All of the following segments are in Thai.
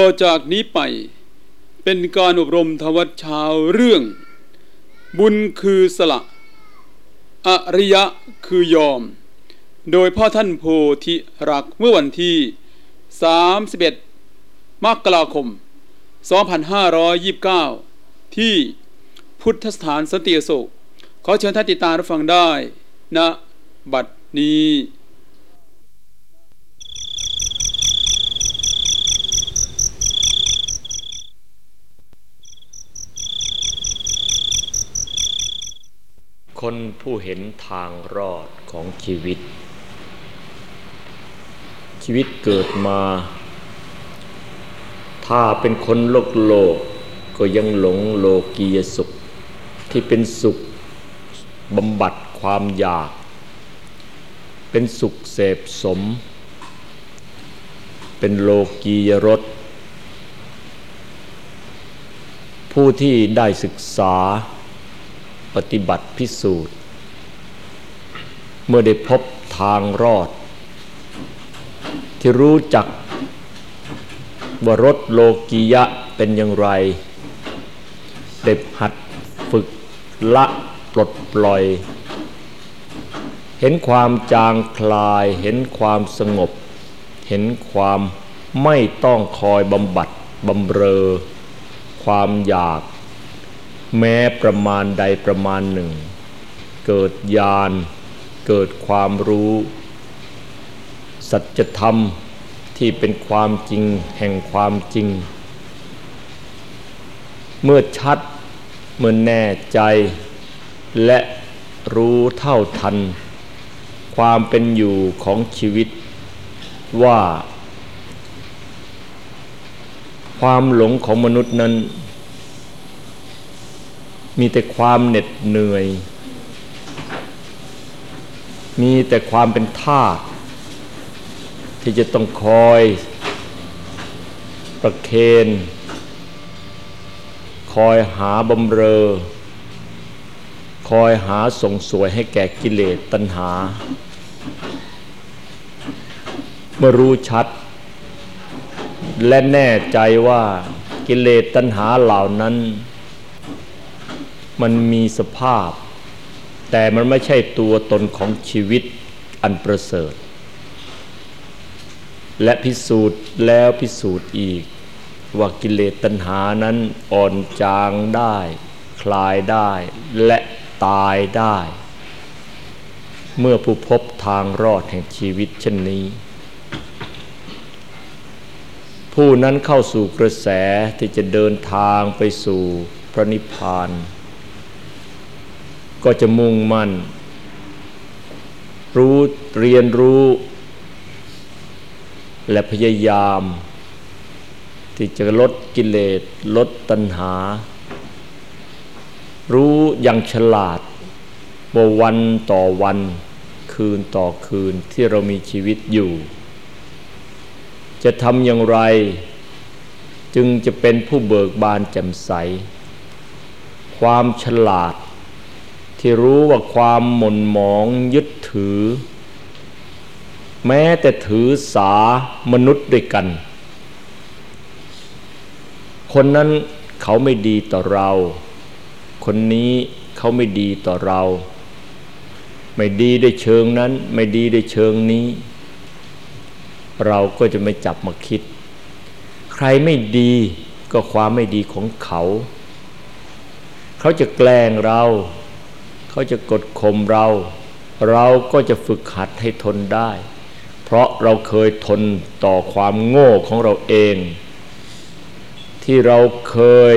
ต่อจากนี้ไปเป็นการอบรมทวัชชาวเรื่อง บุญคือสละ อริยะคือยอม โดยพ่อท่านโพธิรักเมื่อวันที่ 31 มกราคม 2529 ที่พุทธสถานสนติโศก ขอเชิญท่านติดตามรับฟังได้ณนะบัดนี้ คนผู้เห็นทางรอดของชีวิต ชีวิตเกิดมา ถ้าเป็นคนโลกโลก ก็ยังหลงโลกียสุข ที่เป็นสุขบำบัดความอยาก เป็นสุขเสพสม เป็นโลกียรสผู้ที่ได้ศึกษา ปฏิบัติพิสูจน์ เมื่อได้พบทางรอด ที่รู้จักว่ารถโลกียะเป็นอย่างไรได้หัดฝึกละปลดปล่อย เห็นความจางคลาย เห็นความสงบ เห็นความไม่ต้องคอยบำบัดบำเรอ ความอยาก แม้ประมาณใดประมาณหนึ่ง เกิดญาณเกิดความรู้ สัจธรรมที่เป็นความจริงแห่งความจริง เมื่อชัดเมื่อแน่ใจ และรู้เท่าทัน ความเป็นอยู่ของชีวิตว่า ความหลงของมนุษย์นั้น มีแต่ความเหน็ดเหนื่อย มีแต่ความเป็นท่าที่จะต้องคอย ประเคนคอยหาบำเรอ คอยหาส่งสวยให้แก่กิเลสตัณหา เมื่อรู้ชัด และแน่ใจว่ากิเลสตัณหาเหล่านั้น มันมีสภาพ แต่มันไม่ใช่ตัวตนของชีวิตอันประเสริฐ และพิสูจน์แล้วพิสูจน์อีก ว่ากิเลสตัณหานั้นอ่อนจางได้ คลายได้และตายได้ เมื่อผู้พบทางรอดแห่งชีวิตเช่นนี้ ผู้นั้นเข้าสู่กระแสที่จะเดินทางไปสู่พระนิพพาน ก็จะมุ่งมั่น รู้เรียนรู้ และพยายาม ที่จะลดกิเลสลดตัณหา รู้อย่างฉลาดว่าวันต่อวันคืนต่อคืนที่เรามีชีวิตอยู่ จะทำอย่างไร จึงจะเป็นผู้เบิกบานแจ่มใส ความฉลาด ที่รู้ว่าความหม่นหมองยึดถือ แม้แต่ถือสามนุษย์ด้วยกัน คนนั้นเขาไม่ดีต่อเรา คนนี้เขาไม่ดีต่อเรา ไม่ดีได้เชิงนั้น ไม่ดีได้เชิงนี้ เราก็จะไม่จับมาคิด ใครไม่ดีก็ความไม่ดีของเขา เขาจะแกล้งเรา เขาจะกดข่มเรา เราก็จะฝึกหัดให้ทนได้ เพราะเราเคยทนต่อความโง่ของเราเอง ที่เราเคย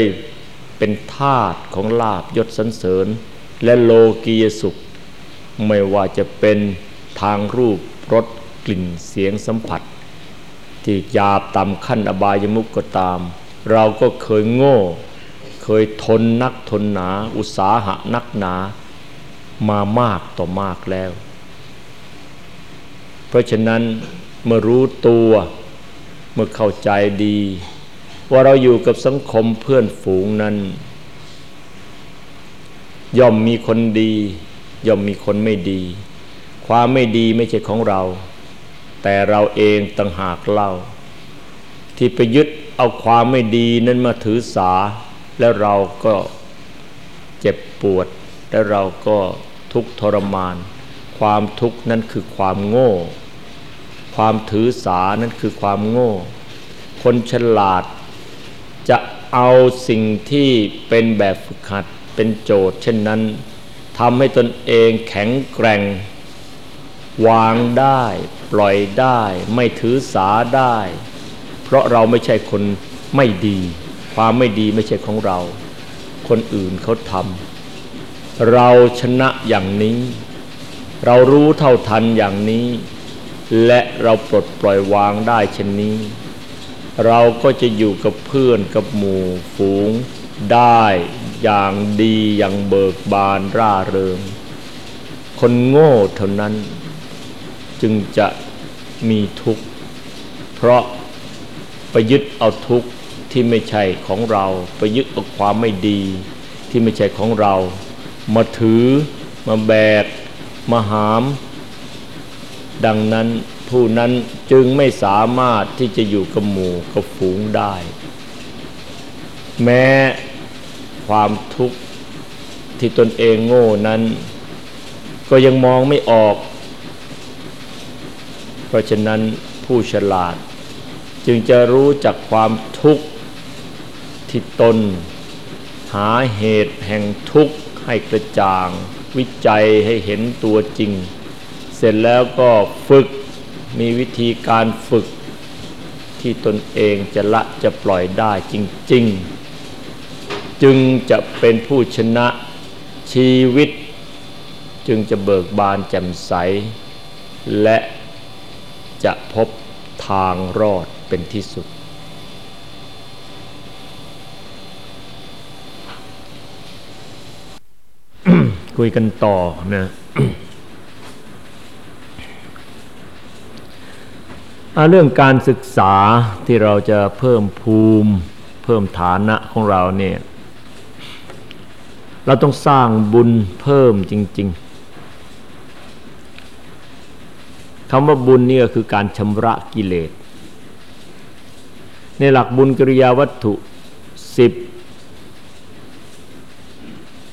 เป็นทาสของลาบยศสันเสริญ และโลกียสุข ไม่ว่าจะเป็นทางรูปรสกลิ่นเสียงสัมผัส ที่หยาบต่ำขั้นอบายมุกก็ตาม เราก็เคยโง่ เคยทนนักทนหนา อุตสาหะนักหนา มามากต่อมากแล้ว เพราะฉะนั้นเมื่อรู้ตัว เมื่อเข้าใจดี ว่าเราอยู่กับสังคมเพื่อนฝูงนั้น ย่อมมีคนดี ย่อมมีคนไม่ดี ความไม่ดีไม่ใช่ของเรา แต่เราเองต่างหากเล่าทที่ไปยึดเอาความไม่ดีนั้นมาถือสา แล้วเราก็เจ็บปวด แล้วเราก็ ทุกทรมาน ความทุกข์นั้นคือความโง่ ความถือสานั้นคือความโง่ คนฉลาดจะเอาสิ่งที่เป็นแบบฝึกหัดเป็นโจทย์ เช่นนั้นทำให้ตนเองแข็งแกร่ง วางได้ ปล่อยได้ ไม่ถือสาได้ เพราะเราไม่ใช่คนไม่ดี ความไม่ดีไม่ใช่ของเรา คนอื่นเขาทำ เราชนะอย่างนี้ เรารู้เท่าทันอย่างนี้ และเราปลดปล่อยวางได้เช่นนี้ เราก็จะอยู่กับเพื่อนกับหมู่ฝูงได้อย่างดีอย่างเบิกบานร่าเริง คนโง่เท่านั้น จึงจะมีทุกข์ เพราะไปยึดเอาทุกข์ที่ไม่ใช่ของเราไปยึดเอาความไม่ดีที่ไม่ใช่ของเรา มาถือ มาแบก มาหาม ดังนั้นผู้นั้นจึงไม่สามารถที่จะอยู่กับหมู่กับฝูงได้ แม้ความทุกข์ที่ตนเองโง่นั้น ก็ยังมองไม่ออก เพราะฉะนั้นผู้ฉลาด จึงจะรู้จักความทุกข์ที่ตน หาเหตุแห่งทุกข์ ให้กระจ่าง วิจัยให้เห็นตัวจริง เสร็จแล้วก็ฝึกมีวิธีการฝึกที่ตนเองจะละจะปล่อยได้จริง ๆ จึงจะเป็นผู้ชนะชีวิต จึงจะเบิกบานแจ่มใส และจะพบทางรอดเป็นที่สุด คุยกันต่อนะเรื่องการศึกษาที่เราจะเพิ่มภูมิเพิ่มฐานะของเราเนี่ย เราต้องสร้างบุญเพิ่มจริง ๆคำว่าบุญนี่ก็คือการชำระกิเลส ในหลักบุญกิริยาวัตถุสิบ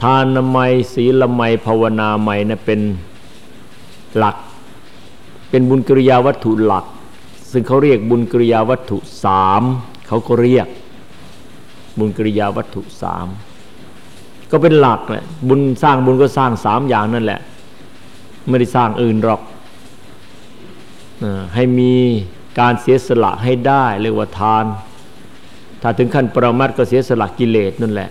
ทานไมศีลไมภาวนาไมนะเป็นหลัก เป็นบุญกิริยาวัตถุหลัก ซึ่งเขาเรียกบุญกิริยาวัตถุสามเขาก็เรียก บุญกิริยาวัตถุสามก็เป็นหลักแหละบุญสร้างบุญก็สร้างสามอย่างนั่นแหละ ไม่ได้สร้างอื่นหรอกให้มีการเสียสละให้ได้เรียกว่าทาน ถ้าถึงขั้นปรมัตก็เสียสละกิเลสนั่นแหละ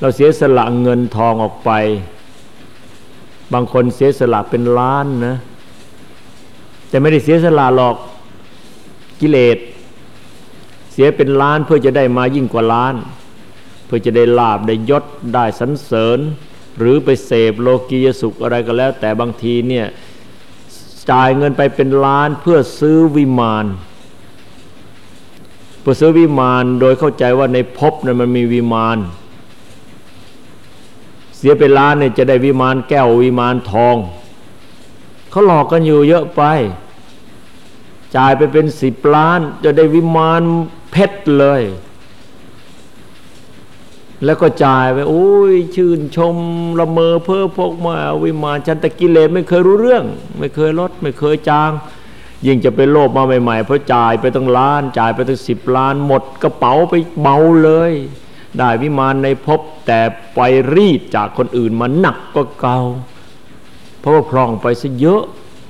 เราเสียสละเงินทองออกไป บางคนเสียสละเป็นล้านนะ แต่ไม่ได้เสียสละหรอกกิเลส เสียเป็นล้านเพื่อจะได้มายิ่งกว่าล้าน เพื่อจะได้ลาบได้ยศได้สันเสริญ หรือไปเสพโลกียสุขอะไรก็แล้ว แต่บางทีเนี่ยจ่ายเงินไปเป็นล้านเพื่อซื้อวิมานเพื่อซื้อวิมานโดยเข้าใจว่าในภพนั้นมันมีวิมาน เสียเป็นล้านเนี่ยจะได้วิมานแก้ววิมานทอง เขาหลอกกันอยู่เยอะไป จ่ายไปเป็นสิบล้าน จะได้วิมานเพชรเลย แล้วก็จ่ายไปโอ้ยชื่นชมละเมอเพ้อพกมาวิมานฉันตะกิเลสไม่เคยรู้เรื่อง ไม่เคยลดไม่เคยจางยิ่งจะไปโลภมาใหม่ๆเพราะจ่ายไปตั้งล้าน จ่ายไปตั้งสิบล้านหมดกระเป๋าไปเมาเลย ได้วิมานในภพแต่ไปรีดจากคนอื่นมาหนักก็เกาเพราะว่าพรองไปซะเยอะ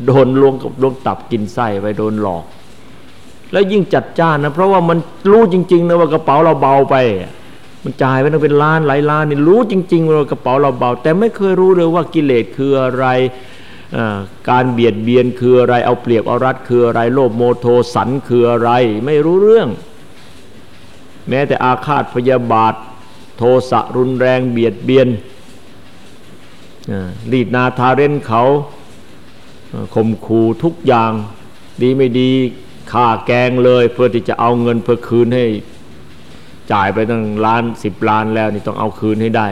โดนลวงกับลวงตับกินไส้ไปโดนหลอก แล้วยิ่งจัดจ้านนะเพราะว่ามันรู้จริงๆนะว่ากระเป๋าเราเบาไป มันจ่ายไปต้องเป็นล้านหลายล้านนี่รู้จริง ๆ ว่ากระเป๋าเราเบา แต่ไม่เคยรู้เลยว่ากิเลสคืออะไรการเบียดเบียนคืออะไรเอาเปรียบเอารัดคืออะไร โลภโมโทสันคืออะไร ไม่รู้เรื่อง แม้แต่อาฆาตพยาบาท โทสะรุนแรงเบียดเบียนรีดนาทาเรนเขาข่มขู่ทุกอย่าง ดีไม่ดีค่าแกงเลย เพื่อที่จะเอาเงินเพื่อคืนให้จ่ายไปตั้งล้านสิบล้านแล้วนี่ต้องเอาคืนให้ได้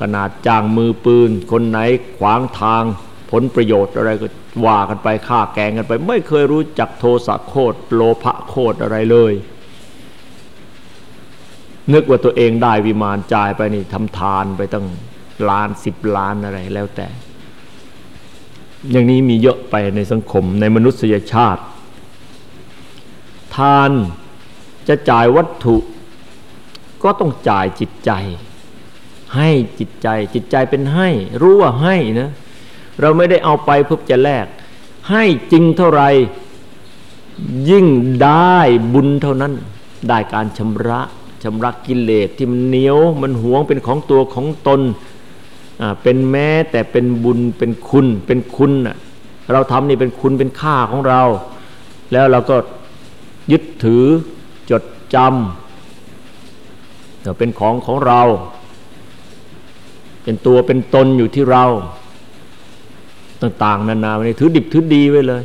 ขนาดจ้างมือปืน คนไหนขวางทางผลประโยชน์อะไรก็ว่ากันไปฆ่าแกงกันไป ไม่เคยรู้จักโทสะโคตรโลภะโคตรอะไรเลย นึกว่าตัวเองได้วิมานจ่ายไปนี่ทำทานไปตั้งล้านสิบล้านอะไรแล้วแต่ อย่างนี้มีเยอะไปในสังคมในมนุษยชาติ ทานจะจ่ายวัตถุ ก็ต้องจ่ายจิตใจ ให้จิตใจจิตใจเป็นให้ รู้ว่าให้นะเราไม่ได้เอาไปเพื่อจะแลกให้จริงเท่าไรยิ่งได้บุญเท่านั้น ได้การชำระ ชำระกิเลสที่มันเหนียวมันหวงเป็นของตัวของตนเป็นแม้แต่เป็นบุญเป็นคุณเป็นคุณเราทำนี่เป็นคุณเป็นค่าของเรา แล้วเราก็ยึดถือจดจำเป็นของของเรา เป็นตัวเป็นตนอยู่ที่เรา ต่างๆ นานาไว้ถือดิบถือดีไว้เลย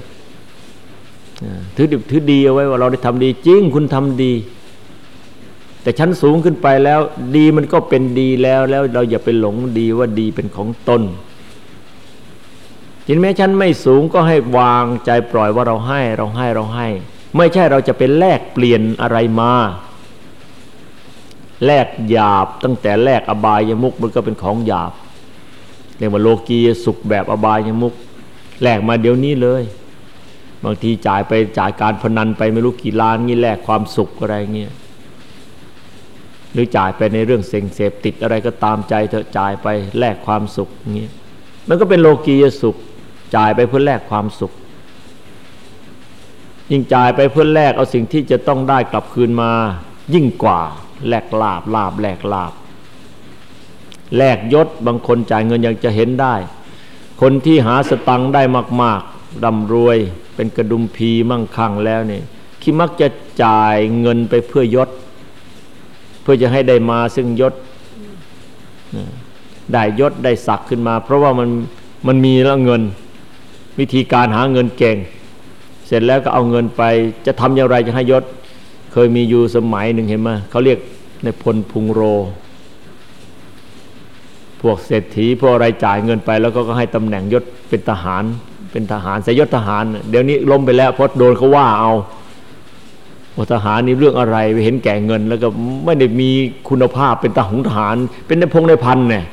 ถือดิบถือดีเอาไว้ว่าเราได้ทำดีจริงคุณทำดี แต่ชั้นสูงขึ้นไปแล้ว ดีมันก็เป็นดีแล้วแล้วเราอย่าไปหลงดีว่าดีเป็นของตนจินแม้ชั้นไม่สูงก็ให้วางใจปล่อยว่าเราให้เราให้เราให้ ไม่ใช่เราจะเป็นแลกเปลี่ยนอะไรมาแลกหยาบตั้งแต่แลกอบายมุกมันก็เป็นของหยาบเรียกว่าโลกีสุขแบบอบายมุกแลกมาเดี๋ยวนี้เลย บางทีจ่ายไปจ่ายการพนันไปไม่รู้กี่ล้านงี้แลกความสุขอะไรเงี้ย หรือจ่ายไปในเรื่องเสงเสพติดอะไรก็ตามใจเธอจ่ายไปแลกความสุขเงี้ยมันก็เป็นโลกียสุข จ่ายไปเพื่อแลกความสุข ยิ่งจ่ายไปเพื่อแลกเอาสิ่งที่จะต้องได้กลับคืนมา ยิ่งกว่าแลกลาบลาบแลกลาบแลกยศบางคนจ่ายเงินยังจะเห็นได้ คนที่หาสตังค์ได้มากๆร่ำรวย เป็นกระดุมพีมั่งคั่งแล้วเนี่ยคิดมักจะจ่ายเงินไปเพื่อยศ เพื่อจะให้ได้มาซึ่งยศได้ยศได้ศักดิ์ขึ้นมา เพราะว่ามันมันมีแล้วเงินวิธีการหาเงินเก่ง เสร็จแล้วก็เอาเงินไป จะทำอย่างไรจะให้ยศ เคยมีอยู่สมัยหนึ่งเห็นไหมเขาเรียกในพลพุงโร พวกเศรษฐีพวกอะไรจ่ายเงินไป แล้วก็ให้ตำแหน่งยศเป็นทหาร เป็นทหารใส่ยศทหาร เดี๋ยวนี้ล้มไปแล้วเพราะโดนเขาว่าเอา ว่าทหารนี่เรื่องอะไรไปเห็นแก่เงิน แล้วก็ไม่ได้มีคุณภาพเป็นทหารทหาร เป็นนายพลนายพันเนี่ย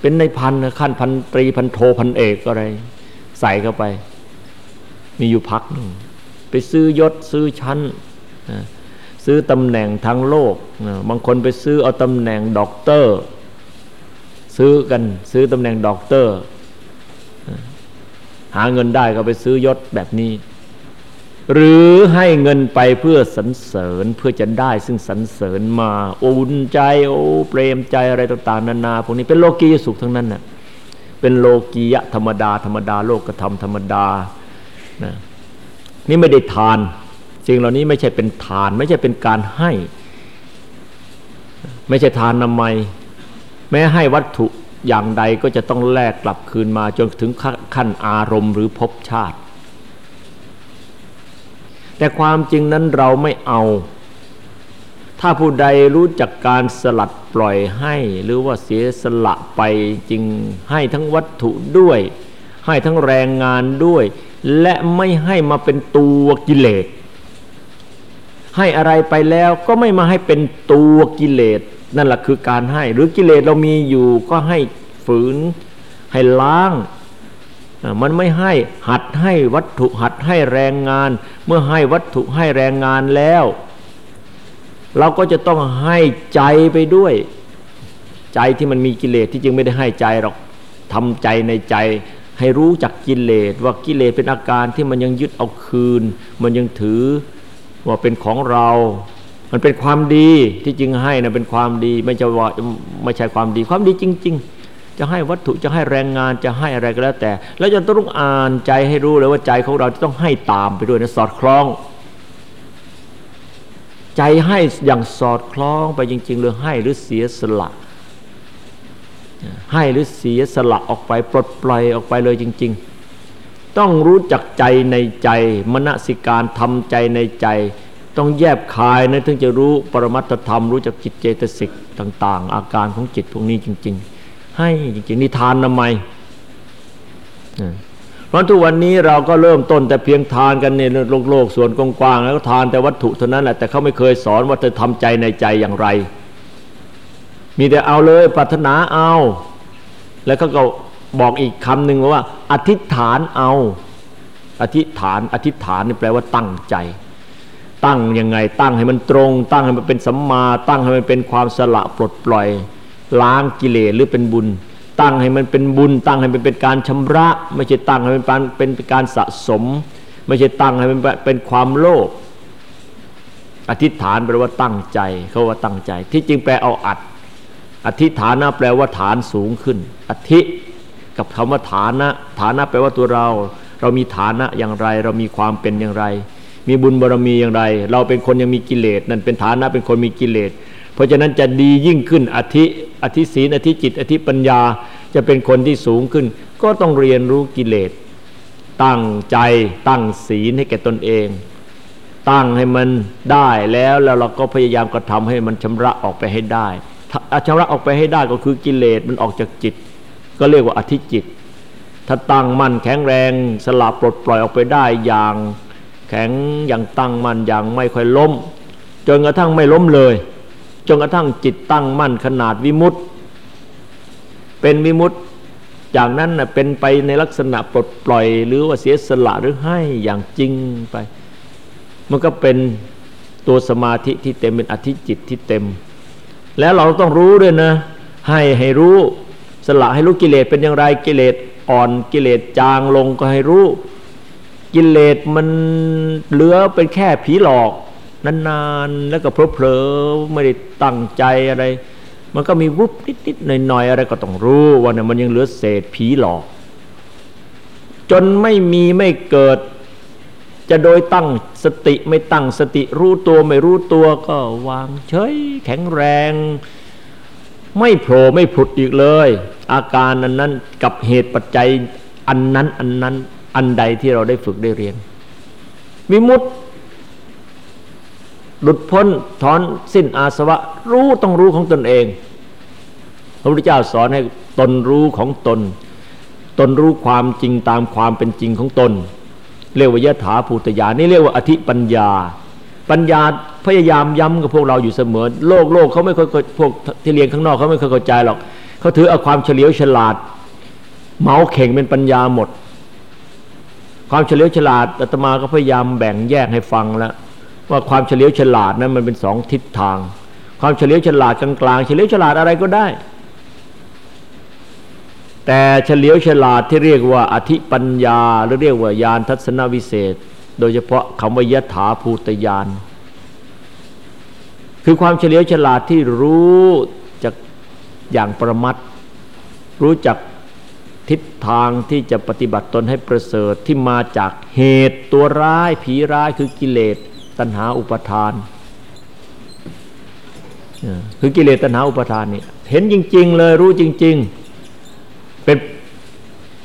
เป็นนายพันขั้นพันตรีพันโทพันเอกอะไร ใส่เข้าไป มีอยู่พักหนึ่งไปซื้อยศซื้อชั้นซื้อตำแหน่งทางโลกบางคนไปซื้อเอาตำแหน่งด็อกเตอร์ ซื้อกันซื้อตำแหน่งด็อกเตอร์ หาเงินได้ก็ไปซื้อยศแบบนี้ หรือให้เงินไปเพื่อสรรเสริญเพื่อจะได้ซึ่งสรรเสริญมาอุ่นใจโอ้เปรมใจอะไรต่างๆนานาพวกนี้เป็นโลกียสุขทั้งนั้นน่ะเป็นโลกียะธรรมดา ธรรมดาโลกธรรมธรรมดานะนี่ไม่ได้ทานสิ่งเหล่านี้ไม่ใช่เป็นทาน ไม่ใช่เป็นการให้ ไม่ใช่ทานนามัยแม้ให้วัตถุอย่างใดก็จะต้องแลกกลับคืนมาจนถึงขั้นอารมณ์หรือภพชาติ แต่ความจริงนั้นเราไม่เอา ถ้าผู้ใดรู้จักการสลัดปล่อยให้ หรือว่าเสียสละไปจริงให้ทั้งวัตถุด้วย ให้ทั้งแรงงานด้วย และไม่ให้มาเป็นตัวกิเลส ให้อะไรไปแล้วก็ไม่มาให้เป็นตัวกิเลส นั่นแหละคือการให้ หรือกิเลสเรามีอยู่ก็ให้ฝืนให้ล้าง มันไม่ให้หัดให้วัตถุหัดให้แรงงาน เมื่อให้วัตถุให้แรงงานแล้ว เราก็จะต้องให้ใจไปด้วย ใจที่มันมีกิเลสที่จึงไม่ได้ให้ใจหรอกทำใจในใจให้รู้จักกิเลสว่ากิเลสเป็นอาการที่มันยังยึดเอาคืน มันยังถือว่าเป็นของเรา มันเป็นความดีที่จริงให้นะเป็นความดีไม่ใช่ว่าไม่ใช่ความดีความดีจริง ๆ จะให้วัตถุจะให้แรงงานจะให้อะไรก็แล้วแต่ แล้วจะต้องอ่านใจให้รู้เลยว่าใจของเราจะต้องให้ตามไปด้วยนะสอดคล้อง ใจให้อย่างสอดคล้องไปจริง ๆ หรือให้หรือเสียสละให้หรือเสียสละออกไปปลดปล่อยออกไปเลยจริง ๆ ต้องรู้จักใจในใจมณสิการทำใจในใจ ต้องแยบคายนะถึงจะรู้ปรมัตธรรมรู้จักจิตเจตสิกต่าง ๆ อาการของจิตพวกนี้จริง ๆ ให้จริงๆนิทานทำไมเพราะทุกวันนี้เราก็เริ่มต้นแต่เพียงทานกันในโลกโลกส่วนกว้างๆแล้วก็ทานแต่วัตถุเท่านั้นแหละแต่เขาไม่เคยสอนว่าจะทำใจในใจอย่างไร มีแต่เอาเลยปรารถนาเอา แล้วก็บอกอีกคำหนึ่งว่า อธิษฐานเอา อธิษฐาน อธิษฐานนี่แปลว่าตั้งใจ ตั้งยังไง ตั้งให้มันตรง ตั้งให้มันเป็นสัมมา ตั้งให้มันเป็นความสละปลดปล่อย ล้างกิเลสหรือเป็นบุญ ตั้งให้มันเป็นบุญ ตั้งให้มันเป็นการชำระ ไม่ใช่ตั้งให้มันเป็นเป็นการสะสม ไม่ใช่ตั้งให้มันเป็นความโลภอธิษฐานแปลว่าตั้งใจเขาว่าตั้งใจ ที่จริงแปลเอาอัด อธิษฐานะแปลว่าฐานสูงขึ้น อธิกับคำว่าฐานะ ฐานะแปลว่าตัวเรา เรามีฐานะอย่างไร เรามีความเป็นอย่างไร มีบุญบารมีอย่างไร เราเป็นคนยังมีกิเลสนั่นเป็นฐานะเป็นคนมีกิเลส เพราะฉะนั้นจะดียิ่งขึ้นอธิ อธิศีนอธิจิต อธิปัญญาจะเป็นคนที่สูงขึ้น ก็ต้องเรียนรู้กิเลส ตั้งใจตั้งศีลให้แก่ตนเอง ตั้งให้มันได้แล้วแล้วเราก็พยายามกระทำให้มันชำระออกไปให้ได้ชำระออกไปให้ได้ก็คือกิเลสมันออกจากจิต ก็เรียกว่าอธิจิต ถ้าตั้งมั่นแข็งแรงสลับปลดปล่อยออกไปได้อย่างแข็งอย่างตั้งมั่นอย่างไม่ค่อยล้ม จนกระทั่งไม่ล้มเลย จนกระทั่งจิตตั้งมั่นขนาดวิมุตต์เป็นวิมุตต์จากนั้นนะเป็นไปในลักษณะปลดปล่อย หรือว่าเสียสละหรือให้อย่างจริงไป มันก็เป็นตัวสมาธิที่เต็มเป็นอธิจิตที่เต็ม แล้วเราต้องรู้ด้วยนะ ให้ให้รู้สละให้รู้กิเลสเป็นอย่างไรกิเลสอ่อนกิเลสจางลงก็ให้รู้ กิเลสมันเหลือเป็นแค่ผีหลอก นานๆ แล้วก็เพลอๆไม่ได้ตั้งใจอะไร มันก็มีวุบนิดๆหน่อยๆอะไรก็ต้องรู้ว่าเนี่ยมันยังเหลือเศษผีหลอก จนไม่มีไม่เกิด จะโดยตั้งสติไม่ตั้งสติรู้ตัวไม่รู้ตัวก็วางเฉยแข็งแรง ไม่โผล่ไม่ผุดอีกเลย อาการอันนั้นกับเหตุปัจจัยอันนั้นอันนั้นอันใดที่เราได้ฝึกได้เรียนวิมุตติ หลุดพ้นถอนสิ้นอาสวะ รู้ต้องรู้ของตนเอง พระพุทธเจ้าสอนให้ตนรู้ของตน ตนรู้ความจริงตามความเป็นจริงของตน เรียกว่ายถาภูตยานี่เรียกว่าอธิปัญญา ปัญญาพยายามย้ำกับพวกเราอยู่เสมอ โลกโลกเขาไม่ค่อยพวกที่เรียนข้างนอกเขาไม่ค่อยเข้าใจหรอกเขาถือเอาความเฉลียวฉลาดเมาเข่งเป็นปัญญาหมด ความเฉลียวฉลาดอาตมาก็พยายามแบ่งแยกให้ฟังแล้ว ว่าความเฉลียวฉลาดนั้นมันเป็นสองทิศทาง ความเฉลียวฉลาดกลางๆเฉลียวฉลาดอะไรก็ได้ แต่เฉลียวฉลาดที่เรียกว่าอธิปัญญาหรือเรียกว่าญาณทัศนวิเศษ โดยเฉพาะคำว่ายถาภูตยานคือความเฉลียวฉลาดที่รู้จากอย่างประมัดรู้จักทิศทางที่จะปฏิบัติตนให้ประเสริฐที่มาจากเหตุตัวร้ายผีร้ายคือกิเลส ตัณหาอุปทานคือกิเลสตัณหาอุปทานนี่เห็นจริง ๆ เลยรู้จริง ๆ เป็น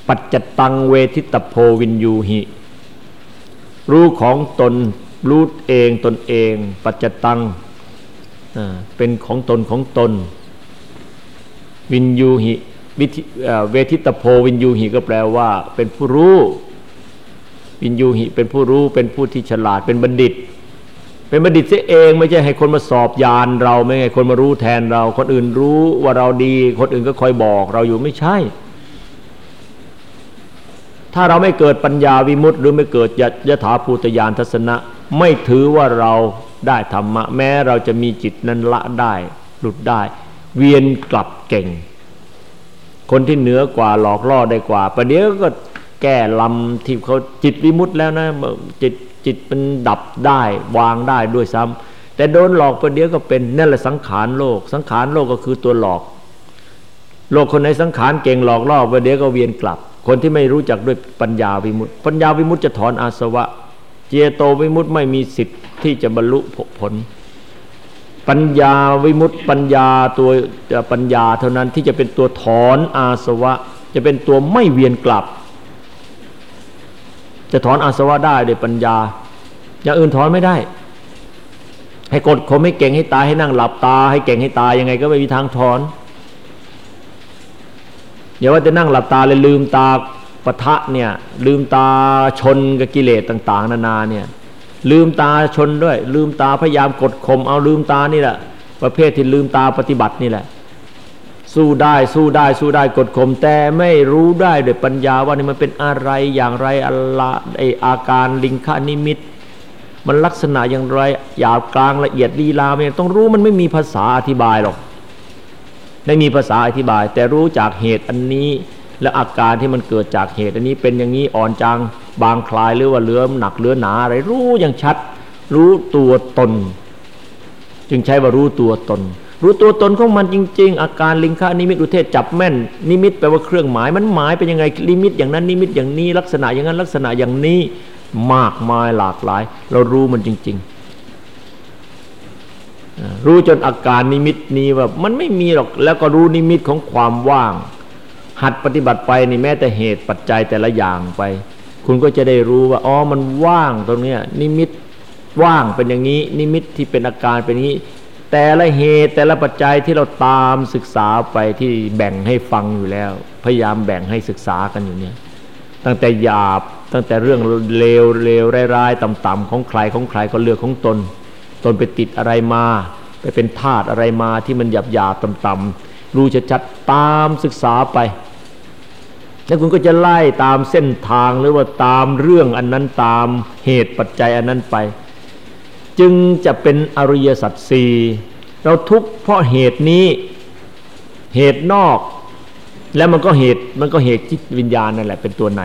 ปัจจตังเวทิตโพวินยูหิ รู้ของตนรู้เองตนเอง ปัจจตังเป็นของตนของตน วินยูหิเวทิตโพวินยูหิก็แปลว่า เป็นผู้รู้วินยูหิเป็นผู้รู้เป็นผู้ที่ฉลาดเป็นบัณฑิต เป็นบัณฑิตเสียเองไม่ใช่ให้คนมาสอบยานเราไม่ให้คนมารู้แทนเรา คนอื่นรู้ว่าเราดี คนอื่นก็คอยบอกเราอยู่ไม่ใช่ ถ้าเราไม่เกิดปัญญาวิมุตต์หรือไม่เกิดยถาภูตยานทัศนะ ไม่ถือว่าเราได้ธรรมะ แม้เราจะมีจิตนั้นละได้หลุดได้ เวียนกลับเก่ง คนที่เหนือกว่าหลอกล่อได้กว่าประเดี๋ยวก็แก้ลำที่เขาจิตวิมุตต์แล้วนะจิต จิตมันดับได้วางได้ด้วยซ้ำแต่โดนหลอกประเดี๋ยวก็เป็นนั่นแหละสังขารโลก สังขารโลกก็คือตัวหลอก โลกคนในสังขารเก่งหลอกล่อประเดี๋ยวก็เวียนกลับ คนที่ไม่รู้จักด้วยปัญญาวิมุตติปัญญาวิมุตติจะถอนอาสวะ เจโตวิมุตติไม่มีสิทธิ์ที่จะบรรลุผล ปัญญาวิมุตติปัญญาตัวปัญญาเท่านั้นที่จะเป็นตัวถอนอาสวะ จะเป็นตัวไม่เวียนกลับ จะถอนอาสวะได้ด้วยปัญญา อย่างอื่นถอนไม่ได้ ให้กดข่มให้เก่งให้ตายให้นั่งหลับตา ให้เก่งให้ตายยังไงก็ไม่มีทางถอนอย่าว่าจะนั่งหลับตาเลยลืมตาปะทะเนี่ยลืมตาชนกับกิเลสต่าง ๆ นานาเนี่ยลืมตาชนด้วย ลืมตาพยายามกดข่มเอาลืมตานี่แหละประเภทที่ลืมตาปฏิบัตินี่แหละ สู้ได้สู้ได้สู้ได้กดข่มแต่ไม่รู้ได้ด้วยปัญญาว่านี่มันเป็นอะไรอย่างไรอัลละไออาการลิงคานิมิต มันลักษณะอย่างไรหยาบกลางละเอียดลีลาเนี่ยต้องรู้มันไม่มีภาษาอธิบายหรอกไม่มีภาษาอธิบาย แต่รู้จากเหตุอันนี้ และอาการที่มันเกิดจากเหตุ อันนี้เป็นอย่างนี้อ่อนจางบางคลายหรือว่าเลื้อหนักเลื้อหนาอะไรรู้อย่างชัด รู้ตัวตน จึงใช้ว่ารู้ตัวตน รู้ตัวตนของมันจริง ๆ อาการลิงคานิมิตอุเทศจับแม่น นิมิตแปลว่าเครื่องหมายมันหมายเป็นยังไงนิมิตอย่างนั้นนิมิตอย่างนี้ ลักษณะอย่างนั้นลักษณะอย่างนี้มากมายหลากหลาย เรารู้มันจริง ๆ รู้จนอาการนิมิตนี้ว่ามันไม่มีหรอกแล้วก็รู้นิมิตของความว่าง หัดปฏิบัติไปนี่แม้แต่เหตุปัจจัยแต่ละอย่างไป คุณก็จะได้รู้ว่าอ๋อมันว่างตรงเนี้ยนิมิตว่างเป็นอย่างนี้ นิมิตที่เป็นอาการเป็นนี้ แต่ละเหตุแต่ละปัจจัยที่เราตามศึกษาไปที่แบ่งให้ฟังอยู่แล้ว พยายามแบ่งให้ศึกษากันอยู่เนี่ยตั้งแต่หยาบตั้งแต่เรื่องเลวเลวร้ายๆต่ำๆของใครของใครก็เลือกของตน ตนไปติดอะไรมา ไปเป็นธาตุอะไรมาที่มันหยาบหยาบต่ำๆรู้ชัดตามศึกษาไป แล้วคุณก็จะไล่ตามเส้นทางหรือว่าตามเรื่องอันนั้นตามเหตุปัจจัยอันนั้นไป จึงจะเป็นอริยสัจสี่เราทุกข์เพราะเหตุนี้เหตุนอก แล้วมันก็เหตุมันก็เหตุจิตวิญญาณนั่นแหละเป็นตัวใน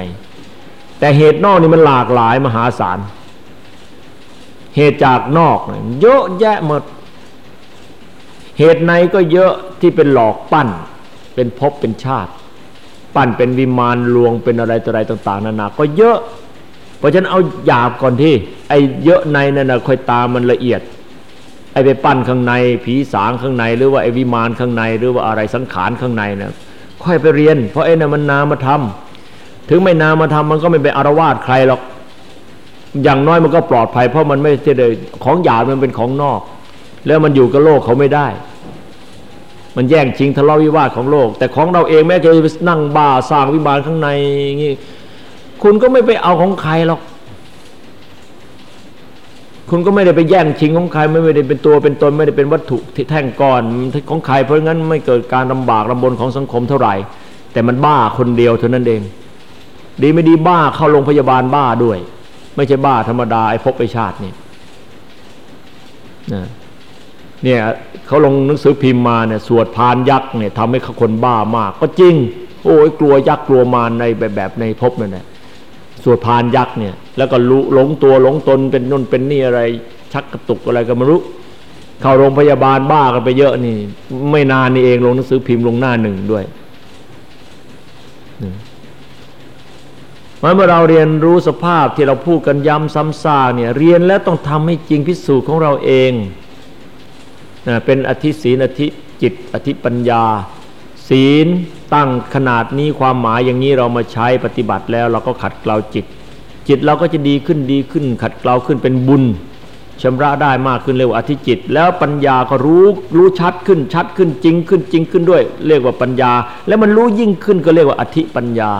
แต่เหตุนอกนี่มันหลากหลายมหาศาลเหตุจากนอกเยอะแยะหมด เหตุในก็เยอะที่เป็นหลอกปั้น เป็นภพเป็นชาติ ปั้นเป็นวิมานลวงเป็นอะไรต่ออะไรต่าง ๆนานาก็เยอะ เพราะฉะนั้นเอาหยาบก่อนที่ ไอ้เยอะในนั่นนะค่อยตามมันละเอียด ไอ้ไปปั้นข้างใน ผีสางข้างใน หรือว่าไอ้วิมานข้างใน หรือว่าอะไรสังขารข้างในนะค่อยไปเรียน เพราะไอ้นั่นมันนามาทำถึงไม่นามาทำมันก็ไม่ไปอารวาสใครหรอก อย่างน้อยมันก็ปลอดภัย เพราะมันไม่ใช่เลยของหยาบมันเป็นของนอก แล้วมันอยู่กับโลกเขาไม่ได้มันแย่งชิงทะเลาะวิวาทของโลก แต่ของเราเองแม้จะนั่งบ้าสร้างวิมานข้างในงี้ คุณก็ไม่ไปเอาของใครหรอก คุณก็ไม่ได้ไปแย่งชิงของใคร ไม่ได้เป็นตัวเป็นตนไม่ได้เป็นวัตถุที่แท่งก้อนของใครเพราะงั้นไม่เกิดการลำบากลำบนของสังคมเท่าไหร่ แต่มันบ้าคนเดียวเท่านั้นเอง ดีไม่ดีบ้าเข้าโรงพยาบาลบ้าด้วย ไม่ใช่บ้าธรรมดาไอ้พบไปชาตินี่นะเนี่ยเขาลงหนังสือพิมพ์มาเนี่ยสวดพานยักษ์เนี่ยทำให้คนบ้ามาก ก็จริง โอ้ยกลัวยักษ์กลัวมารในแบบแบบในภพนั่นแหละ สวดพานยักษ์เนี่ย แล้วก็ลุหลงตัวหลงตนเป็นนุ่นเป็นนี่อะไร ชักกระตุกอะไรก็ไม่รู้เข้าโรงพยาบาลบ้ากันไปเยอะนี่ ไม่นานนี่เองลงหนังสือพิมพ์ลงหน้าหนึ่งด้วยเมื่อเราเรียนรู้สภาพที่เราพูดกันย้ำซ้ำซากเนี่ย เรียนแล้วต้องทำให้จริงพิสูจน์ของเราเองเป็นอธิศีนอธิจิต อธิปัญญา ศีล ตั้งขนาดนี้ความหมายอย่างนี้เรามาใช้ปฏิบัติแล้วเราก็ขัดเกลาจิต จิตเราก็จะดีขึ้นดีขึ้น ขัดเกลาขึ้นเป็นบุญชำระได้มากขึ้นเรียกว่าอธิจิต แล้วปัญญาก็รู้รู้ชัดขึ้นชัดขึ้นจริงขึ้นจริงขึ้นด้วย เรียกว่าปัญญา แล้วมันรู้ยิ่งขึ้นก็เรียกว่าอธิปัญญา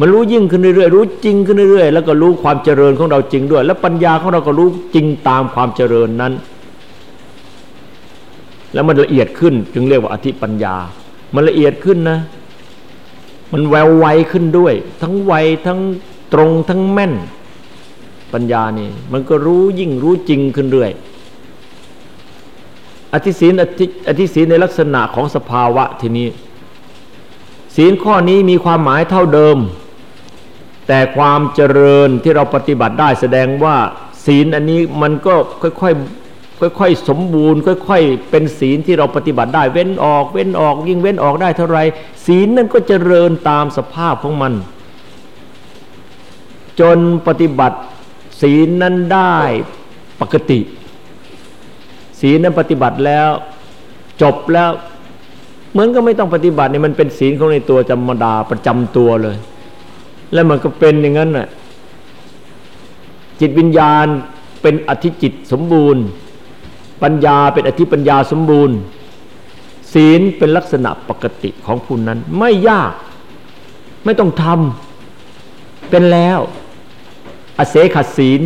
มันรู้ยิ่งขึ้นเรื่อยๆรู้จริงขึ้นเรื่อยๆแล้วก็รู้ความเจริญของเราจริงด้วย แล้วปัญญาของเราก็รู้จริงตามความเจริญนั้น แล้วมันละเอียดขึ้นจึงเรียกว่าอธิปัญญา มันละเอียดขึ้นนะ มันแววไวขึ้นด้วย ทั้งไวทั้งตรงทั้งแม่น ปัญญานี่ มันก็รู้ยิ่งรู้จริงขึ้นเรื่อยอธิศีลอธิอธิศีลในลักษณะของสภาวะทีนี้ ศีลข้อนี้มีความหมายเท่าเดิม แต่ความเจริญที่เราปฏิบัติได้แสดงว่า ศีลอันนี้มันก็ค่อย ค่อยๆ สมบูรณ์ ค่อย ๆ เป็นศีลที่เราปฏิบัติได้เว้นออก เว้นออกยิ่งเว้นออกได้เท่าไรศีลนั้นก็เจริญตามสภาพของมัน จนปฏิบัติศีลนั้นได้ปกติ ศีลนั้นปฏิบัติแล้ว จบแล้ว เหมือนก็ไม่ต้องปฏิบัติเนี่ยมันเป็นศีลของในตัวธรรมดาประจำตัวเลย แล้วมันก็เป็นอย่างนั้นน่ะจิตวิญญาณเป็นอธิจิตสมบูรณ์ ปัญญาเป็นอธิปัญญาสมบูรณ์ ศีลเป็นลักษณะปกติของผู้นั้น ไม่ยาก ไม่ต้องทำเป็นแล้ว อเสขศีล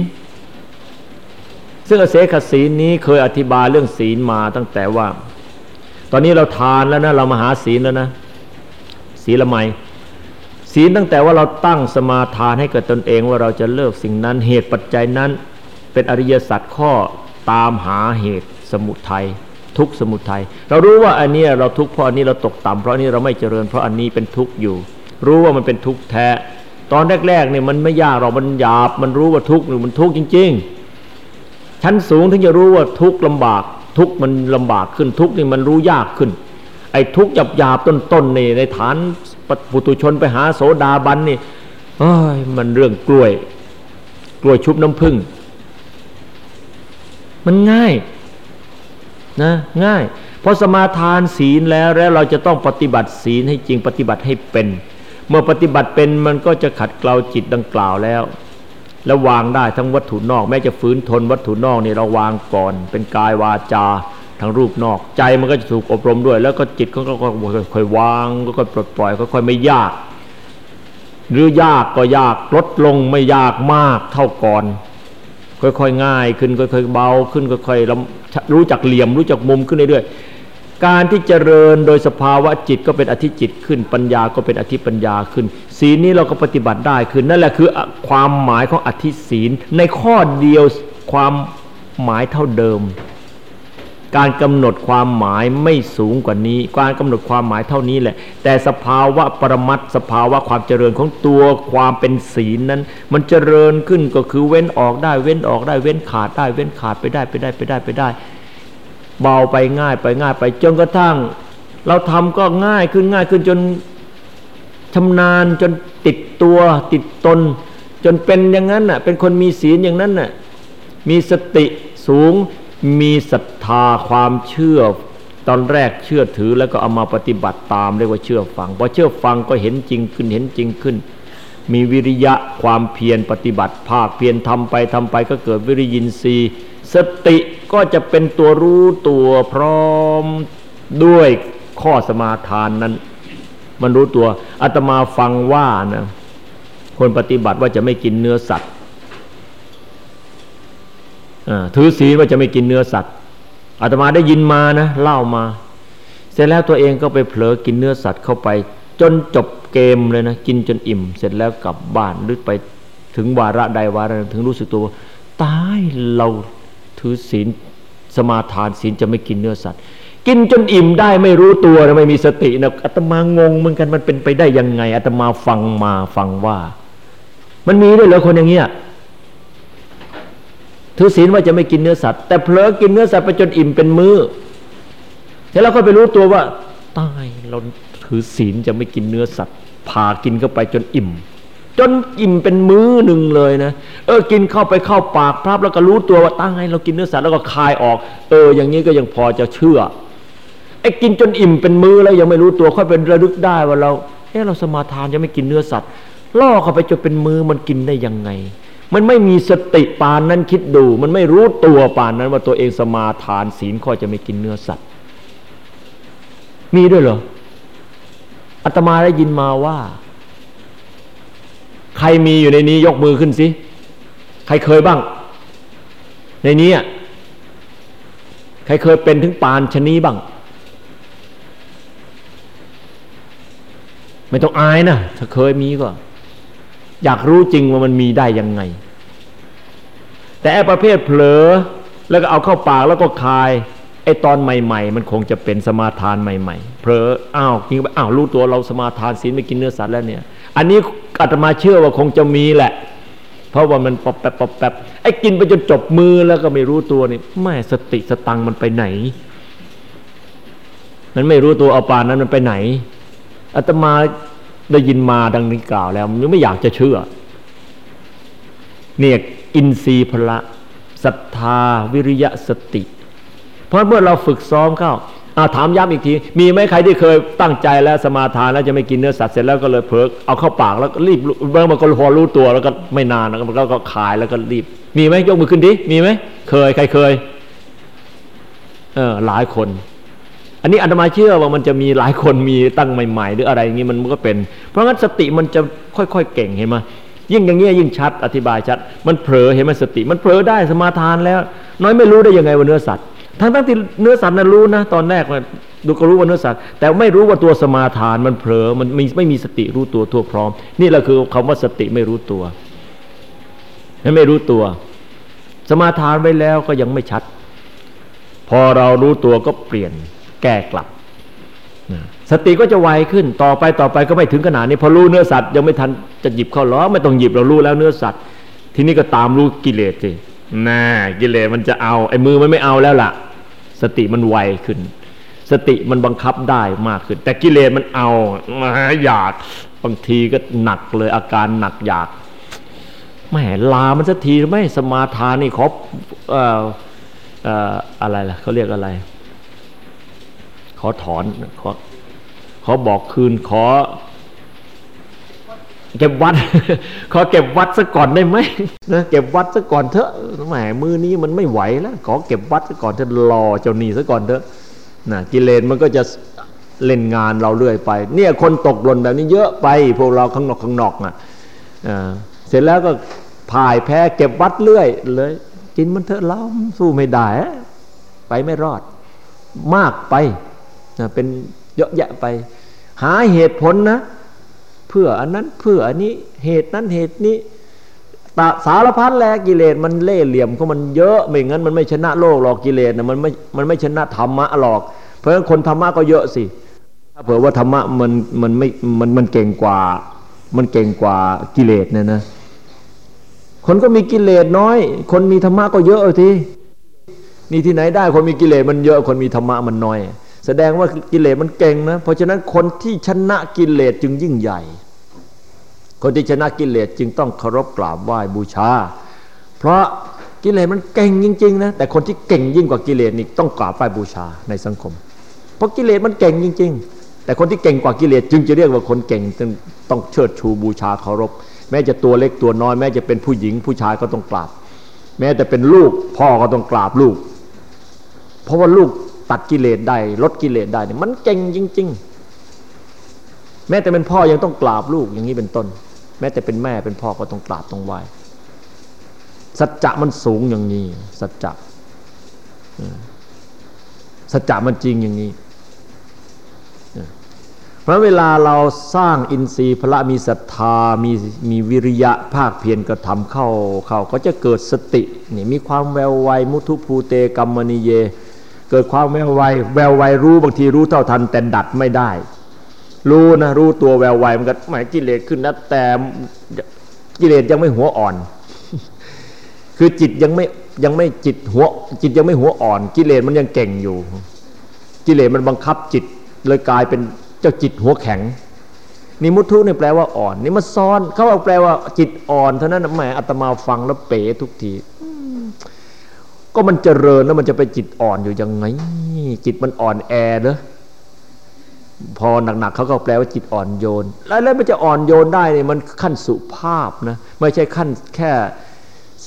ซึ่งอเสขศีลนี้เคยอธิบายเรื่องศีลมาตั้งแต่ว่า ตอนนี้เราทานแล้วนะ เรามาหาศีลแล้วนะ ศีลละไมศีลตั้งแต่ว่าเราตั้งสมาทานให้กับตนเองว่าเราจะเลิกสิ่งนั้นเหตุปัจจัยนั้น เป็นอริยสัจข้อ ตามหาเหตุสมุทัยทุกสมุทัยเรารู้ว่าอันนี้เราทุกข์เพราะอันนี้เราตกต่ำเพราะอันนี้เราไม่เจริญเพราะอันนี้เป็นทุกข์อยู่ รู้ว่ามันเป็นทุกข์แท้ ตอนแรกๆเนี่ยมันไม่ยากเรามันหยาบ มันรู้ว่าทุกข์หรือมันทุกข์จริง ๆ ชั้นสูงถึงจะรู้ว่าทุกข์ลำบาก ทุกข์มันลำบากขึ้นทุกข์นี่มันรู้ยากขึ้น ไอ้ทุกข์หยาบหยาบต้นๆนี่ในฐานปุตุชนไปหาโสดาบันนี่เอ้ยมันเรื่องกล้วย กล้วยชุบน้ำผึ้ง มันง่ายนะง่ายพอสมาทานศีลแล้วแล้วเราจะต้องปฏิบัติศีลให้จริงปฏิบัติให้เป็น เมื่อปฏิบัติเป็นมันก็จะขัดเกลาจิตดังกล่าวแล้ว แล้ววางได้ทั้งวัตถุนอก แม้จะฝืนทนวัตถุนอกนี่เราวางก่อน เป็นกายวาจาทั้งรูปนอก ใจมันก็จะถูกอบรมด้วย แล้วก็จิตก็ค่อยๆวางก็ค่อยปลดปล่อยค่อยไม่ยาก หรือยากก็ยากลดลงไม่ยากมากเท่าก่อน ค่อยๆง่ายขึ้นค่อยๆเบาขึ้นค่อยๆรู้จักเหลี่ยมรู้จักมุมขึ้นเรื่อยๆการที่เจริญโดยสภาวะจิตก็เป็นอธิจิตขึ้นปัญญาก็เป็นอธิปัญญาขึ้น ศีลนี้เราก็ปฏิบัติได้ขึ้นนั่นแหละคือความหมายของอธิศีลในข้อเดียวความหมายเท่าเดิม การกำหนดความหมายไม่สูงกว่านี้ การกำหนดความหมายเท่านี้แหละ แต่สภาวะปรมัตสภาวะความเจริญของตัวความเป็นศีลนั้น มันเจริญขึ้นก็คือเว้นออกได้เว้นออกได้เว้นขาดได้เว้นขาดไปได้ไปได้ไปได้ไปได้ เบาไปง่ายไปง่ายไปจนกระทั่ง เราทำก็ง่ายขึ้นง่ายขึ้นจนชำนาญจนติดตัวติดตน จนเป็นอย่างนั้นน่ะเป็นคนมีศีลอย่างนั้นน่ะมีสติสูง มีศรัทธาความเชื่อ ตอนแรกเชื่อถือแล้วก็เอามาปฏิบัติตามเรียกว่าเชื่อฟังพอเชื่อฟังก็เห็นจริงขึ้นเห็นจริงขึ้น มีวิริยะความเพียรปฏิบัติ ภาคเพียรทำไปทำไปก็เกิดวิริยินทรีย์สติก็จะเป็นตัวรู้ตัวพร้อมด้วยข้อสมาทานนั้น มันรู้ตัวอาตมาฟังว่านะคนปฏิบัติว่าจะไม่กินเนื้อสัตว์ ถือศีลว่าจะไม่กินเนื้อสัตว์อาตมาได้ยินมานะเล่ามา เสร็จแล้วตัวเองก็ไปเผลอกินเนื้อสัตว์เข้าไป จนจบเกมเลยนะกินจนอิ่ม เสร็จแล้วกลับบ้านหรือไปถึงวาระใดวาระถึงรู้สึกตัวตายเราถือศีลสมาทานศีลจะไม่กินเนื้อสัตว์ กินจนอิ่มได้ไม่รู้ตัวไม่มีสตินะอาตมางงเหมือนกันมันเป็นไปได้ยังไงอาตมาฟังมาฟังว่า มันมีด้วยเหรอคนอย่างเงี้ย ถือศีลว่าจะไม่กินเนื้อสัตว์แต่เผลอกินเนื้อสัตว์ไปจนอิ่มเป็นมือ้อเสร็จแล้วก็ไปรู้ตัวว่าตายเราถือศีลจะไม่กินเนื้อสัตว์พากินเข้าไปจนอิ่ม จนอิ่มเป็นมื้อหนึ่งเลยนะเออกินเข้าไปเข้าปากพรับแล้วก็รู้ตัวว่าตั้เรากินเนื้อสัตว์แล้วก็คายออก เออ อย่างนี้ก็ยังพอจะเชื่อไอ้กินจนอิ่มเป็นมื้อแล้วยังไม่รู้ตัวค่อยเป็นระลึกได้ว่าเราเออเราสมาทานจะไม่กินเนื้อสัตว์ล่อเข้าไปจนเป็นมือมันกินได้ยังไง มันไม่มีสติปานนั้นคิดดู มันไม่รู้ตัวปานนั้นว่าตัวเองสมาทานศีลข้อจะไม่กินเนื้อสัตว์ มีด้วยเหรออาตมาได้ยินมาว่า ใครมีอยู่ในนี้ยกมือขึ้นสิ ใครเคยบ้าง ในนี้อะใครเคยเป็นถึงปานชนีบ้าง ไม่ต้องอายนะถ้าเคยมีก็ อยากรู้จริงว่ามันมีได้ยังไง แต่ประเภทเผลอแล้วก็เอาเข้าปากแล้วก็คายไอ้ตอนใหม่ ๆ มันคงจะเป็นสมาทานใหม่ ๆ เผลออ้าวกินไปอ้าวรู้ตัวเราสมาทานศีลไม่กินเนื้อสัตว์แล้วเนี่ย อันนี้อาตมาเชื่อว่าคงจะมีแหละ เพราะว่ามันปอบแปบปอบแปบไอ้กินไปจนจบมือแล้วก็ไม่รู้ตัวนี่ไม่สติสตังมันไปไหน มันไม่รู้ตัวเอาปานนั้นมันไปไหนอาตมา ได้ยินมาดังนี้กล่าวแล้วมันไม่อยากจะเชื่อ เนี่ยอินทรีย์พละศรัทธาวิริยะสติ เพราะเมื่อเราฝึกซ้อมเข้าอาถามย้ำอีกที มีไหมใครที่เคยตั้งใจแล้วสมาทานแล้วจะไม่กินเนื้อสัตว์เสร็จแล้วก็เลยเพิกเอาเข้าปากแล้วรีบเมื่อมันก็พอรู้ตัวแล้วก็ไม่นานแล้วมันก็ขายแล้วก็รีบ มีไหมยกมือขึ้นดิมีไหมเคยใครเคยเออหลายคน อันนี้อาตมาเชื่อว่ามันจะมีหลายคนมีตั้งใหม่ๆ หรืออะไรอย่างนี้มันก็เป็น เพราะงั้นสติมันจะค่อยๆเก่งเห็นไหมยิ่งอย่างเงี้ยยิ่งชัดอธิบายชัด มันเผลอเห็นไหมสติ มันเผลอได้สมาทานแล้ว น้อยไม่รู้ได้ยังไงว่าเนื้อสัตว์ทั้งทั้งที่เนื้อสัตว์นั้นรู้นะ ตอนแรกมันดูก็รู้ว่าเนื้อสัตว์แต่ไม่รู้ว่าตัวสมาทานมันเผลอมันไม่ไม่มีสติรู้ตัวทั่วพร้อม นี่แหละคือคำว่าสติไม่รู้ตัวไม่รู้ตัว สมาทานไว้แล้วก็ยังไม่ชัด พอเรารู้ตัวก็เปลี่ยน แก้กลับสติก็จะไวขึ้นต่อไปต่อไปก็ไม่ถึงขนาดนี้พอรู้เนื้อสัตว์ยังไม่ทันจะหยิบเข้าล้อไม่ต้องหยิบเรารู้แล้วเนื้อสัตว์ทีนี้ก็ตามรู้กิเลสสิน่ากิเลสมันจะเอาไอ้มือมันไม่เอาแล้วล่ะ สติมันไวขึ้น สติมันบังคับได้มากขึ้น แต่กิเลสมันเอามาอยากบางทีก็หนักเลยอาการหนักอยากแหมลามันสักทีไม่สมาทานนี่ขอเอ่อเอ่ออะไรล่ะเขาเรียกอะไร ขอถอนขอขอบอกคืนขอ เก็บวัด ขอเก็บวัดซะก่อนได้ไหมนะเก็บวัดซะก่อนเถอะแหมมือนี้มันไม่ไหวแล้วขอเก็บวัดซะก่อนเถอะรอเจ้าหนี้ซะก่อนเถอะนะกิเลสมันก็จะเล่นงานเราเรื่อยไป เนี่ยคนตกหล่นแบบนี้เยอะไป พวกเราข้างนอกข้างนอกอะเสร็จแล้วก็พ่ายแพ้เก็บวัดเรื่อยเลยกินมันเถอะเล้าสู้ไม่ได้ ไปไม่รอด มากไป เป็นเยอะแยะไป หาเหตุผลนะ เพื่ออันนั้นเพื่ออันนี้เหตุนั้นเหตุนี้ตาสารพัดแลกิเลสมันเล่เหลี่ยมเขามันเยอะไม่งั้นมันไม่ชนะโลกหรอกกิเลสนะมันไม่มันไม่ชนะธรรมะหรอก เพราะฉะนั้นคนธรรมะก็เยอะสิถ้าเผื่อว่าธรรมะมันมันไม่มันมันเก่งกว่า มันเก่งกว่ากิเลสเนี่ยนะ คนก็มีกิเลสน้อย คนมีธรรมะก็เยอะทีนี่ที่ไหนได้คนมีกิเลสมันเยอะคนมีธรรมะมันน้อย แสดงว่ากิเลสมันเก่งนะ เพราะฉะนั้นคนที่ชนะกิเลสจึงยิ่งใหญ่ คนที่ชนะกิเลสจึงต้องเคารพกราบไหว้บูชา เพราะกิเลสมันเก่งจริงๆนะแต่คนที่เก่งยิ่งกว่ากิเลสนี่ต้องกราบไหว้บูชาในสังคม เพราะกิเลสมันเก่งจริง ๆ แต่คนที่เก่งกว่ากิเลสจึงจะเรียกว่าคนเก่งต้องเชิดชูบูชาเคารพ แม้จะตัวเล็กตัวน้อยแม้จะเป็นผู้หญิงผู้ชายก็ต้องกราบ แม้แต่เป็นลูกพ่อก็ต้องกราบลูก เพราะว่าลูก ตัดกิเลสได้ลดกิเลสได้เนี่ยมันเก่งจริง ๆ แม้แต่เป็นพ่อยังต้องกราบลูกอย่างนี้เป็นต้น แม้แต่เป็นแม่เป็นพ่อก็ต้องกราบต้องไหว้สัจจะมันสูงอย่างนี้ สัจจะสัจจะมันจริงอย่างนี้เพราะเวลาเราสร้างอินทรีย์พละมีศรัทธามีมีวิริยะภาคเพียรกระทำเข้าเข้าก็จะเกิดสตินี่มีความแววไวมุทุภูเตกัมมณีเย เกิดความแววไวแววไวรู้บางทีรู้เท่าทัน แต่ดัดไม่ได้ รู้นะรู้ตัวแววไวมันก็หมายกิเลสขึ้นนะแต่กิเลสยังไม่หัวอ่อน คือจิตยังไม่ยังไม่จิตหัว จิตยังไม่หัวอ่อน กิเลสมันยังเก่งอยู่ กิเลสมันบังคับจิตเลยกลายเป็นเจ้าจิตหัวแข็งนิมุทุนี่แปลว่าอ่อน นี่มาซ้อนเขาเอาแปลว่าจิตอ่อนเท่านั้นแหมอาตมาฟังแล้วเป๋ทุกที ก็มันเจริญแล้วมันจะไปจิตอ่อนอยู่ยังไง จิตมันอ่อนแอเนอะพอหนักๆเขาก็แปลว่าจิตอ่อนโยนแล้วมันจะอ่อนโยนได้เนี่ยมันขั้นสุภาพนะไม่ใช่ขั้นแค่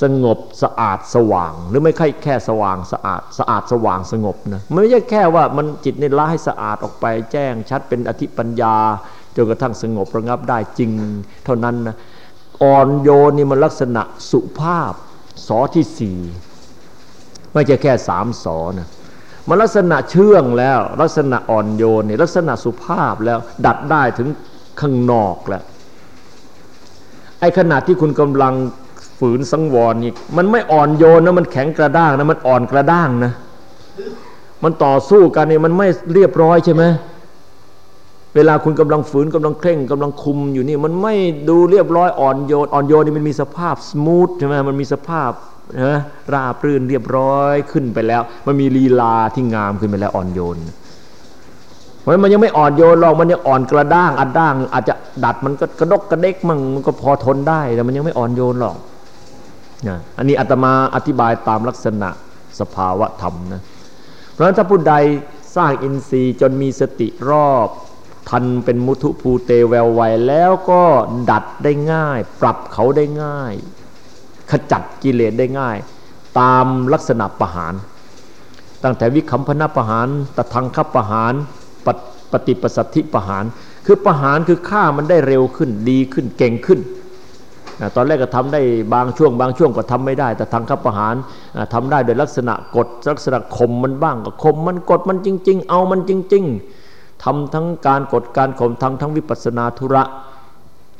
สงบสะอาดสว่าง หรือไม่ใช่แค่สว่างสะอาดสะอาดสว่างสงบนะไม่ใช่แค่ว่ามันจิตในละให้สะอาดออกไปแจ้งชัดเป็นอธิปัญญาจนกระทั่งสงบระงับได้จริง เท่านั้นนะอ่อนโยนนี่มันลักษณะสุภาพสอที่สี่ ไม่ใช่แค่สามสอนะมันลักษณะเชื่องแล้ว ลักษณะอ่อนโยนนี่ลักษณะสุภาพแล้ว ดัดได้ถึงข้างนอกแล้วไอ้ขณะที่คุณกำลังฝืนสังวรนี่มันไม่อ่อนโยนนะมันแข็งกระด้างนะมันอ่อนกระด้างนะมันต่อสู้กันนี่มันไม่เรียบร้อยใช่ไหมเวลาคุณกำลังฝืนกำลังเคร่งกำลังคุมอยู่นี่ มันไม่ดูเรียบร้อยอ่อนโยนอ่อนโยนนี่มันมีสภาพสมูทใช่ไหมมันมีสภาพ นะราบรื่นเรียบร้อยขึ้นไปแล้ว มันมีลีลาที่งามขึ้นไปแล้วอ่อนโยนเพราะมันยังไม่อ่อนโยนหรอกมันยังอ่อนกระด้างอัดด้าง อาจจะดัดมันก็กระดกกระเด็กมั่งมันก็พอทนได้แต่มันยังไม่อ่อนโยนหรอกนะอันนี้อาตมาอธิบายตามลักษณะสภาวะธรรมนะเพราะฉะนั้นถ้าผู้ใดสร้างอินทรีย์จนมีสติรอบทันเป็นมุทุภูเตแววไวแล้วก็ดัดได้ง่าย ปรับเขาได้ง่าย ขจัดกิเลสได้ง่าย ตามลักษณะประหาร ตั้งแต่วิคัมพนาประหารตะทังคับประหารปปฏิปสัตธิประหาร คือประหารคือฆ่ามันได้เร็วขึ้นดีขึ้นเก่งขึ้นตอนแรกก็ทำได้บางช่วง บางช่วงก็ทำไม่ได้ แต่ทางขับประหารทำได้โดยลักษณะกดลักษณะข่มมันบ้างก็ข่มมันกดมันจริง ๆ เอามันจริง ๆทำทั้งการกดการข่มทั้งทั้งวิปัสนาธุระ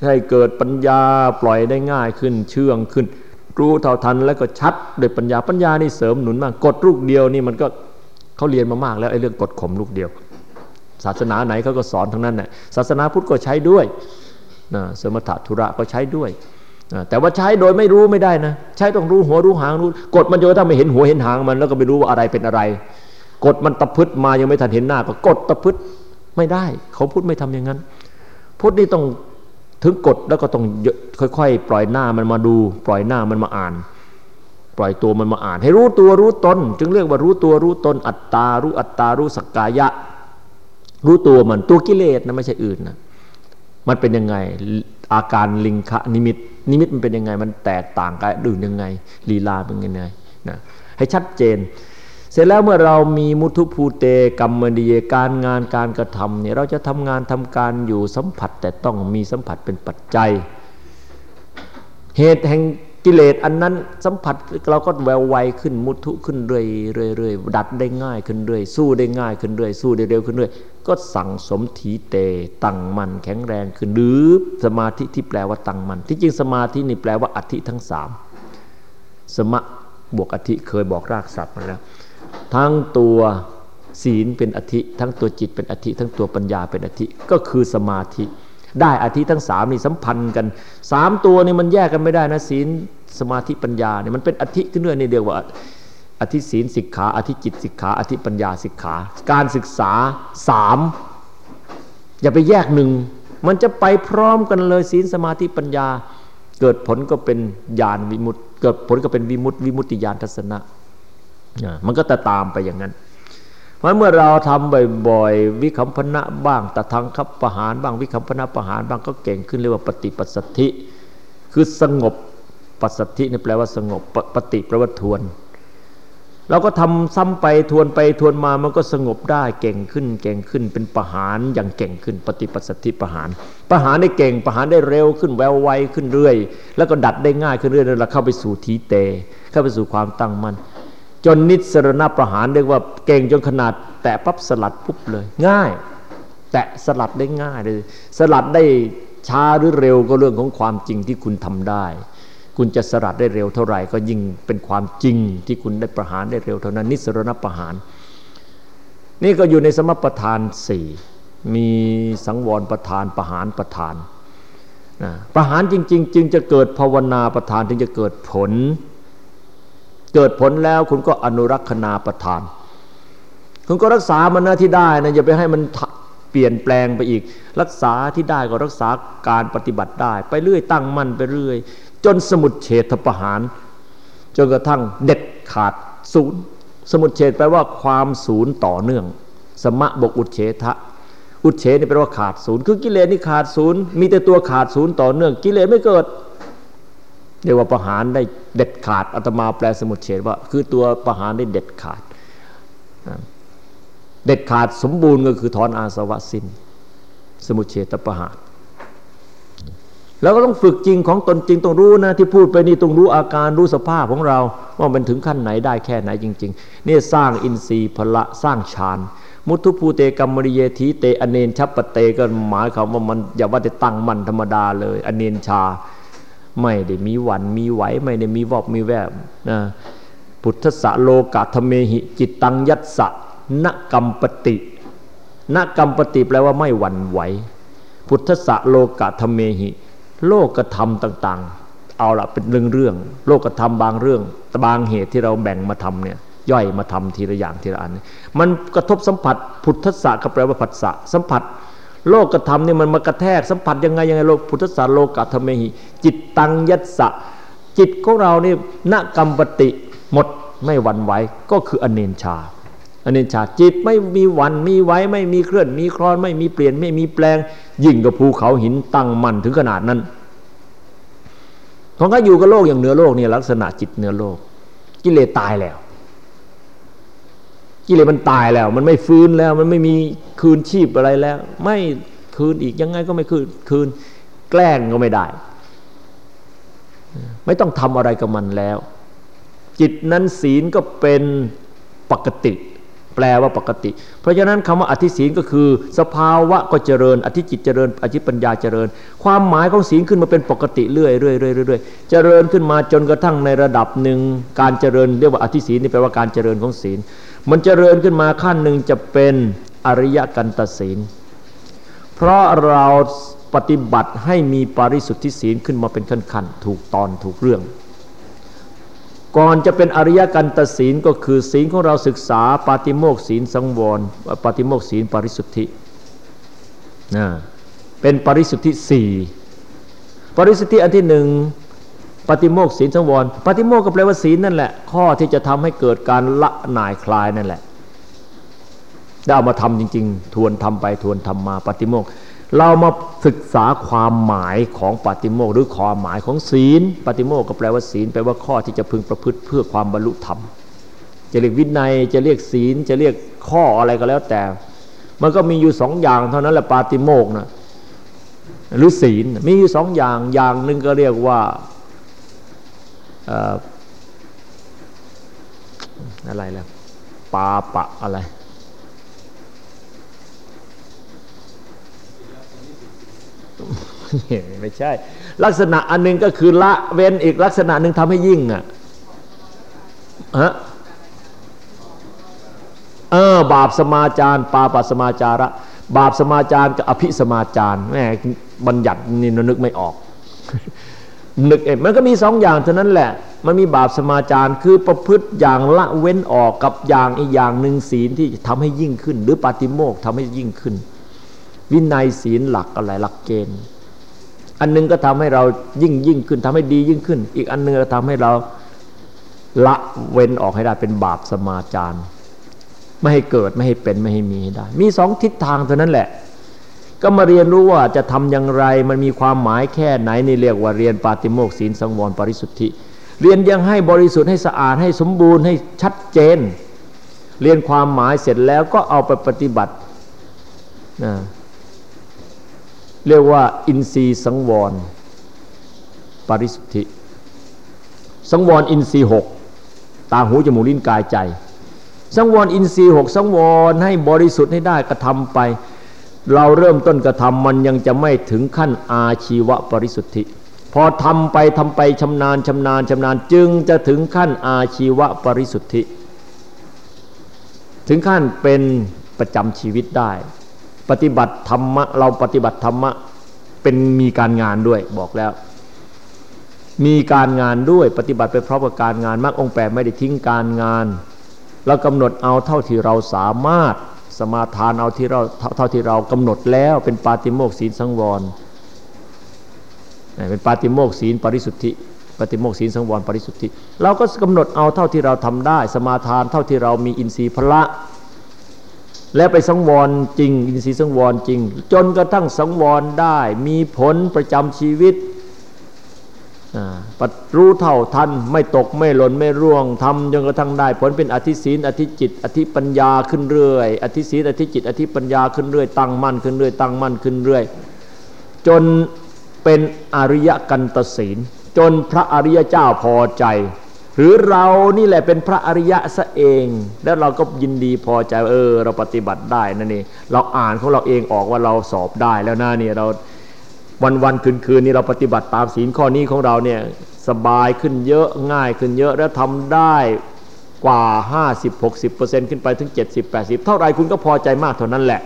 ให้เกิดปัญญาปล่อยได้ง่ายขึ้นเชื่องขึ้น รู้เท่าทันแล้วก็ชัดโดยปัญญาปัญญานี่เสริมหนุนมากกดลูกเดียวนี่มันก็เขาเรียนมามากแล้วไอ้เรื่องกดข่มลูกเดียว ศาสนาไหนเขาก็สอนทั้งนั้นแหละศาสนาพุทธก็ใช้ด้วยนะสมถะธุระก็ใช้ด้วยแต่ว่าใช้โดยไม่รู้ไม่ได้นะใช้ต้องรู้หัวรู้หางรู้กดมันโยถ้าไม่เห็นหัวเห็นหางมัน แล้วก็ไม่รู้ว่าอะไรเป็นอะไร กดมันตะพึดมายังไม่ทันเห็นหน้าก็กดตะพึดไม่ได้ เขาพูดไม่ทำอย่างนั้นพุทธนี่ต้อง ถึงกดแล้วก็ต้องค่อย ๆ ปล่อยหน้ามันมาดู ปล่อยหน้ามันมาอ่าน ปล่อยตัวมันมาอ่าน ให้รู้ตัวรู้ตน จึงเรียกว่ารู้ตัวรู้ตน อัตตา รู้อัตตา รู้สักกายะ รู้ตัวมันตัวกิเลสนะไม่ใช่อื่นนะมันเป็นยังไงอาการลิงคะนิมิต นิมิตมันเป็นยังไง มันแตกต่างกันอื่นยังไงลีลาเป็นยังไงนะให้ชัดเจน เสร็จแล้วเมื่อเรามีมุทุภูเตกรรมดีการงานการกระทำเนี่ยเราจะทำงานทำการอยู่สัมผัสแต่ต้องมีสัมผัสเป็นปัจจัย เหตุแห่งกิเลสอันนั้นสัมผัสเราก็แววไวขึ้นมุทุขึ้นเรื่อยเรื่อยเรื่อยดัดได้ง่ายขึ้นเรื่อยสู้ได้ง่ายขึ้นเรื่อยสู้ได้เร็วขึ้นเรื่อยก็สั่งสมถีเตตั้งมันแข็งแรงขึ้นหรือสมาธิที่แปลว่าตั้งมัน ที่จริงสมาธินี่แปลว่าอธิทั้งสามสมะบวกอธิเคยบอกรากศัพท์มาแล้ว ทั้งตัวศีลเป็นอธิทั้งตัวจิตเป็นอธิทั้งตัวปัญญาเป็นอธิก็คือสมาธิ ได้อธิทั้งสามนี่สัมพันธ์กันสามตัวนี่มันแยกกันไม่ได้นะศีลสมาธิปัญญาเนี่ยมันเป็นอธิขึ้นเรื่อยนี่เดียวว่าอธิศีลสิกขาอธิจิตสิกขาอธิปัญญาสิกขา การศึกษาสามอย่าไปแยกหนึ่งมันจะไปพร้อมกันเลยศีลสมาธิปัญญา เกิดผลก็เป็นญาณวิมุตติเกิดผลก็เป็นวิมุตติวิมุตติญาณทัศนะ มันก็จะตามไปอย่างนั้น เพราะเมื่อเราทำบ่อยๆ วิคัมพนะบ้างแต่ทางขับประหารบ้างวิคัมพนะประหารบ้างก็เก่งขึ้นเรียกว่าปฏิปัสสธิ คือสงบปัสสธินี่แปลว่าสงบปฏิแปลว่าทวนเราก็ทำซ้ำไปทวนไปทวนมามันก็สงบได้เก่งขึ้น เก่งขึ้นเป็นประหารอย่างเก่งขึ้น ปฏิปัสสธิประหาร ประหารได้เก่งประหารได้เร็วขึ้นแววไวขึ้นเรื่อย แล้วก็ดัดได้ง่ายขึ้นเรื่อยแล้วเข้าไปสู่ทีเต เข้าไปสู่ความตั้งมั่น จนนิสรณประหารเรียกว่าเก่งจนขนาด แตะปั๊บสลัดปุ๊บเลย ง่าย แตะสลัดได้ง่ายเลย สลัดได้ช้าหรือเร็วก็เรื่องของความจริงที่คุณทำได้ คุณจะสลัดได้เร็วเท่าไหร่ ก็ยิ่งเป็นความจริงที่คุณได้ประหารได้เร็วเท่านั้น นิสรณประหาร นี่ก็อยู่ในสมประทานสี่มีสังวรประทานประหารประทานนะประหารจริง ๆ จึงจะเกิดภาวนาประทานถึงจะเกิดผล เกิดผลแล้วคุณก็อนุรักษณาประทาน คุณก็รักษามันนะที่ได้นะอย่าไปให้มันเปลี่ยนแปลงไปอีก รักษาที่ได้ก็รักษาการปฏิบัติได้ ไปเรื่อยตั้งมั่นไปเรื่อย จนสมุดเฉทประหาร จนกระทั่งเด็ดขาดศูนย์สมุดเฉทแปลว่าความศูนย์ต่อเนื่อง สมะบกอุเฉทะอุเฉนี่แปลว่าขาดศูนย์คือกิเลสนี่ขาดศูนย์มีแต่ตัวขาดศูนย์ต่อเนื่อง กิเลสไม่เกิด เรียกว่าประหารได้เด็ดขาดอาตมาแปลสมุดเฉดว่า คือตัวประหารได้เด็ดขาด เด็ดขาดสมบูรณ์ก็คือถอนอาสวะสิน้น สมุเฉตประหารแล้วก็ต้องฝึกจริงของตนจริงต้องรู้นะที่พูดไปนี่ต้องรู้อาการรู้สภาพของเรา ว่ามันถึงขั้นไหนได้แค่ไหนจริงๆนี่สร้างอินทรีย์พละสร้างฌานมุทุภูเตกัมมริเยทีเตอเนนชัปปเตก็หมายความว่ามันอย่าว่าจะตั้งมันธรรมดาเลย อเนนชา ไม่ได้มีวันมีไหว ไม่ได้มีวอกมีแวบนะพุทธะโลกาธเมหิ จิตตังยัตสะนกรรมปตินกรรมปติแปลว่าไม่หวั่นไหว พุทธะโลกาธเมหิ โลกธรรมต่าง ๆ เอาละเป็นเรื่องเรื่องโลกธรรมบางเรื่องบางเหตุที่เราแบ่งมาทำเนี่ยย่อยมาทำทีละอย่างทีละอัน มันกระทบสัมผัสพุทธะก็แปลว่าผัสสะสัมผัส โลกธรรมนี่มันมากระแทกสัมผัสยังไงยังไงโลกพุทธศาสโลกธรรมหิ จิตตังยัตสะ จิตของเรานี่นกรรมปติหมดไม่หวั่นไหวก็คืออเนนชา อเนนชาจิตไม่มีวันมีไหวไม่มีเคลื่อนมีคลอนไม่มีเปลี่ยนไม่มีแปลง ยิ่งกับภูเขาหินตั้งมั่นถึงขนาดนั้นของก็อยู่กับโลกอย่างเหนือโลกนี่ลักษณะจิตเหนือโลก กิเลสตายแล้ว กิเลสมันตายแล้ว มันไม่ฟื้นแล้วมันไม่มีคืนชีพอะไรแล้ว ไม่คืนอีกยังไงก็ไม่คืนคืนแกล้งก็ไม่ได้ ไม่ต้องทำอะไรกับมันแล้ว จิตนั้นศีลก็เป็นปกติ แปลว่าปกติ เพราะฉะนั้นคำว่าอธิศีลก็คือ สภาวะก็เจริญ อธิจิตเจริญ อธิปัญญาเจริญ ความหมายของศีลขึ้นมาเป็นปกติเรื่อยเรื่อยเรื่อยเรื่อยเจริญขึ้นมาจนกระทั่งในระดับหนึ่งการเจริญเรียกว่าอธิศีลนี่แปลว่าการเจริญของศีล มันจเจริญขึ้นมาขั้นหนึ่งจะเป็นอริยกันตศีล เพราะเราปฏิบัติให้มีปริสุทธิศีลขึ้นมาเป็นขั้นๆถูกตอนถูกเรื่อง ก่อนจะเป็นอริยกันตศีลก็คือศีลของเราศึกษาปาติโมกศีลสังวรปาติโมกศีลปริสุทธินะเป็นปริสุทธิสี่ปริสุทธิอันที่หนึ่ง ปฏิโมกศีลสังวร ปฏิโมกก็แปลว่าศีลนั่นแหละ ข้อที่จะทำให้เกิดการละหน่ายคลายนั่นแหละได้เอามาทำจริง ๆ ทวนทำไปทวนทำมาปฏิโมกเรามาศึกษาความหมายของปฏิโมกหรือความหมายของศีล ปฏิโมกก็แปลว่าศีลแปลว่าข้อที่จะพึงประพฤติเพื่อความบรรลุธรรม จะเรียกวินัยจะเรียกศีล จะเรียกข้ออะไรก็แล้วแต่ มันก็มีอยู่สองอย่างเท่านั้นแหละปาติโมกนะหรือศีลมีอยู่สองอย่างอย่างหนึ่งก็เรียกว่า อะไรแล้วปาปะอะไรไม่ใช่ ลักษณะอันนึงก็คือละเว้นอีกลักษณะหนึ่งทำให้ยิ่งอะฮะเออบาปสมาจารปาปสมาจาระ บาปสมาจารกับอภิสมาจารแม่บัญญัตินี่นึกไม่ออก นึกเองมันก็มีสองอย่างเท่านั้นแหละ มันมีบาปสมาจารคือประพฤติอย่างละเว้นออกกับอย่างอีกอย่างหนึ่งศีลที่ทำให้ยิ่งขึ้น หรือปาติโมกทำให้ยิ่งขึ้น วินัยศีลหลักอะไรหลักเกณฑ์ อันนึงก็ทำให้เรายิ่งยิ่งขึ้นทำให้ดียิ่งขึ้น อีกอันนึงก็ทำให้เราละเว้นออกให้ได้เป็นบาปสมาจารไม่ให้เกิดไม่ให้เป็นไม่ให้มีให้ได้ มีสองทิศทางเท่านั้นแหละ ก็มาเรียนรู้ว่าจะทำอย่างไร มันมีความหมายแค่ไหนนี่เรียกว่าเรียนปาติโมกศีลสังวรปริสุทธิ เรียนยังให้บริสุทธิ์ให้สะอาดให้สมบูรณ์ให้ชัดเจน เรียนความหมายเสร็จแล้วก็เอาไปปฏิบัตินะเรียกว่าอินทรีย์สังวร ปริสุทธิ สังวรอินทรีย์หกตาหูจมูกลิ้นกายใจ สังวรอินทรีย์หกสังวรให้บริสุทธิ์ให้ได้กระทำไป เราเริ่มต้นกระทำมันยังจะไม่ถึงขั้นอาชีวปริสุทธิ พอทำไปทำไปชำนาญชำนาญชำนาญจึงจะถึงขั้นอาชีวปริสุทธิ ถึงขั้นเป็นประจำชีวิตได้ ปฏิบัติธรรมะเราปฏิบัติธรรมะเป็นมีการงานด้วยบอกแล้ว มีการงานด้วยปฏิบัติไปพร้อมกับการงานมากองแปดไม่ได้ทิ้งการงาน เรากำหนดเอาเท่าที่เราสามารถ สมาทานเอาที่เราเท่าที่เรากำหนดแล้วเป็นปาติโมกศีลสังวรเป็นปาติโมกศีลปริสุทธิปฏิโมกศีลสังวรปริสุทธิเราก็กำหนดเอาเท่าที่เราทำได้ สมาทานเท่าที่เรามีอินทรีย์พละ แล้ไปสังวรจริง อินทรีย์สังวรจริง จนกระทั่งสังวรได้มีผลประจำชีวิต ปัดรู้เท่าทันไม่ตกไม่หล่นไม่ร่วงทำจนกระทั่งได้ ผลเป็นอธิศีลอธิจิต อธิปัญญาขึ้นเรื่อย อธิศีลอธิจิต อธิปัญญาขึ้นเรื่อย ตั้งมั่นขึ้นเรื่อยตั้งมั่นขึ้นเรื่อย จนเป็นอริยกันตศีล จนพระอริยเจ้าพอใจ หรือเรานี่แหละเป็นพระอริยะซะเอง แล้วเราก็ยินดีพอใจเออ เราปฏิบัติได้นั่นเองเราอ่านของเราเองออกว่าเราสอบได้แล้วนะนี่เรา วันวันคืนคืนนี่เราปฏิบัติตามศีลข้อนี้ของเราเนี่ยสบายขึ้นเยอะง่ายขึ้นเยอะแล้วทำได้กว่า 50-60%ขึ้นไปถึง 70-80 เท่าไรคุณก็พอใจมากเท่านั้นแหละ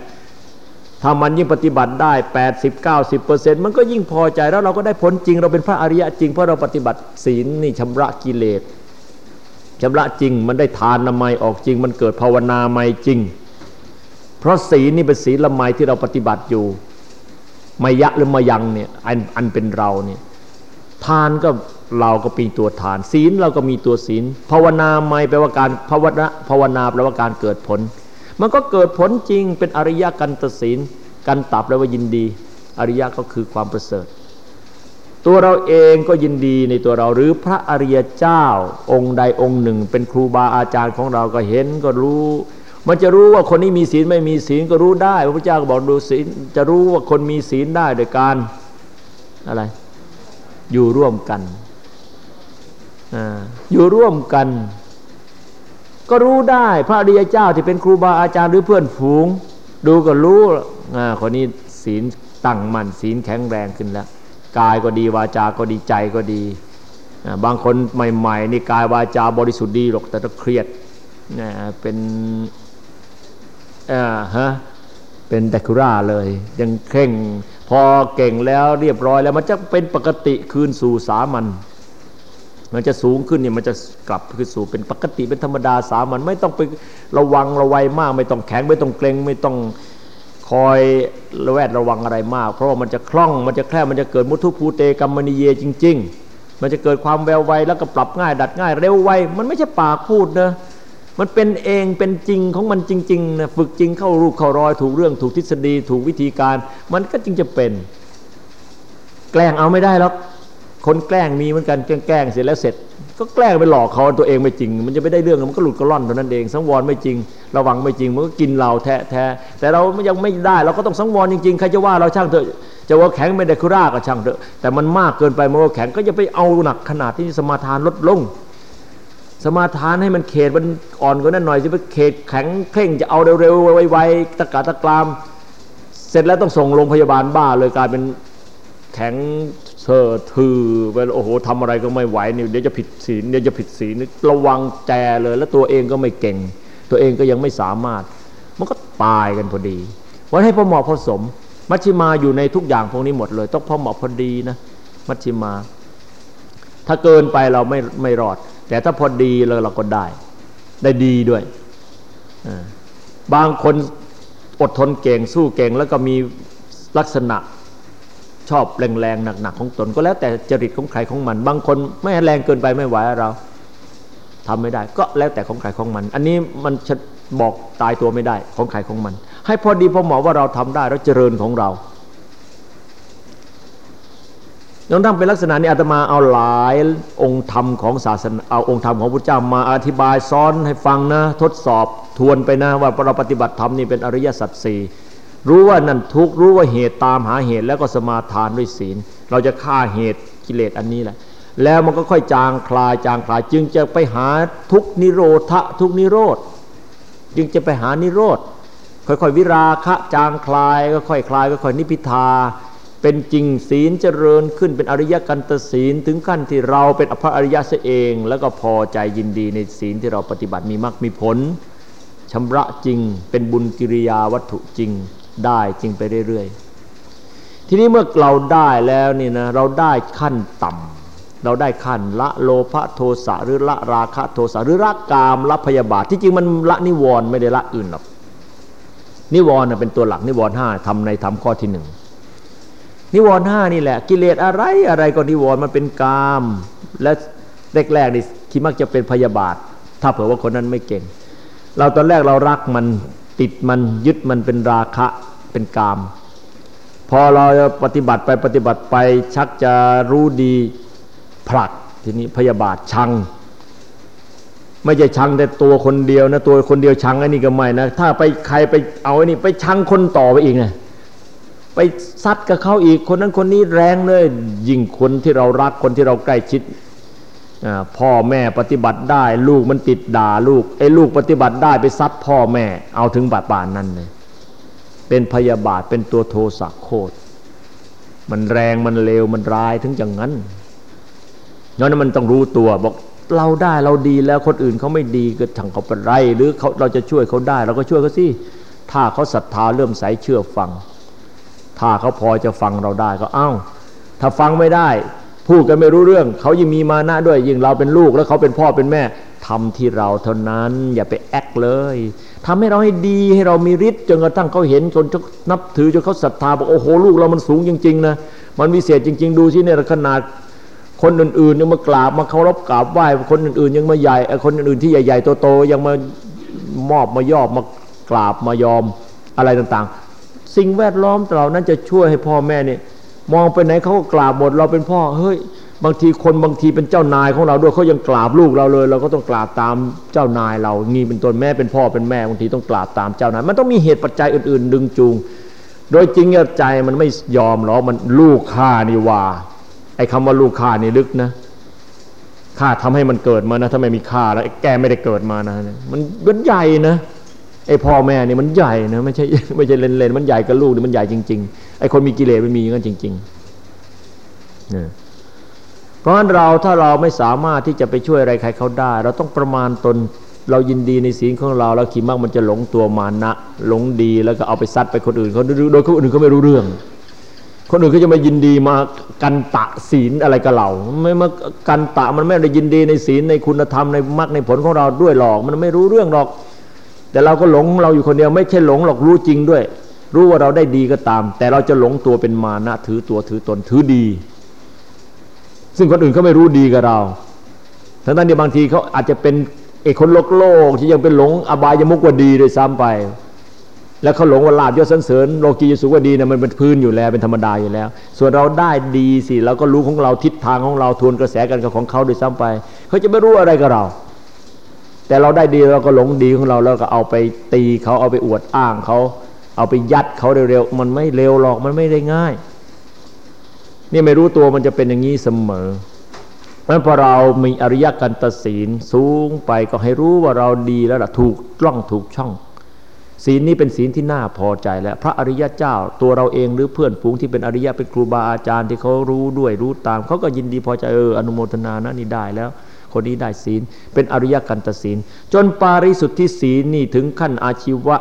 ถ้ามันยิ่งปฏิบัติได้ 80-90%มันก็ยิ่งพอใจแล้วเราก็ได้ผลจริง เราเป็นพระอริยะจริงเพราะเราปฏิบัติศีลนี่ชำระกิเลสชำระจริงมันได้ทานนามัยออกจริง มันเกิดภาวนาไม่จริง เพราะศีลนี่เป็นศีลละไมที่เราปฏิบัติอยู่ มายะหรือมายังเนี่ยอันอันเป็นเราเนี่ยทานก็เราก็เป็นตัวทาน ศีลเราก็มีตัวศีล ภาวนาไม่แปลว่าการภาวนาภาวนาแปลว่าการเกิดผล มันก็เกิดผลจริงเป็นอริยกันตศีลกันตับแปลว่ายินดี อริยะก็คือความประเสริฐ ตัวเราเองก็ยินดีในตัวเราหรือพระอริยเจ้าองค์ใดองค์หนึ่ง เป็นครูบาอาจารย์ของเราก็เห็นก็รู้ มันจะรู้ว่าคนนี้มีศีลไม่มีศีลก็รู้ได้ พระพุทธเจ้าก็บอกดูศีลจะรู้ว่าคนมีศีลได้โดยการอะไร อยู่ร่วมกันออยู่ร่วมกัน ก็รู้ได้พระอริยเจ้าที่เป็นครูบาอาจารย์หรือเพื่อนฝูง ดูก็รู้คนนี้ศีลตั้งมั่นศีลแข็งแรงขึ้นแล้ว กายก็ดีวาจาก็ดีใจก็ดีบางคนใหม่ๆนี่กายวาจาบริสุทธิ์ดีหรอกแต่ถ้เครียดเป็น อ่าฮะเป็นแดคูร่าเลย ยังเข่งพอเก่งแล้วเรียบร้อยแล้ว มันจะเป็นปกติคืนสู่สามัญมันจะสูงขึ้นเนี่ยมันจะกลับคือสู่เป็นปกติเป็นธรรมดาสามัญไม่ต้องไประวังระวัยมาก ไม่ต้องแข็งไม่ต้องเกรงไม่ต้องคอยระแวดระวังอะไรมาก เพราะว่ามันจะคล่องมันจะแคล่มันจะเกิดมุทุภูเตกรรมนิเยจริง ๆ มันจะเกิดความแววไวแล้วก็ปรับง่าย ดัดง่ายเร็วไวมันไม่ใช่ปากพูดนะ มันเป็นเองเป็นจริงของมันจริงๆนะฝึกจริงเข้ารูปเข้ารอยถูกเรื่องถูกทฤษฎี ถูกวิธีการ มันก็จริงจะเป็น แกล้งเอาไม่ได้หรอกคนแกล้งมีเหมือนกันแกล้งเสร็จแล้วเสร็จ ก็แกล้งไปหลอกเขาตัวเองไม่จริง มันจะไม่ได้เรื่องมันก็หลุดก็ล่อนเท่านั้นเอง สังวรไม่จริง ระวังไม่จริงมันก็กินเราแท้แท้แต่เรายังไม่ได้ เราก็ต้องสังวรจริงๆใครจะว่าเราช่างเถอะจะว่าแข็งไม่ได้คุร่าก็ช่างเถอะแต่มันมากเกินไปมันก็แข็งก็จะไปเอาหนักขนาดที่สมาทานลดลง สมาทานให้มันเขตมันอ่อนกว่านั้นหน่อยสิไปเขตแข็งเคร่งจะเอาเร็วๆไวๆตะกาตะกราม เสร็จแล้วต้องส่งโรงพยาบาลบ้าเลยกลายเป็นแข็งเซ่อถือไปโอ้โหทำอะไรก็ไม่ไหวนี่เดี๋ยวจะผิดศีลเดี๋ยวจะผิดศีลระวังแจเลย แล้วตัวเองก็ไม่เก่ง ตัวเองก็ยังไม่สามารถ มันก็ตายกันพอดีวันให้พอเหมาะพอสม มัชชิมาอยู่ในทุกอย่างพวกนี้หมดเลย ต้องพอเหมาะพอดีนะ มัชชิมา ถ้าเกินไปเราไม่ไม่รอด แต่ถ้าพอดีเราเราก็ได้ ได้ดีด้วย บางคนอดทนเก่งสู้เก่งแล้วก็มีลักษณะชอบแรงๆหนักๆของตนก็แล้วแต่จริตของใครของมัน บางคนไม่แรงเกินไปไม่ไหวเราทำไม่ได้ ก็แล้วแต่ของใครของมัน อันนี้มันบอกตายตัวไม่ได้ของใครของมัน ให้พอดีพอเหมาะว่าเราทำได้แล้วเจริญของเรา น้องทำเป็นลักษณะนี้อาตมาเอาหลายองค์ธรรมของศาสนาเอาองค์ธรรมของพระเจ้ามาอธิบายซ้อนให้ฟังนะ ทดสอบทวนไปนะว่าเราปฏิบัติธรรมนี่เป็นอริยสัจสี่รู้ว่านั่นทุกรู้ว่าเหตุตามหาเหตุแล้วก็สมาทานด้วยศีล เราจะฆ่าเหตุกิเลสอันนี้แหละ แล้วมันก็ค่อยจางคลายจางคลาย จึงจะไปหาทุกนิโรธทุกนิโรธจึงจะไปหานิโรธค่อยๆวิราคะจางคลายก็ค่อยคลายก็ค่อยนิพิทา เป็นจริงศีลเจริญขึ้นเป็นอริยกันตศีลถึงขั้นที่เราเป็นพระอริยะเอง แล้วก็พอใจยินดีในศีลที่เราปฏิบัติมีมรรคมีผลชำระจริงเป็นบุญกิริยาวัตถุจริงได้จริงไปเรื่อยๆ ทีนี้เมื่อเราได้แล้วนี่นะเราได้ขั้นต่ำเราได้ขั้นละโลภโทสะหรือละราคะโทสะหรือละกามละพยาบาทที่จริงมันละนิวรณ์ไม่ได้ละอื่นหรอกนิวรณ์เป็นตัวหลักนิวรณ์ห้าทำในธรรมข้อที่หนึ่ง นิวรณ์ห้านี่แหละ กิเลสอะไรอะไรก็นิวรณ์มันเป็นกาม และแรกๆนี่ที่มักจะเป็นพยาบาท ถ้าเผื่อว่าคนนั้นไม่เก่ง เราตอนแรกเรารักมันติดมันยึดมันเป็นราคะเป็นกาม พอเราปฏิบัติไปปฏิบัติไปชักจะรู้ดีผลักทีนี้พยาบาทชัง ไม่ใช่ชังแต่ตัวคนเดียวนะตัวคนเดียวชังไอันนี้ก็ไม่นะถ้าไปใครไปเอาไอันนี้ไปชังคนต่อไปอีกไง ไปซัดกับเขาอีก คนนั้นคนนี้แรงเลย ยิ่งคนที่เรารักคนที่เราใกล้ชิดพ่อแม่ปฏิบัติได้ ลูกมันติดด่าลูกไอ้ลูกปฏิบัติได้ไปซัดพ่อแม่ เอาถึงบาดบานนั้นเลยเป็นพยาบาทเป็นตัวโทสะโคตรมันแรงมันเลวมันร้ายถึงอย่างนั้นนั้นมันต้องรู้ตัวบอกเราได้เราดีแล้วคนอื่นเขาไม่ดีก็ทางเขาเป็นไร หรือเขาเราจะช่วยเขาได้ เราก็ช่วยเขาสิถ้าเขาศรัทธาเริ่มใสเชื่อฟัง ถ้าเขาพอจะฟังเราได้ก็เอา้า ถ้าฟังไม่ได้ พูดกันไม่รู้เรื่อง เขายิ่งมีมานะด้วย ยิ่งเราเป็นลูกแล้วเขาเป็นพ่อเป็นแม่ทำที่เราเท่านั้น อย่าไปแอคเลยทำให้เราให้ดีให้เรามีฤทธิ์จนกระทั่งเขาเห็นจนนับถือจนเขาศรัทธาบอกโอ้โหลูกเรามันสูงจริงๆนะมันวิเศษจริง ๆ ดูสิเนี่ยขนาดคนอื่นๆยังมากราบมาเคารพกราบไหว้คนอื่นๆ ยังมาใหญ่คนอื่นๆที่ใหญ่ๆโตๆยังมามอบมายอบมากราบมายอมอะไรต่าง สิ่งแวดล้อมเหล่านั้นจะช่วยให้พ่อแม่เนี่ยมองไปไหนเขาก็กราบหมดเราเป็นพ่อเฮ้ยบางทีคนบางทีเป็นเจ้านายของเราด้วยเขายังกราบลูกเราเลย เราก็ต้องกราบตามเจ้านายเรานี่เป็นต้นแม่เป็นพ่อเป็นแม่บางทีต้องกราบตามเจ้านาย มันต้องมีเหตุปัจจัยอื่น ๆ ดึงจูง โดยจริงใจมันไม่ยอมหรอกมันลูกข้านี่ว่าไอ้คำว่าลูกข้านี่ลึกนะข้าทำให้มันเกิดมานะถ้าไม่มีข้าแล้วแกไม่ได้เกิดมานะมันมันใหญ่นะ ไอ้พ่อแม่เนี่ยมันใหญ่นะไม่ใช่ไม่ใช่เล่นๆมันใหญ่กับลูกเนี่ยมันใหญ่จริงๆไอ้คนมีกิเลสมันมีอย่างนั้นจริงๆเนี่ยเพราะฉะนั้นเราถ้าเราไม่สามารถที่จะไปช่วยอะไรใครเขาได้ เราต้องประมาณตนเรายินดีในศีลของเราแล้วขีมากมันจะหลงตัวมานะ หลงดีแล้วก็เอาไปซัดไปคนอื่นเขาโดยคนอื่นเขาไม่รู้เรื่อง คนอื่นเขาจะมายินดีมากันตะศีลอะไรกับเราไม่มากันตะมันไม่ได้ยินดีในศีลในคุณธรรมในมรรคในผลของเราด้วยหรอก มันไม่รู้เรื่องหรอก แต่เราก็หลงเราอยู่คนเดียวไม่ใช่หลงหรอกรู้จริงด้วย รู้ว่าเราได้ดีก็ตาม แต่เราจะหลงตัวเป็นมานะถือตัวถือตนถือดี ซึ่งคนอื่นเขาไม่รู้ดีกับเราทั้งนั้นเนี่ยบางทีเขาอาจจะเป็นเอกคนโลกโลกที่ยังเป็นหลงอบายยมุกว่าดีโดยซ้ำไป แล้วเขาหลงว่าลาบยศสันเสริญโลกียสุว่าดีเนี่ยมันเป็นพื้นอยู่แล้วเป็นธรรมดาอยู่แล้ว ส่วนเราได้ดีสิเราก็รู้ของเราทิศทางของเราทวนกระแสกันกับของเขาโดยซ้ำไปเขาจะไม่รู้อะไรกับเรา แต่เราได้ดีเราก็หลงดีของเราแล้วก็เอาไปตีเขาเอาไปอวดอ้างเขาเอาไปยัดเขาเร็วๆมันไม่เร็วหรอกมันไม่ได้ง่าย นี่ไม่รู้ตัวมันจะเป็นอย่างนี้เสมอเพราะพอเรามีอริยกันตศีลสูงไปก็ให้รู้ว่าเราดีแล้วล่ะถูกล่องถูกช่อง ศีลนี้เป็นศีลที่น่าพอใจแล้ว พระอริยเจ้าตัวเราเองหรือเพื่อนฝูงที่เป็นอริยะเป็นครูบาอาจารย์ที่เขารู้ด้วยรู้ตามเขาก็ยินดีพอใจเอออนุโมทนานะนี่ได้แล้ว คนนี้ได้ศีล เป็นอริยกันตศีล จนปาริสุทธิศีลนี่ถึงขั้นอาชีวะ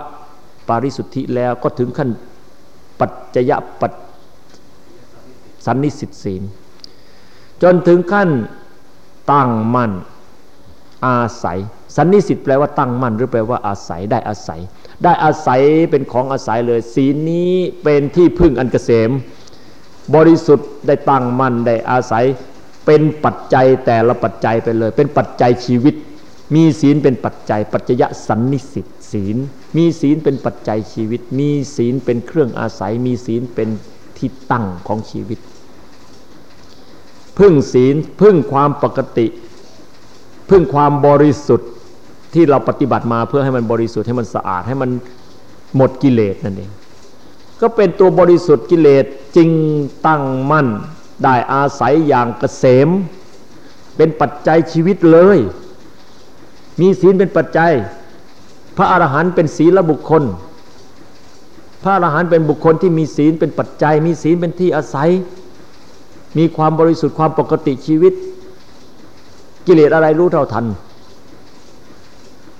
ปาริสุทธิแล้วก็ถึงขั้นปัจจยปัจสันนิสิตศีล จนถึงขั้นตั้งมั่นอาศัย สันนิสิตแปลว่าตั้งมั่นหรือแปลว่าอาศัยได้อาศัย ได้อาศัยเป็นของอาศัยเลย ศีลนี้เป็นที่พึ่งอันเกษม บริสุทธิ์ได้ตั้งมั่นได้อาศัย เป็นปัจจัยแต่ละปัจจัยไปเลย เป็นปัจจัยชีวิต มีศีลเป็นปัจจัย ปัจจยสันนิสิตศีล มีศีลเป็นปัจจัยชีวิต มีศีลเป็นเครื่องอาศัย มีศีลเป็นที่ตั้งของชีวิต พึ่งศีลพึ่งความปกติ พึ่งความบริสุทธิ์ที่เราปฏิบัติมาเพื่อให้มันบริสุทธิ์ให้มันสะอาดให้มันหมดกิเลสนั่นเองก็เป็นตัวบริสุทธิ์กิเลสจริงตั้งมั่น ได้อาศัยอย่างเกษม เป็นปัจจัยชีวิตเลย มีศีลเป็นปัจจัย พระอรหันต์เป็นศีลบุคคล พระอรหันต์เป็นบุคคลที่มีศีลเป็นปัจจัย มีศีลเป็นที่อาศัย มีความบริสุทธิ์ความปกติชีวิต กิเลสอะไรรู้เท่าทัน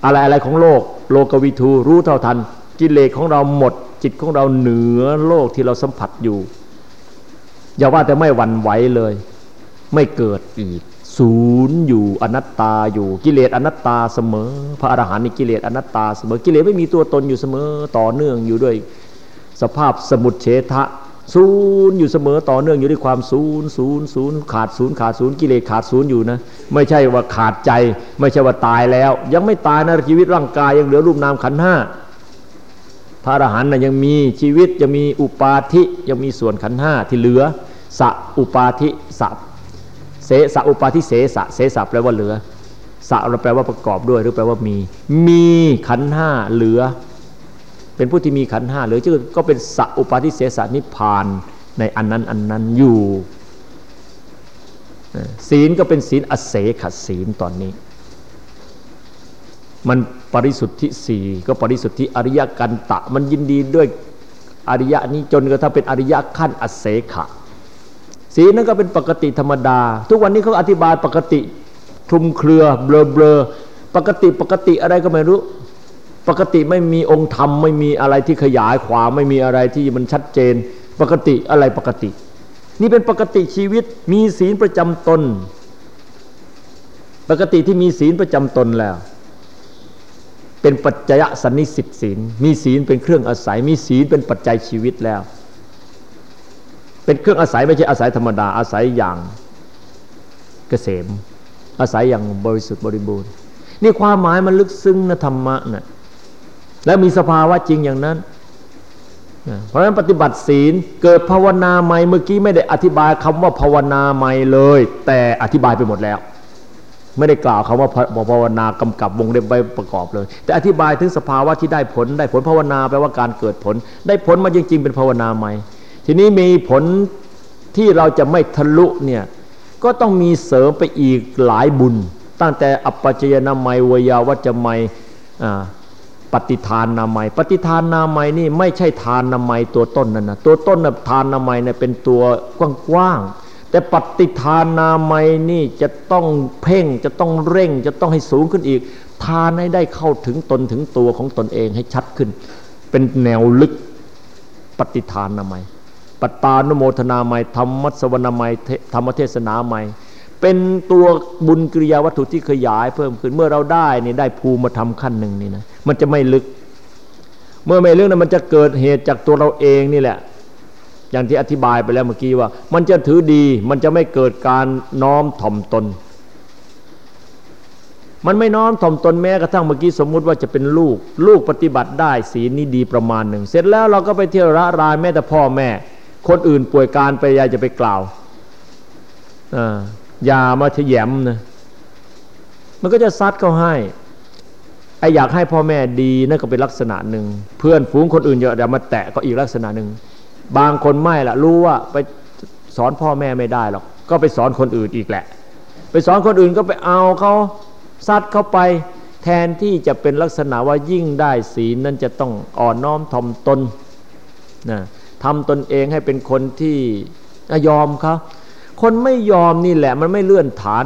อะไรอะไรของโลก โลกวิทูรู้เท่าทัน กิเลสของเราหมดจิตของเราเหนือโลกที่เราสัมผัสอยู่ อย่าว่าแต่ไม่หวั่นไหวเลย ไม่เกิดอีก ศูนย์อยู่อนัตตาอยู่กิเลสอนัตตาเสมอ พระอรหันต์นี่กิเลสอนัตตาเสมอกิเลสไม่มีตัวตนอยู่เสมอต่อเนื่องอยู่ด้วย สภาพสมุทเฉทะศูนย์อยู่เสมอต่อเนื่องอยู่ด้วยความศูนย์ศูนย์ศูนย์ขาดศูนย์ขาดศูนย์กิเลสขาดศูนย์อยู่นะ ไม่ใช่ว่าขาดใจ ไม่ใช่ว่าตายแล้ว ยังไม่ตายนะชีวิตร่างกายยังเหลือรูปนามขันห้า พระอรหันต์นะยังมีชีวิตยังมีอุปาทิยังมีส่วนขันห้าที่เหลือสะอุปาทิสัเสสะอุปาทิเสสะเสสะแปลว่าเหลือสะเราแปลว่าประกอบด้วยหรือแปลว่ามี มีขันห้าเหลือ เป็นผู้ที่มีขันห้าเหรือชื่อก็เป็นสัอุปาทิเสสนิพานในอันนั้นอันนั้นอยู่ศีลก็เป็นศีลอเสขศีลตอนนี้ มัน ปริสุทธิสี่ก็ปริสุทธิอริยกันตะ มันยินดีด้วยอริยะนี้จนกระทั่งเป็นอริยะขั้นอเสขะศีนั่นก็เป็นปกติธรรมดา ทุกวันนี้เขาอธิบายปกติคลุมเครือเบลอเบลอปกติปกติอะไรก็ไม่รู้ ปกติไม่มีองค์ธรรมไม่มีอะไรที่ขยายความไม่มีอะไรที่มันชัดเจน ปกติอะไรปกติ นี่เป็นปกติชีวิตมีศีลประจำตน ปกติที่มีศีลประจำตนแล้ว เป็นปัจจยสันนิสิตศีล มีศีลเป็นเครื่องอาศัย มีศีลเป็นปัจจัยชีวิตแล้ว เป็นเครื่องอาศัยไม่ใช่อาศัยธรรมดาอาศัยอย่างเกษม อาศัยอย่างบริสุทธิ์บริบูรณ์ นี่ความหมายมันลึกซึ้งนะธรรมะนะ่ะและมีสภาวะจริงอย่างนั้นเพราะฉะนั้นปฏิบัติศีลเกิดภาวนาใหม่เมื่อกี้ไม่ได้อธิบายคำว่าภาวนาใหม่เลย แต่อธิบายไปหมดแล้ว ไม่ได้กล่าวคำว่าภาวนากำกับวงเล็บใบประกอบเลย แต่อธิบายถึงสภาวะที่ได้ผลได้ผลภาวนาแปลว่าการเกิดผล ได้ผลมาจริง ๆ เป็นภาวนาใหม่ ทีนี้มีผลที่เราจะไม่ทะลุเนี่ยก็ต้องมีเสริมไปอีกหลายบุญ ตั้งแต่อัปปจยนามัยวยาวัจจะไมปฏิทานนามัย ปฏิทานนามัยนี่ไม่ใช่ทานนามัยตัวต้นนั่นนะตัวต้นนะทานนามัยเนี่ยเป็นตัวกว้างๆ แต่ปฏิทานนามัยนี่จะต้องเพ่งจะต้องเร่ง จะต้องให้สูงขึ้นอีก ทานให้ได้เข้าถึงตนถึงตัวของตนเองให้ชัดขึ้น เป็นแนวลึกปฏิทานนามัยปัตตานุโมทนาใหม่ธรรมสวนาใหม่ธรรมเทศนาใหม่เป็นตัวบุญกิริยาวัตถุที่ขยายเพิ่มขึ้นเมื่อเราได้นี่ได้ภูมิธรรมขั้นหนึ่งนี่นะมันจะไม่ลึก เมื่อไม่ลึกนะมันจะเกิดเหตุจากตัวเราเองนี่แหละ อย่างที่อธิบายไปแล้วเมื่อกี้ว่า มันจะถือดีมันจะไม่เกิดการน้อมถ่อมตน มันไม่น้อมถ่อมตนแม้กระทั่งเมื่อกี้สมมุติว่าจะเป็นลูก ลูกปฏิบัติได้ศีลนี้ดีประมาณหนึ่ง เสร็จแล้วเราก็ไปเที่ยวระรายแม้แต่พ่อแม่ คนอื่นป่วยการไปยายจะไปกล่าวอย่ามาเฉยมนะมันก็จะซัดเขาให้ไออยากให้พ่อแม่ดีนั่นก็เป็นลักษณะหนึ่ง เพื่อนฝูงคนอื่นอย่ามาแตะก็อีกลักษณะหนึ่ง บางคนไม่ละรู้ว่าไปสอนพ่อแม่ไม่ได้หรอกก็ไปสอนคนอื่นอีกแหละ ไปสอนคนอื่นก็ไปเอาเขาซัดเข้าไป แทนที่จะเป็นลักษณะว่ายิ่งได้ศีลนั้นจะต้องอ่อนน้อมถ่อมตนนะทำตนเองให้เป็นคนที่ยอมเขาคนไม่ยอมนี่แหละมันไม่เลื่อนฐาน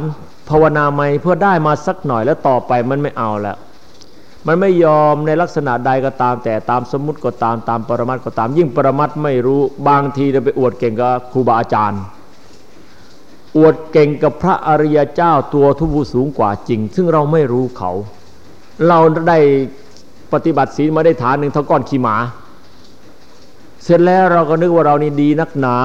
ภาวนาไม่เพื่อได้มาสักหน่อยแล้วต่อไปมันไม่เอาแล้ว มันไม่ยอมในลักษณะใดก็ตาม แต่ตามสมมติก็ตามตามปรมัตก็ตาม ยิ่งปรมัตไม่รู้บางทีจะไปอวดเก่งกับครูบาอาจารย์ อวดเก่งกับพระอริยเจ้าตัวทุบูสูงกว่าจริง ซึ่งเราไม่รู้เขา เราได้ปฏิบัติศีลมาได้ฐานหนึ่งเท่าก้อนขี้หมา เสร็จแล้วเราก็นึกว่าเรานี่ดีนักหนา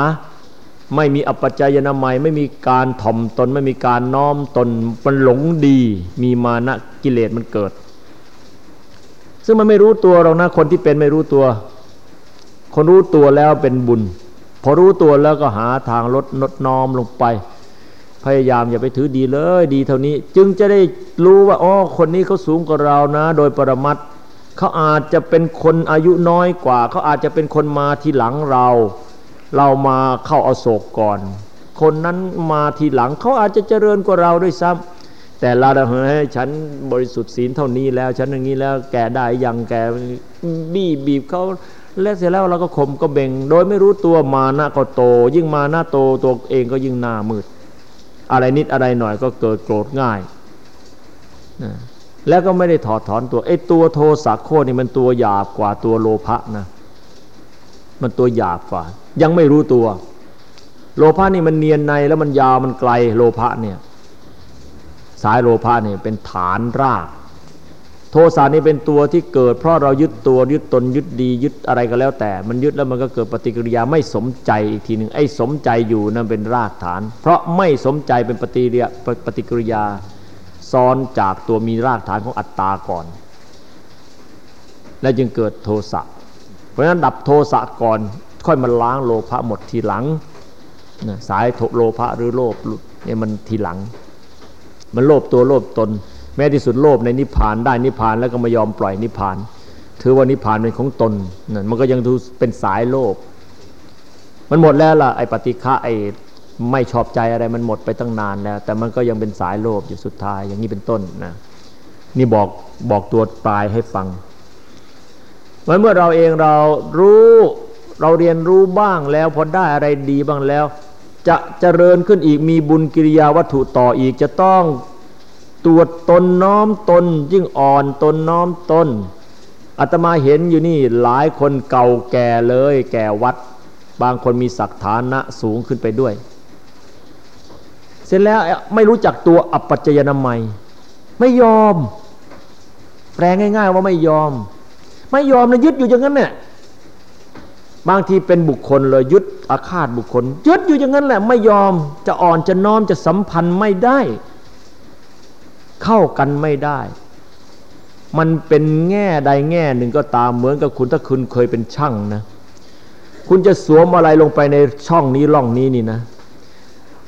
ไม่มีอัปจายนามัยไม่มีการถ่อมตน ไม่มีการน้อมตนมันหลงดี มีมานะกิเลสมันเกิด ซึ่งมันไม่รู้ตัวเรานะ คนที่เป็นไม่รู้ตัว คนรู้ตัวแล้วเป็นบุญ พอรู้ตัวแล้วก็หาทางลดนดน้อมลงไป พยายามอย่าไปถือดีเลย ดีเท่านี้ จึงจะได้รู้ว่าอ๋อคนนี้เขาสูงกว่าเรานะ โดยปรมัตเขาอาจจะเป็นคนอายุน้อยกว่า เขาอาจจะเป็นคนมาทีหลังเรา เรามาเข้าอาโศกก่อน คนนั้นมาทีหลังเขาอาจจะเจริญกว่าเราด้วยซ้ำ แต่เราเฮ้ยฉันบริสุทธิ์ศีลเท่านี้แล้ว ฉันอย่างนี้แล้วแกได้ยังแกบี้บีบเขาแล้วเสร็จแล้วเราก็ข่มก็เบ่ง โดยไม่รู้ตัวมานะก็โต ยิ่งมาหน้าโตตัวเองก็ยิ่งหน้ามืด อะไรนิดอะไรหน่อยก็เกิดโกรธง่ายนะแล้วก็ไม่ได้ถอดถอนตัวไอ้ตัวโทสักโคนี่มันตัวหยาบกว่าตัวโลภะนะ มันตัวหยาบกว่า ยังไม่รู้ตัว โลภะนี่มันเนียนในแล้วมันยาวมันไกลโลภะเนี่ย สายโลภะนี่เป็นฐานราก โทสานี่เป็นตัวที่เกิด เพราะเรายึดตัวยึดตนยึดดียึดอะไรก็แล้วแต่ มันยึดแล้วมันก็เกิดปฏิกิริยาไม่สมใจอีกทีหนึ่งไอ้สมใจอยู่นั่นเป็นรากฐาน เพราะไม่สมใจเป็นปฏิกิริยปฏิกิริยาซ้อนจากตัวมีรากฐานของอัตตาก่อน และจึงเกิดโทสะเพราะฉะนั้นดับโทสะก่อนค่อยมาล้างโลภะหมดทีหลังสายโลภะหรือโลภเนี่ยมันทีหลัง มันโลภตัวโลภตน แม้ที่สุดโลภในนิพพานได้นิพพานแล้วก็ไม่ยอมปล่อยนิพพาน ถือว่านิพพานเป็นของตนนั่นมันก็ยังดูเป็นสายโลภมันหมดแล้วล่ะไอ้ปฏิฆะไอ้ไม่ชอบใจอะไรมันหมดไปตั้งนานแล้ว แต่มันก็ยังเป็นสายโลภอยู่สุดท้ายอย่างนี้เป็นต้นนะนี่บอกบอกตัวปลายให้ฟังเมื่อเราเองเรารู้เราเรียนรู้บ้างแล้วพอได้อะไรดีบ้างแล้ว จะจะเจริญขึ้นอีกมีบุญกิริยาวัตถุต่ออีกจะต้องตรวจตนน้อมตนยิ่งอ่อนตนน้อมตนอาตมาเห็นอยู่นี่หลายคนเก่าแก่เลย แก่วัด บางคนมีศักฐานะสูงขึ้นไปด้วย เสร็จแล้วไม่รู้จักตัวอัปปัจจยนามัย ไม่ยอม แปลง่าย ๆ ว่าไม่ยอม ไม่ยอมนะยึดอยู่อย่างนั้นเนี่ย บางทีเป็นบุคคลเลยยึดอาฆาตบุคคลยึดอยู่อย่างนั้นแหละไม่ยอมจะอ่อนจะน้อมจะสัมพันธ์ไม่ได้ เข้ากันไม่ได้ มันเป็นแง่ใดแง่หนึ่งก็ตามเหมือนกับคุณถ้าคุณเคยเป็นช่างนะ คุณจะสวมอะไรลงไปในช่องนี้ร่องนี้นี่นะ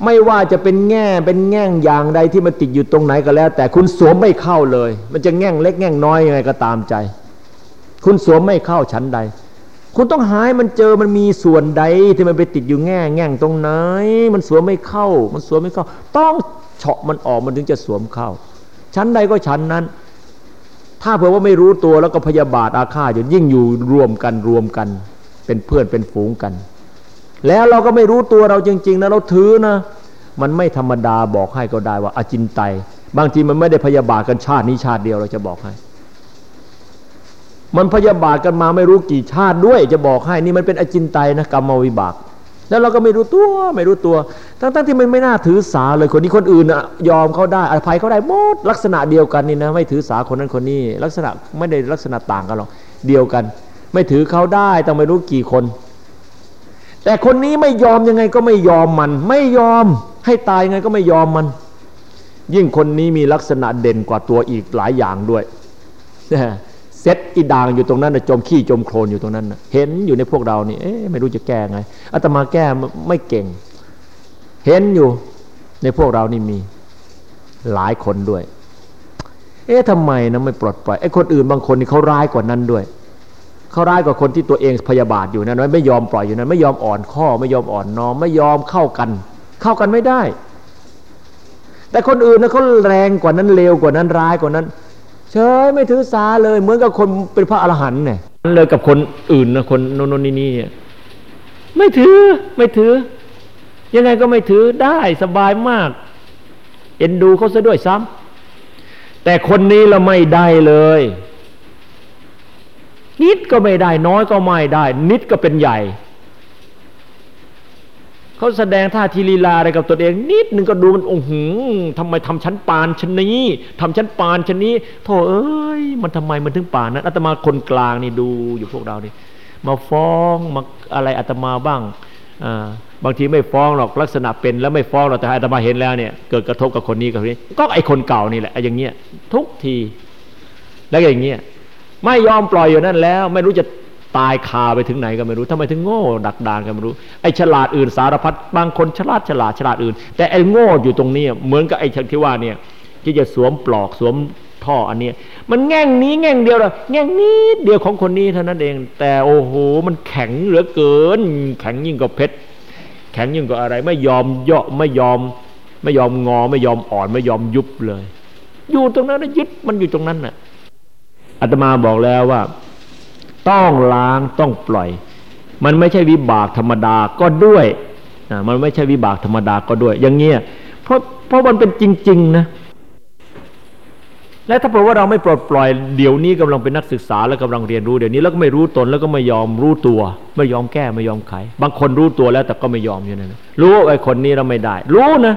ไม่ว่าจะเป็นแง่เป็นแง่งอย่างใดที่มันติดอยู่ตรงไหนก็แล้ว แต่คุณสวมไม่เข้าเลย มันจะแง่งเล็กแง่งน้อยยังไงก็ตามใจ คุณสวมไม่เข้าชั้นใด คุณต้องหายมันเจอมันมีส่วนใดที่มันไปติดอยู่แง่แง่งตรงไหน มันสวมไม่เข้า มันสวมไม่เข้า ต้องเฉาะมันออกมันถึงจะสวมเข้า ชั้นใดก็ชั้นนั้น ถ้าเผื่อว่าไม่รู้ตัวแล้วก็พยาบาทอาฆาตอยู่ยิ่งอยู่รวมกันรวมกัน เป็นเพื่อนเป็นฝูงกัน แล้วเราก็ไม่รู้ตัวเราจริง ๆ นะเราถือนะ มันไม่ธรรมดาบอกให้ก็ได้ว่าอาจินไต บางทีมันไม่ได้พยาบาทกันชาตินี้ชาติเดียวเราจะบอกให้ มันพยาบาทกันมาไม่รู้กี่ชาติด้วย จะบอกให้นี่มันเป็นอจินไตนะกรรมวิบาก แล้วเราก็ไม่รู้ตัวไม่รู้ตัว ทั้งๆที่มันไม่น่าถือสาเลยคนนี้คนอื่นอะยอมเขาได้อภัยเขาได้หมดลักษณะเดียวกันนี่นะไม่ถือสาคนนั้นคนนี้ ลักษณะไม่ได้ลักษณะต่างกันหรอกเดียวกัน ไม่ถือเขาได้ต้องไม่รู้กี่คน แต่คนนี้ไม่ยอมยังไงก็ไม่ยอมมัน ไม่ยอมให้ตายยังไงก็ไม่ยอมมัน ยิ่งคนนี้มีลักษณะเด่นกว่าตัวอีกหลายอย่างด้วย เซตอีด่างอยู่ตรงนั้นนะจมขี้จมโคลนอยู่ตรงนั้นนะเห็นอยู่ในพวกเรานี่เอ๊ะไม่รู้จะแก้ไงอาตมาแก้ไม่เก่ง เห็นอยู่ในพวกเรานี่มีหลายคนด้วย เอ๊ะทำไมนะไม่ปลดปล่อยไอ้คนอื่นบางคนนี่เขาร้ายกว่านั้นด้วยเขาร้ายกว่าคนที่ตัวเองพยาบาทอยู่นั้นไม่ยอมปล่อยอยู่นั้นไม่ยอมอ่อนข้อ ไม่ยอมอ่อนน้อมไม่ยอมเข้ากัน เข้ากันไม่ได้ แต่คนอื่นนะเขาแรงกว่านั้นเลวกว่านั้นร้ายกว่านั้น เฉยไม่ถือสาเลย เหมือนกับคนเป็นพระอรหันต์เนี่ยเลยกับคนอื่นนะคนโนนนี่นี่ไม่ถือไม่ถือ ยังไงก็ไม่ถือได้สบายมาก เอ็นดูเขาซะด้วยซ้ำแต่คนนี้เราไม่ได้เลย นิดก็ไม่ได้ น้อยก็ไม่ได้ นิดก็เป็นใหญ่ เขาแสดงท่าทีลีลาอะไรกับตัวเอง นิดนึงก็ดูมันโอ้โหทำไมทำชั้นปานชั้นนี้ทำชั้นปานชั้นนี้โธ่เอ้ยมันทำไมมันถึงปานนั้นอาตมาคนกลางนี่ดูอยู่พวกเรานี่มาฟ้องมาอะไรอาตมาบ้างบางทีไม่ฟ้องหรอกลักษณะเป็นแล้วไม่ฟ้องหรอกแต่อาตมาเห็นแล้วเนี่ยเกิดกระทบกับคนนี้กับคนนี้ ก็ไอคนเก่านี่แหละไออย่างเงี้ยทุกทีแล้วอย่างเงี้ยไม่ยอมปล่อยอยู่นั่นแล้ว ไม่รู้จะ ตายคาไปถึงไหนก็ไม่รู้ทำไมถึงโง่ ดักดานก็ไม่รู้ไอ้ฉลาดอื่นสารพัดบางคนฉลาดฉลาดฉลาดอื่น แต่ไอ้โง่อยู่ตรงนี้เหมือนกับไอ้ที่ว่าเนี่ยที่จะสวมปลอกสวมท่ออันนี้ มันแง่งนี้แง่งเดียวลยแง่งนี้เดียวของคนนี้เท่านั้นเอง แต่โอ้โหมันแข็งเหลือเกิน แข็งยิ่งกว่าเพชรแข็งยิ่งกว่าอะไร ไม่ยอมเยาะไม่ยอม ไม่ยอมงอ ไม่ยอมอ่อน ไม่ยอมยุบเลย อยู่ตรงนั้นนะยึดมันอยู่ตรงนั้นน่ะอาตมาบอกแล้วว่า ต้องล้างต้องปล่อย มันไม่ใช่วิบากธรรมดาก็ด้วยนะมันไม่ใช่วิบากธรรมดาก็ด้วย อย่างเงี้ยเพราะเพราะมันเป็นจริง ๆ นะ และถ้าเผื่อว่าเราไม่ปลดปล่อยเดี๋ยวนี้กำลังเป็นนักศึกษาแล้วกำลังเรียนรู้เดี๋ยวนี้แล้วก็ไม่รู้ตนแล้วก็ไม่ยอมรู้ตัว ไม่ยอมแก้ไม่ยอมไข บางคนรู้ตัวแล้วแต่ก็ไม่ยอมอยู่นั่นรู้ว่าไอ้คนนี้เราไม่ได้ รู้นะ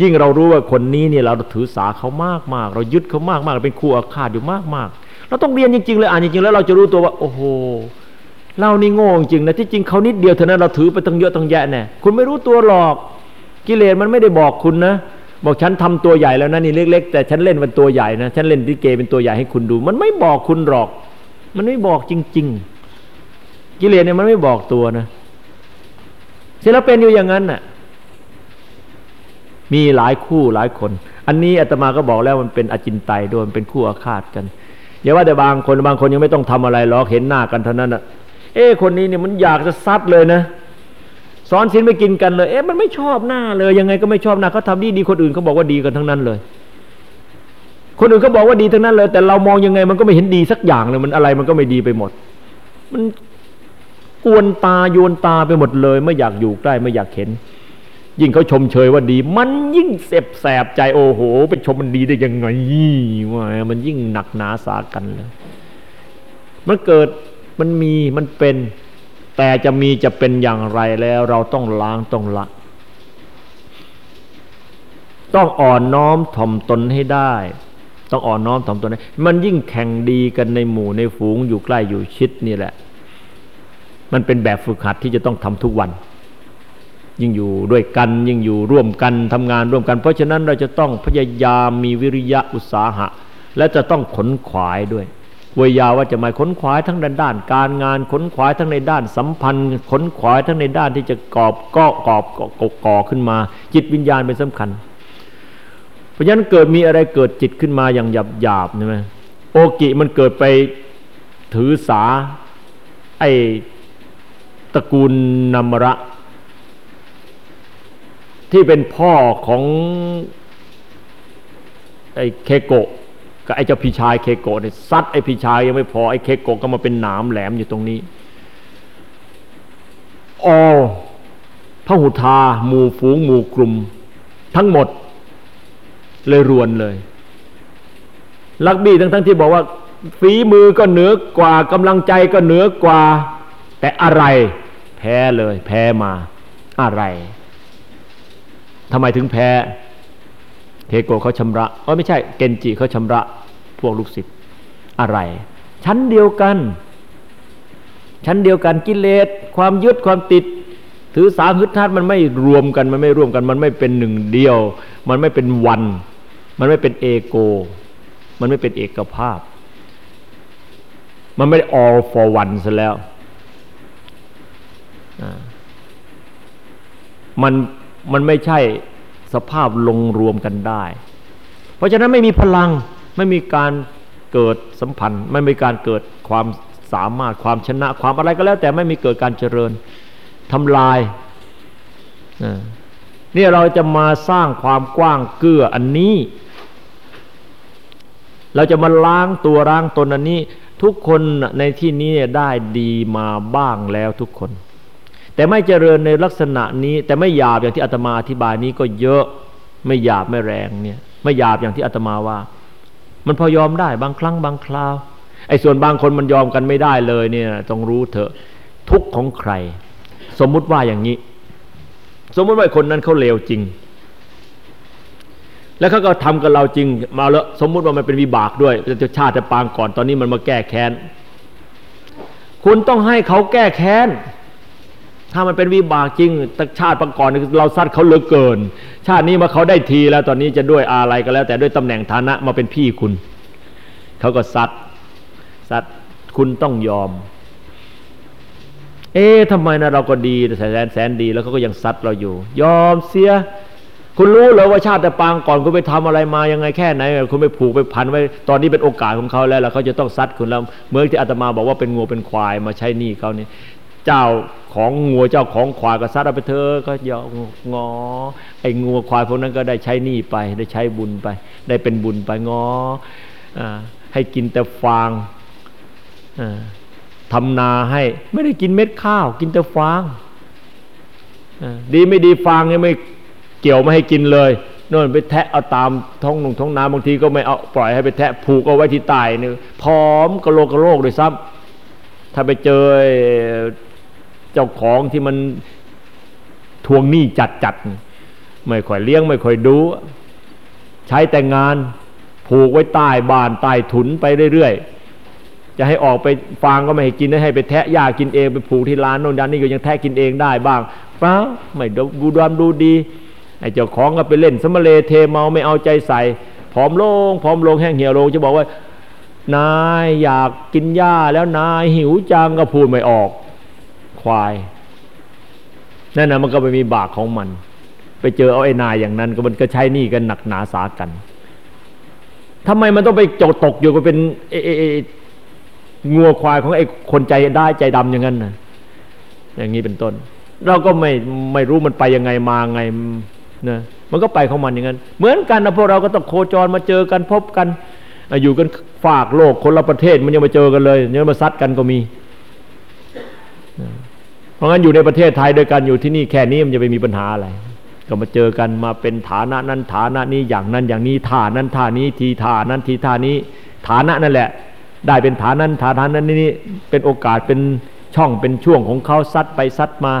ยิ่งเรารู้ว่าคนนี้เนี่ยเราถือสาเขามากมากเรายึดเขามากมากเป็นคู่อาฆาตอยู่มากมาก เราต้องเรียนจริงๆเลยอ่านจริงๆแล้วเราจะรู้ตัวว่า โอ้โหเรานี่โง่จริงนะที่จริงเขานิดเดียวเท่านั้นเราถือไปตั้งเยอะตั้งแยะแน่คุณไม่รู้ตัวหรอกกิเลสมันไม่ได้บอกคุณนะ บอกฉันทำตัวใหญ่แล้วนะนี่เล็กๆแต่ฉันเล่นเป็นตัวใหญ่นะฉันเล่นดิเกเป็นตัวใหญ่ให้คุณดู มันไม่บอกคุณหรอก มันไม่บอกจริง ๆ กิเลสเนี่ยมันไม่บอกตัวนะศิลเป็นอยู่อย่างนั้นน่ะ มีหลายคู่หลายคน อันนี้อาตมาก็บอกแล้วมันเป็นอจินไตยโดยมันเป็นคู่อาฆาตกัน อย่าว่าแต่บางคนบางคนยังไม่ต้องทำอะไรหรอกเห็นหน้ากันเท่านั้นอะ เอ๊คนนี้เนี่ยมันอยากจะซัดเลยนะสอนศีลไม่กินกันเลย เอ๊ะมันไม่ชอบหน้าเลย ยังไงก็ไม่ชอบหน้าเขาทำดีดีคนอื่นเขาบอกว่าดีกันทั้งนั้นเลย คนอื่นเขาบอกว่าดีทั้งนั้นเลย แต่เรามองยังไงมันก็ไม่เห็นดีสักอย่างเลยมันอะไรมันก็ไม่ดีไปหมด มันกวนตาโยนตาไปหมดเลย ไม่อยากอยู่ใกล้ไม่อยากเห็น ยิ่งเขาชมเชยว่าดี มันยิ่งเสบแสบใจโอ้โหไปชมมันดีได้ยังไงว่ามันยิ่งหนักหนาสากันเลยมันเกิดมันมีมันเป็น แต่จะมีจะเป็นอย่างไรแล้ว เราต้องล้างต้องละ ต้องอ่อนน้อมถ่อมตนให้ได้ ต้องอ่อนน้อมถ่อมตนให้มันยิ่งแข่งดีกันในหมู่ในฝูงอยู่ใกล้อยู่ชิดนี่แหละ มันเป็นแบบฝึกหัดที่จะต้องทำทุกวัน ยิ่งอยู่ด้วยกัน ยิ่งอยู่ร่วมกันทำงานร่วมกัน เพราะฉะนั้นเราจะต้องพยายามมีวิริยะอุตสาหะ และจะต้องขนขวายด้วยขวยาว่าจะหมาค้นขวายทั้งด้านด้าน การงานค้นขวายทั้งในด้านสัมพันธ์ค้นขวายทั้งในด้านที่จะกอบก็กอบก่อก่อขึ้นมา จิตวิญญาณเป็นสำคัญ เพราะฉะนั้นเกิดมีอะไรเกิดจิตขึ้นมาอย่างหยาบหยาบใช่ไหมโอกิมันเกิดไปถือสาไอตระกูลนามระ ที่เป็นพ่อของไอ้เคโกะกับไอ้เจ้าพี่ชายเคโกะเนี่ยซัดไอ้พี่ชายยังไม่พอไอ้เคโกะก็มาเป็นหนามแหลมอยู่ตรงนี้อพระหุทาหมู่ฝูงหมู่กลุ่ม ทั้งหมด เลยรวนเลย ลักบี้ทั้งทั้งที่บอกว่า ฝีมือก็เหนือกว่ากำลังใจก็เหนือกว่า แต่อะไร แพ้เลย แพ้มาอะไร ทำไมถึงแพ้เทโกเขาชำระเออไม่ใช่เกนจิเขาชำระพวกลูกศิษย์อะไร ชั้นเดียวกัน ชั้นเดียวกันกิเลสความยึดความติด ถือสาฮึดทัดมันไม่รวมกันมันไม่รวมกัน มันไม่เป็นหนึ่งเดียว มันไม่เป็นวัน มันไม่เป็นเอโก มันไม่เป็นเอกภาพ มันไม่ all for one ซะแล้วมัน มันไม่ใช่สภาพลงรวมกันได้ เพราะฉะนั้นไม่มีพลังไม่มีการเกิดสัมพันธ์ ไม่มีการเกิดความสามารถความชนะความอะไรก็แล้ว แต่ไม่มีเกิดการเจริญทำลายนี่เราจะมาสร้างความกว้างเกื้ออันนี้ เราจะมาล้างตัวล้างตนอันนี้ ทุกคนในที่นี้ได้ดีมาบ้างแล้วทุกคน แต่ไม่เจริญในลักษณะนี้ แต่ไม่หยาบอย่างที่อาตมาอธิบายนี้ก็เยอะไม่หยาบไม่แรงเนี่ยไม่หยาบอย่างที่อาตมาว่า มันพอยอมได้บางครั้งบางคราวไอ้ส่วนบางคนมันยอมกันไม่ได้เลยเนี่ยต้องรู้เถอะทุกของใคร สมมุติว่าอย่างนี้ สมมุติว่าคนนั้นเขาเลวจริง แล้วเขาก็ทำกับเราจริง มาแล้วสมมุติว่ามันเป็นวิบากด้วยจะชาติจะปางก่อนตอนนี้มันมาแก้แค้น คุณต้องให้เขาแก้แค้น ถ้ามันเป็นวิบากจริงตชาติประก่อนเราซัดเขาเหลือเกิน ชาตินี้มาเขาได้ทีแล้วตอนนี้จะด้วยอะไรก็แล้ว แต่ด้วยตำแหน่งฐานะมาเป็นพี่คุณ เขาก็ซัดซัดคุณต้องยอม เอ๊ะทำไมนะเราก็ดีแสนแสนดีแล้วเขาก็ยังซัดเราอยู่ ยอมเสีย คุณรู้เหรอว่าชาติแต่ปางก่อนคุณไปทำอะไรมายังไงแค่ไหน คุณไปผูกไปพันไว้ ตอนนี้เป็นโอกาสของเขาแล้วแล้วเขาจะต้องซัดคุณแล้วเมื่อที่อาตมาบอกว่าเป็นงูเป็นควายมาใช้หนี้เขานี่ เจ้าของงัวเจ้าของควายก็ซัดเอาไปเธอก็ยองอ ไอ้งัวควายพวกนั้นก็ได้ใช้หนี้ไป ได้ใช้บุญไป ได้เป็นบุญไปงออให้กินแต่ฟางทำนาให้ ไม่ได้กินเม็ดข้าว กินแต่ฟางดีไม่ดีฟางเนี่ยไม่เกี่ยวไม่ให้กินเลยน่นไปแทะเอาตามท้องนุ่งท้องนาบางทีก็ไม่เอาปล่อยให้ไปแทะผูกเอาไว้ที่ต้เนี่พร้อมกระโลกกระโลกเลยซ้ำถ้าไปเจอ เจ้าของที่มันทวงหนี้จัดจัดไม่ค่อยเลี้ยงไม่ค่อยดู ใช้แต่งานผูกไว้ใต้บานใต้ถุนไปเรื่อยๆ จะให้ออกไปฟางก็ไม่ให้กินให้ไปแทะหญ้ากินเองไปผูกที่ร้านโน่นด้านนี้ก็ยังแทะกินเองได้บ้างเปล่าไม่ดูดามดูดีไอ้เจ้าของก็ไปเล่นสมเลเทเมาไม่เอาใจใส่ผอมลงผอมลงแห้งเหี่ยวลงจะบอกว่านายอยากกินหญ้าแล้วนายหิวจังก็พูดไม่ออก ควายนั่นนะมันก็ไปมีบากของมัน ไปเจอเอาไอ้นายอย่างนั้น ก็มันก็ใช้นี่กันหนักหนาสากันทำไมมันต้องไปโจตกอยู่ก็เป็นเอเองัวควายของไอ้คนใจได้ใจดำอย่างนั้นนะอย่างนี้เป็นต้น เราก็ไม่ไม่รู้มันไปยังไงมาไงนะมันก็ไปของมันอย่างนั้น เหมือนกันนะพวกเราก็ต้องโคจรมาเจอกันพบกันอยู่กันฝากโลกคนละประเทศมันยังมาเจอกันเลยยังมาซัดกันก็มี เพราะงั้นอยู่ในประเทศไทยโดยกันอยู่ที่นี่แค่นี้มันจะไปมีปัญหาอะไร ก็มาเจอกันมาเป็นฐานะนั้นฐานะนี้อย่างนั้นอย่างนี้ท่านั้นท่านี้ทีท่านั้นทีท่านี้ ฐานะนั่นแหละ ได้เป็นฐานั้นฐานั้นนั้นนี่เป็นโอกาสเป็นช่องเป็นช่วงของเขาซัดไปซัดมา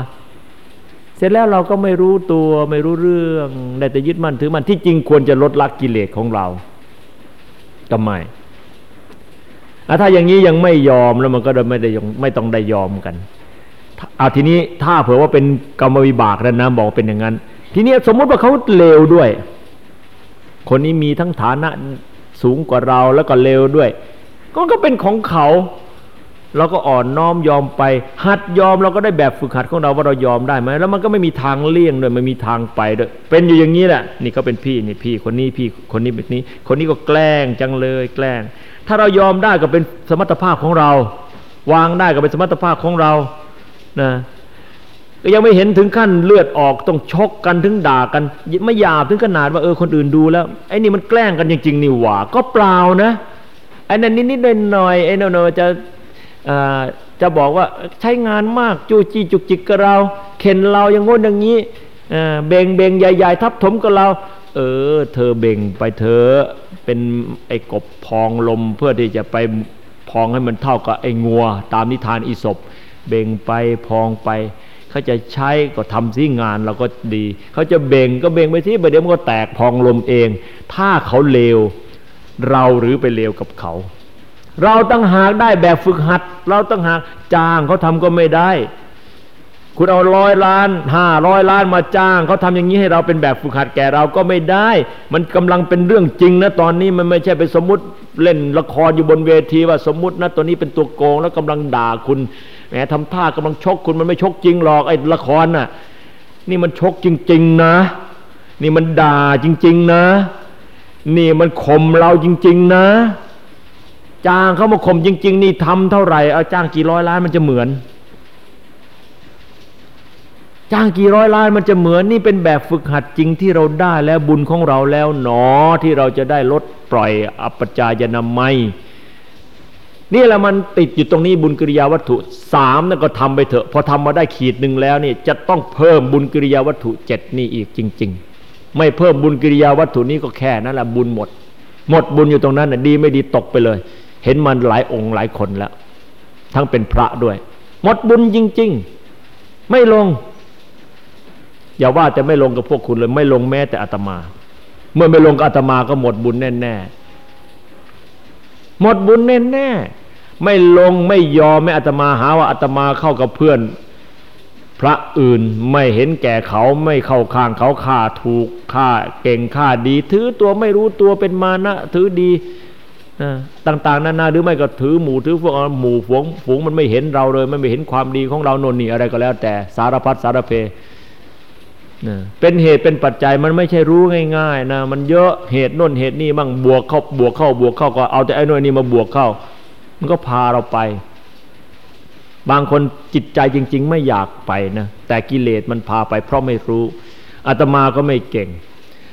เสร็จแล้วเราก็ไม่รู้ตัวไม่รู้เรื่องได้แต่ยึดมั่นถือมันที่จริงควรจะลดละกิเลสของเราทำไมถ้าอย่างนี้ยังไม่ยอมแล้วมันก็ไม่ได้ไม่ต้องได้ยอมกัน เอาทีนี้ถ้าเผื่อว่าเป็นกรรมวิบากแล้วนะบอกเป็นอย่างนั้น ทีนี้สมมติว่าเขาเลวด้วย คนนี้มีทั้งฐานะสูงกว่าเราแล้วก็เลวด้วย ก็ก็เป็นของเขาเราก็อ่อนน้อมยอมไป หัดยอมเราก็ได้แบบฝึกหัดของเราว่าเรายอมได้ไหมแล้วมันก็ไม่มีทางเลี่ยงด้วยไม่มีทางไปด้วยเป็นอยู่อย่างนี้แหละนี่เขาเป็นพี่นี่พี่คนนี้พี่คนนี้แบบนี้ คนนี้ก็แกล้งจังเลยแกล้ง ถ้าเรายอมได้ก็เป็นสมรรถภาพของเรา วางได้ก็เป็นสมรรถภาพของเรา นะก็ยังไม่เห็นถึงขั้นเลือดออกต้องชกกันถึงด่ากัน ไม่หยาบถึงขนาดว่าเออคนอื่นดูแล้วไอ้นี่มันแกล้งกันจริงๆนี่หว่า ก็เปล่านะไอ้นั่นนิดๆหน่อยๆไอ้นั่นจะจะบอกว่าใช้งานมากจูจีจุกจิกกับเรา เข็นเราอย่างงน้นอย่างนี้เบ่งเบ่งใหญ่ ๆ ทับถมกับเรา เออ เธอเบ่งไปเธอเป็นไอ้กบพองลมเพื่อที่จะไปพองให้มันเท่ากับไอ้งัว ตามนิทานอีศบ เบ่งไปพองไป เขาจะใช้ก็ทำที่งานเราก็ดี เขาจะเบ่งก็เบ่งไปที่ประเดี๋ยวมันก็แตกพองลมเอง ถ้าเขาเลวเราหรือไปเลวกับเขา เราตั้งหากได้แบบฝึกหัด เราตั้งหากจ้างเขาทำก็ไม่ได้ คุณเอาร้อยล้านห้าร้อยล้านมาจ้างเขาทำอย่างนี้ให้เราเป็นแบบฝึกหัดแก่เราก็ไม่ได้ มันกำลังเป็นเรื่องจริงนะตอนนี้มันไม่ใช่ไปสมมติเล่นละครอยู่บนเวทีว่าสมมตินะตัวนี้เป็นตัวโกง แล้วกำลังด่าคุณ แหมทำท่ากำลังชกคุณมันไม่ชกจริงหรอกไอ้ละครน่ะ นี่มันชกจริง ๆ นะ นี่มันด่าจริง ๆ นะ นี่มันข่มเราจริง ๆ นะ จ้างเขามาข่มจริง ๆ นี่ทำเท่าไหร่เอาจ้างกี่ร้อยล้านมันจะเหมือน จ้างกี่ร้อยล้านมันจะเหมือน นี่เป็นแบบฝึกหัดจริงที่เราได้แล้วบุญของเราแล้วหนอที่เราจะได้ลดปล่อยอัปจายนามัย นี่แหละมันติดอยู่ตรงนี้บุญกิริยาวัตถุสามนั่นก็ทำไปเถอะ พอทำมาได้ขีดหนึ่งแล้วนี่จะต้องเพิ่มบุญกิริยาวัตถุเจ็ดนี่อีกจริง ๆ ไม่เพิ่มบุญกิริยาวัตถุนี้ก็แค่นั้นแหละบุญหมด หมดบุญอยู่ตรงนั้นน่ะดีไม่ดีตกไปเลย เห็นมันหลายองค์หลายคนแล้ว ทั้งเป็นพระด้วย หมดบุญจริง ๆ ไม่ลง อย่าว่าแต่ไม่ลงกับพวกคุณเลย ไม่ลงแม้แต่อาตมา เมื่อไม่ลงกับอาตมาก็หมดบุญแน่ๆ หมดบุญแน่ๆไม่ลงไม่ยอมไม่อาตมาหาว่าอาตมาเข้ากับเพื่อน พระอื่นไม่เห็นแก่เขาไม่เข้าข้างเขาฆ่าถูกฆ่าเก่งฆ่าดี ถือตัวไม่รู้ตัวเป็นมานะถือดีต่างๆนานาหรือไม่ก็ถือหมู่ถือพวกหมู่ฝูงฝูงมันไม่เห็นเราเลยมันไม่เห็นความดีของเราโน่นนี่อะไรก็แล้ว แต่สารพัดสารเพ เป็นเหตุเป็นปัจจัยมันไม่ใช่รู้ง่ายๆนะมันเยอะเหตุน่นเหตุนี่บ้างบวกเข้าบวกเข้าบวกเข้าก็เอาแต่ไอ้น่นนี่มาบวกเข้า มันก็พาเราไป บางคนจิตใจจริง ๆ ไม่อยากไปนะแต่กิเลสมันพาไป เพราะไม่รู้อาตมาก็ไม่เก่ง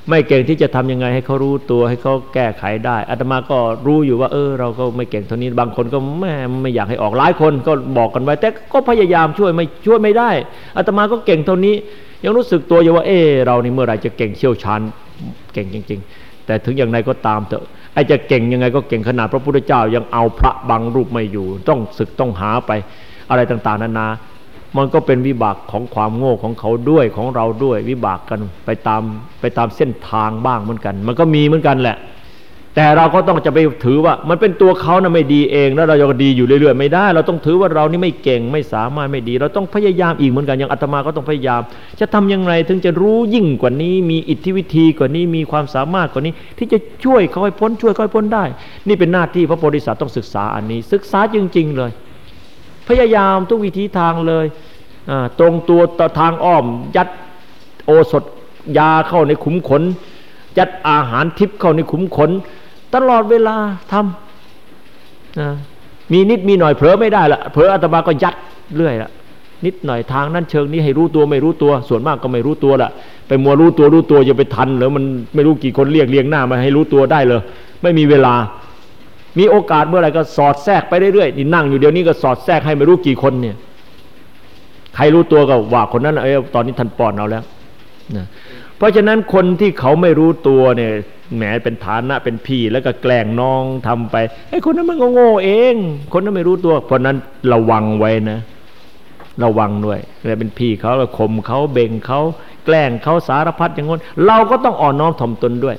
ไม่เก่งที่จะทำยังไงให้เขารู้ตัวให้เขาแก้ไขได้อาตมาก็รู้อยู่ว่า เออ เราก็ไม่เก่งเท่านี้บางคนก็แม่ไม่อยากให้ออกหลายคนก็บอกกันไว้ แต่ก็พยายามช่วยไม่ช่วยไม่ได้อาตมาก็เก่งเท่านี้ ยังรู้สึกตัวอยู่ว่าเออเรานี่เมื่อไรจะเก่งเชี่ยวชาญเก่งจริง ๆ แต่ถึงอย่างไรก็ตามเถอะไอ้จะเก่งยังไงก็เก่งขนาดพระพุทธเจ้ายังเอาพระบางรูปไม่อยู่ ต้องศึกต้องหาไปอะไรต่างๆนานา มันก็เป็นวิบากของความโง่ของเขาด้วยของเราด้วยวิบากกันไปตามไปตามเส้นทางบ้างเหมือนกัน มันก็มีเหมือนกันแหละ แต่เราก็ต้องจะไปถือว่า มันเป็นตัวเขานะไม่ดีเองแล้วเราจะดีอยู่เรื่อยๆไม่ได้ เราต้องถือว่าเรานี่ไม่เก่งไม่สามารถไม่ดี เราต้องพยายามอีกเหมือนกันอย่างอาตมาก็ต้องพยายาม จะทำย่างไรถึงจะรู้ยิ่งกว่านี้ มีอิทธิวิธีกว่านี้มีความสามารถกว่านี้ ที่จะช่วยเขาให้พ้นช่วยเขาให้พ้นได้ นี่เป็นหน้าที่พระโพธิสัตว์ต้องศึกษาอันนี้ ศึกษาจริง ๆเลย พยายามทุกวิธีทางเลยตรงตัวทางอ้อมยัดโอสถยาเข้าในขุมขนยัดอาหารทิพย์เข้าในขุมขน ตลอดเวลาทำมีนิดมีหน่อยเผลอไม่ได้ละเผลออาตมาก็ยัดเรื่อยละนิดหน่อยทางนั้นเชิงนี้ให้รู้ตัวไม่รู้ตัว ส่วนมากก็ไม่รู้ตัวละไปมัวรู้ตัวรู้ตัวจะไปทันหรือมันไม่รู้กี่คนเรียกเรียงหน้ามาให้รู้ตัวได้เลย ไม่มีเวลา มีโอกาสเมื่อไหร่ก็สอดแทรกไปเรื่อยๆนี่นั่งอยู่เดี๋ยวนี้ก็สอดแทรกให้ไม่รู้กี่คนเนี่ย ใครรู้ตัวก็ว่าคนนั้นเออตอนนี้ท่านปอนเอาแล้วนะ เพราะฉะนั้นคนที่เขาไม่รู้ตัวเนี่ยแหมเป็นฐานะเป็นพี่แล้วก็แกล้งน้องทำไปไอ้คนนั้นมันโง่เอง คนนั้นไม่รู้ตัว เพราะนั้นระวังไว้นะ ระวังด้วยเลยเป็นพี่เขาแล้วข่มเขาเบ่งเขาแกล้งเขาสารพัดอย่างงี้เราก็ต้องอ่อนน้อมถ่อมตนด้วย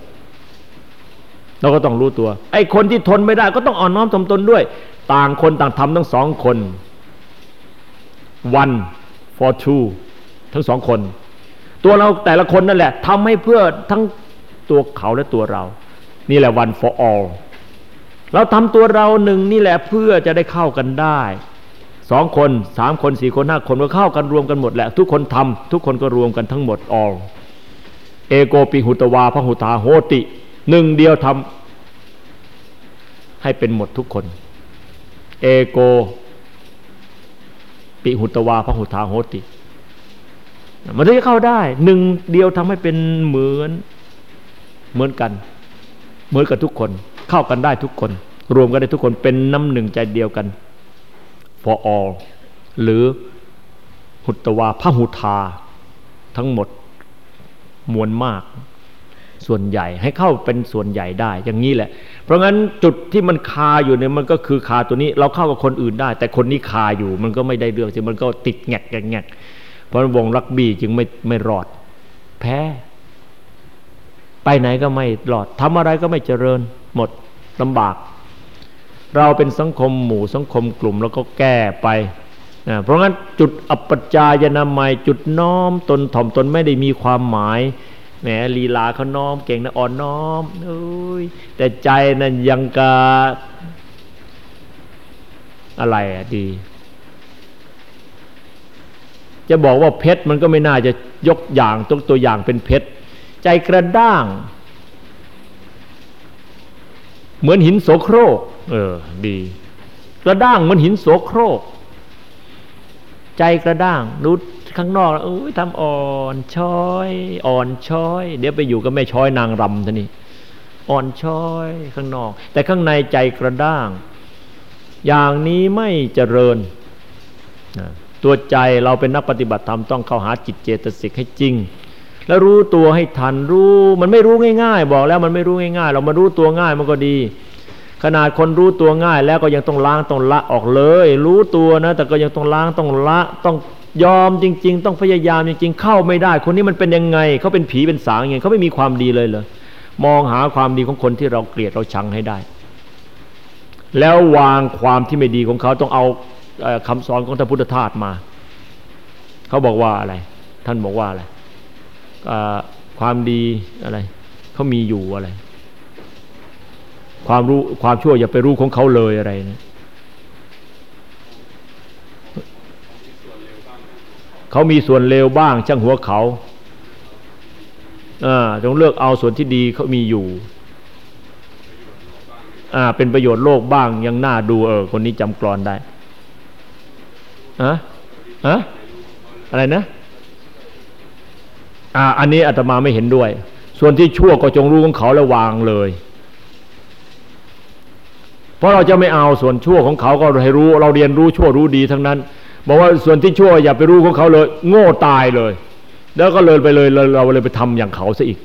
เราก็ต้องรู้ตัว ไอ้คนที่ทนไม่ได้ ก็ต้องอ่อนน้อมถ่อมตนด้วย ต่างคนต่างทำทั้งสองคน one for two ทั้งสองคน ตัวเราแต่ละคนนั่นแหละทำให้เพื่อทั้งตัวเขาและตัวเรา นี่แหละ one for all เราทำตัวเราหนึ่งนี่แหละเพื่อจะได้เข้ากันได้สองคนสามคนสี่คนห้าคนก็เข้ากันรวมกันหมดแหละ ทุกคนทำทุกคนก็รวมกันทั้งหมดออเอโกปิหุตวาพหุตาโหติ หนึ่งเดียวทำให้เป็นหมดทุกคน เอโกปิหุตวาพหุตาโหติ มันจะเข้าได้หนึ่งเดียวทำให้เป็นเหมือนเหมือนกัน เหมือนกับทุกคน เข้ากันได้ทุกคน รวมกันได้ทุกคนเป็นน้ำหนึ่งใจเดียวกัน for all หรือหุตวาพระหุทา ทั้งหมดมวลมาก ส่วนใหญ่ให้เข้าเป็นส่วนใหญ่ได้ อย่างนี้แหละ เพราะงั้นจุดที่มันคาอยู่เนี่ยมันก็คือคาตัวนี้ เราเข้ากับคนอื่นได้ แต่คนนี้คาอยู่มันก็ไม่ได้เรื่องสิมันก็ติดแงกแงก ราะวงรักบี้จึงไม่ไม่รอด แพ้ ไปไหนก็ไม่รอดทำอะไรก็ไม่เจริญ หมดลำบาก เราเป็นสังคมหมู่สังคมกลุ่มแล้วก็แก้ไปนะเพราะงั้นจุดอัปปจายนามัยจุดน้อมตนถ่อมตนไม่ได้มีความหมายแหมลีลาเขาน้อมเก่งนะอ่อนน้อมอ้ยแต่ใจนั้นยังกะอะไรอะดี จะบอกว่าเพชรมันก็ไม่น่าจะยกอย่างตัวตัวอย่างเป็นเพชรใจกระด้าง เหมือนหินโสโครก เออ ดี กระด้างมันหินโสโครก ใจกระด้างดูข้างนอกโอ้ยทำอ่อนช้อย อ่อนช้อย เดี๋ยวไปอยู่กับแม่ช้อยนางรำท่านี่อ่อนช้อยข้างนอก แต่ข้างในใจกระด้าง อย่างนี้ไม่เจริญ ตัวใจเราเป็นนักปฏิบัติธรรมต้องเข้าหาจิตเจตสิกให้จริง แล้วรู้ตัวให้ทันรู้มันไม่รู้ง่าย ๆ บอกแล้วมันไม่รู้ง่าย ๆ เรามารู้ตัวง่ายมันก็ดี ขนาดคนรู้ตัวง่ายแล้วก็ยังต้องล้างต้องละออกเลย รู้ตัวนะ แต่ก็ยังต้องล้างต้องละต้องยอมจริง ๆ ต้องพยายามจริง ๆ เข้าไม่ได้ คนนี้มันเป็นยังไงเขาเป็นผีเป็นสางยังไงเขาไม่มีความดีเลยเลยมองหาความดีของคนที่เราเกลียดเราชังให้ได้ แล้ววางความที่ไม่ดีของเขาต้องเอา คำสอนของพระพุทธทาสมา เขาบอกว่าอะไร ท่านบอกว่าอะไรความดีอะไรเขามีอยู่อะไร ความรู้ความชั่วอย่าไปรู้ของเขาเลยอะไรนะเขามีส่วนเลวบ้าง ช่างหัวเขาอ่าต้องเลือกเอาส่วนที่ดีเขามีอยู่อ่าเป็นประโยชน์โลกบ้างยังน่าดูเออคนนี้จำกรอนได้ อะอะอะไรนะอ่าอันนี้อาตมาไม่เห็นด้วย ส่วนที่ชั่วก็จงรู้ของเขาแล้ววางเลย เพราะเราจะไม่เอาส่วนชั่วของเขาก็ให้รู้ เราเรียนรู้ชั่วรู้ดีทั้งนั้น บอกว่าส่วนที่ชั่วอย่าไปรู้ของเขาเลย โง่ตายเลย แล้วก็เลยไปเลยเราเลยไปทำอย่างเขาซะอีก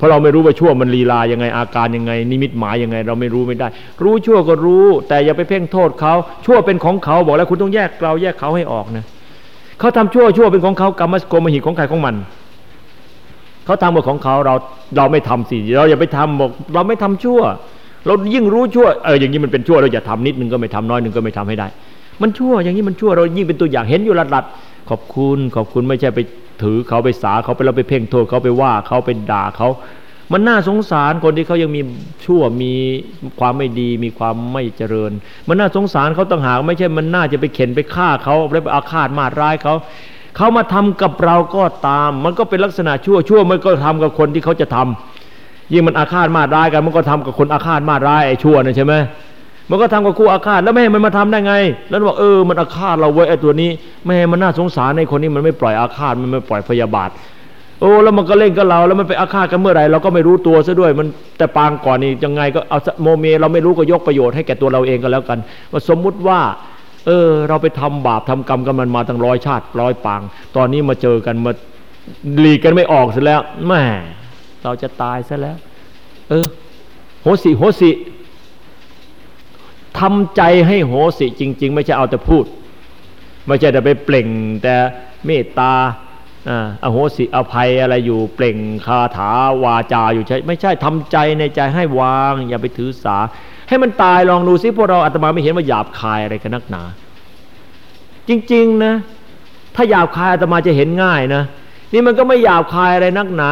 เพราะเราไม่รู้ว่าชั่วมันลีลายังไงอาการยังไง นิมิตหมายยังไง เราไม่รู้ไม่ได้ รู้ชั่วก็รู้ แต่อย่าไปเพ่งโทษเขาชั่วเป็นของเขาบอกแล้วคุณต้องแยกเราแยกเขาให้ออกนะเขาทำชั่วชั่วเป็นของเขากรรมสโกมหิของใครของมันเขาทำกับของเขาเราเราไม่ทำสิเราอย่าไปทำบอกเราไม่ทำชั่ว เรายิ่งรู้ชั่วเอออย่างนี้มันเป็นชั่วเราอย่าทำนิดนึงก็ไม่ทำน้อยนึงก็ไม่ทำให้ได้ มันชั่วอย่างนี้มันชั่วเรายิ่งเป็นตัวอย่างเห็นอยู่หลัดๆขอบคุณขอบคุณไม่ใช่ไป ถือเขาไปสาเขาไปเราไปเพ่งโทษเขาไปว่าเขาไปด่าเขา มันน่าสงสารคนที่เขายังมีชั่วมีความไม่ดี มีความไม่เจริญ มันน่าสงสารเขาต่างหากไม่ใช่มันน่าจะไปเข็นไปฆ่าเขาแล้วไปอาฆาตมาร้ายเขาเขามาทำกับเราก็ตาม มันก็เป็นลักษณะชั่วชั่วมันก็ทำกับคนที่เขาจะทำยิ่งมันอาฆาตมาร้ายกันมันก็ทำกับคนอาฆาตมาร้ายไอ้ชั่วนี่ใช่ไหม มันก็ทำกับคู่อาฆาตแล้วไม่ให้มันมาทำได้ไง แล้วบอกเออมันอาฆาตเราไว้ไอ้ตัวนี้ไม่ให้มันน่าสงสารในคนนี้มันไม่ปล่อยอาฆาตมันไม่ปล่อยพยาบาทโอ้แล้วมันก็เล่นกับเราแล้วมันไปอาฆาตกันเมื่อไหร่เราก็ไม่รู้ตัวซะด้วยมันแต่ปางก่อนนี่ยังไงก็เอาโมเมเราไม่รู้ก็ยกประโยชน์ให้แก่ตัวเราเองก็แล้วกันว่าสมมุติว่า เออ เราไปทำบาปทำกรรมกันมันมาตั้งร้อยชาติร้อยปาง ตอนนี้มาเจอกันมาหลีกกันไม่ออกเสียแล้วแม่เราจะตายซะแล้ว เออโหสิโหสิ ทำใจให้โหสิจริง ๆ ไม่ใช่เอาแต่พูด ไม่ใช่แต่ไปเปล่ง แต่เมตตาอโหสิอภัยอะไรอยู่เปล่งคาถาวาจาอยู่ใช่ไม่ใช่ทำใจในใจให้วาง อย่าไปถือสา ให้มันตายลองดูซิพวกเราอาตมาไม่เห็นว่าหยาบคายอะไรกันนักหนา จริงๆนะถ้าหยาบคายอาตมาจะเห็นง่ายนะ นี่มันก็ไม่หยาบคายอะไรนักหนา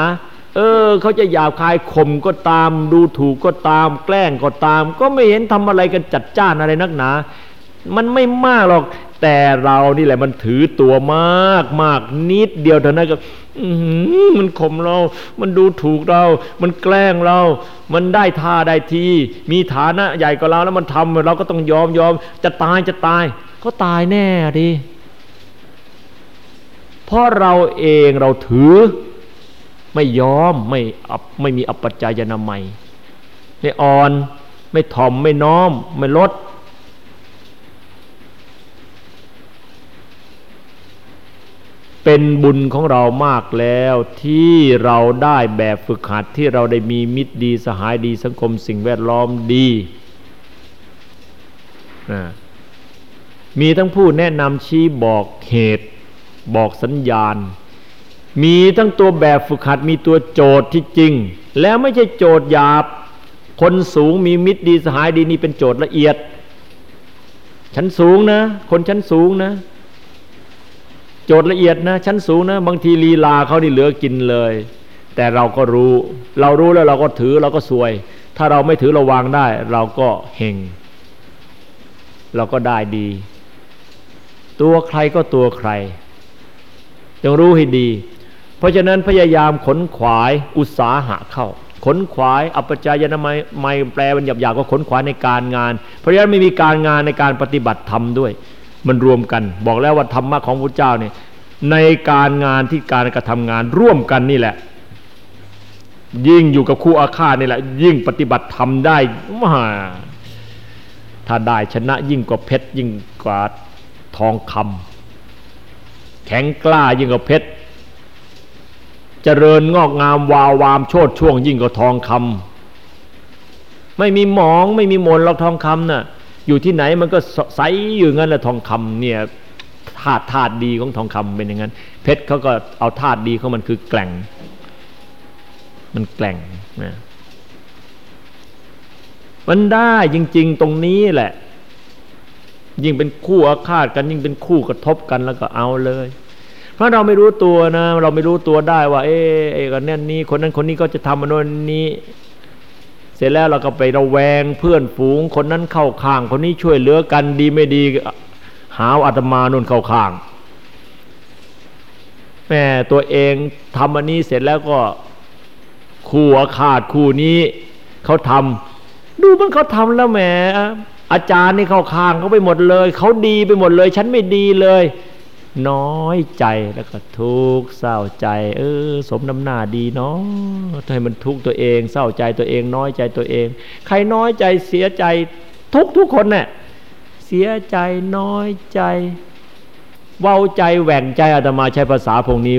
เออเขาจะหยาบคายข่มก็ตาม ดูถูกก็ตาม แกล้งก็ตาม ก็ไม่เห็นทำอะไรกันจัดจ้านอะไรนักหนา มันไม่มากหรอก แต่เรานี่แหละมันถือตัวมากมากนิดเดียวเท่านั้นก็มันข่มเรา มันดูถูกเรา มันแกล้งเรา มันได้ท่าได้ที มีฐานะใหญ่กว่าเราแล้วมันทำเราก็ต้องยอมยอม จะตายจะตาย ก็ตายแน่ดิ เพราะเราเองเราถือ ไม่ยอมไม่ไม่มีอัปปัจจายนามัยไม่อ่อน ไม่ถ่อมไม่น้อม ไม่ลด เป็นบุญของเรามากแล้วที่เราได้แบบฝึกหัดที่เราได้มีมิตรดีสหายดีสังคมสิ่งแวดล้อมดีมีทั้งผู้แนะนำชี้บอกเหตุ บอกสัญญาณ มีทั้งตัวแบบฝึกหัดมีตัวโจทย์ที่จริง แล้วไม่ใช่โจทย์หยาบ คนสูงมีมิตรดีสหายดีนี่เป็นโจทย์ละเอียด ชั้นสูงนะ คนชั้นสูงนะ โจทย์ละเอียดนะ ชั้นสูงนะ บางทีลีลาเขานี่เหลือกินเลย แต่เราก็รู้ เรารู้แล้วเราก็ถือเราก็สวย ถ้าเราไม่ถือระวางได้ เราก็เฮงเราก็ได้ดี ตัวใครก็ตัวใครจงรู้ให้ดี เพราะฉะนั้นพยายามขนขวายอุตสาหะเข้า ขนขวายอัปจายนามัยไม่แปลมันหยาบๆก็ขนขวายในการงาน เพราะฉะนั้นไม่มีการงานในการปฏิบัติธรรมด้วย มันรวมกัน บอกแล้วว่าธรรมะของพระเจ้าเนี่ยในการงานที่การกระทำงานร่วมกันนี่แหละ ยิ่งอยู่กับคู่อาฆาตนี่แหละ ยิ่งปฏิบัติธรรมได้มาถ้าได้ชนะยิ่งกว่าเพชรยิ่งกว่าทองคำแข็งกล้ายิ่งกว่าเพชร เจริญงอกงามวาววามโชดช่วงยิ่งกว่าทองคำไม่มีหมองไม่มีมนหรอกทองคำนะ่ะอยู่ที่ไหนมันก็ใสอยู่งั้นแหละทองคำเนี่ยธาตุธาตุดีของทองคำเป็นอย่างนั้น เพชรเขาก็เอาธาตุดีของมันคือแกล่ง มันแกล่งนะมันได้จริง ๆ ตรงนี้แหละ ยิ่งเป็นคู่อาฆาตกันยิ่งเป็นคู่กระทบกันแล้วก็เอาเลย เพราะเราไม่รู้ตัวนะ เราไม่รู้ตัวได้ว่า เอ๊ะไอ้กันแน่นนี้คนนั้นคนนี้ก็จะทำมันนนี้ เสร็จแล้วเราก็ไประแวงเพื่อนฝูง คนนั้นเข้าข้าง คนนี้ช่วยเหลือกันดีไม่ดีหาอาตมานุนเข้าข้างแม่ตัวเองทำอันนี้เสร็จแล้วก็คู่อาฆาตคู่นี้เขาทำดูมันเขาทำแล้วแหมอาจารย์นี่เข้าข้างเขาไปหมดเลย เขาดีไปหมดเลย ฉันไม่ดีเลย น้อยใจแล้วก็ทุกข์เศร้าใจ เออ สมน้ำหน้าดีเนาะให้มันทุกข์ตัวเอง เศร้าใจตัวเอง น้อยใจตัวเอง ใครน้อยใจเสียใจ ทุกทุกคนเนี่ยเสียใจน้อยใจเว้าใจแหว่งใจอาตมาใช้ภาษาพวกนี้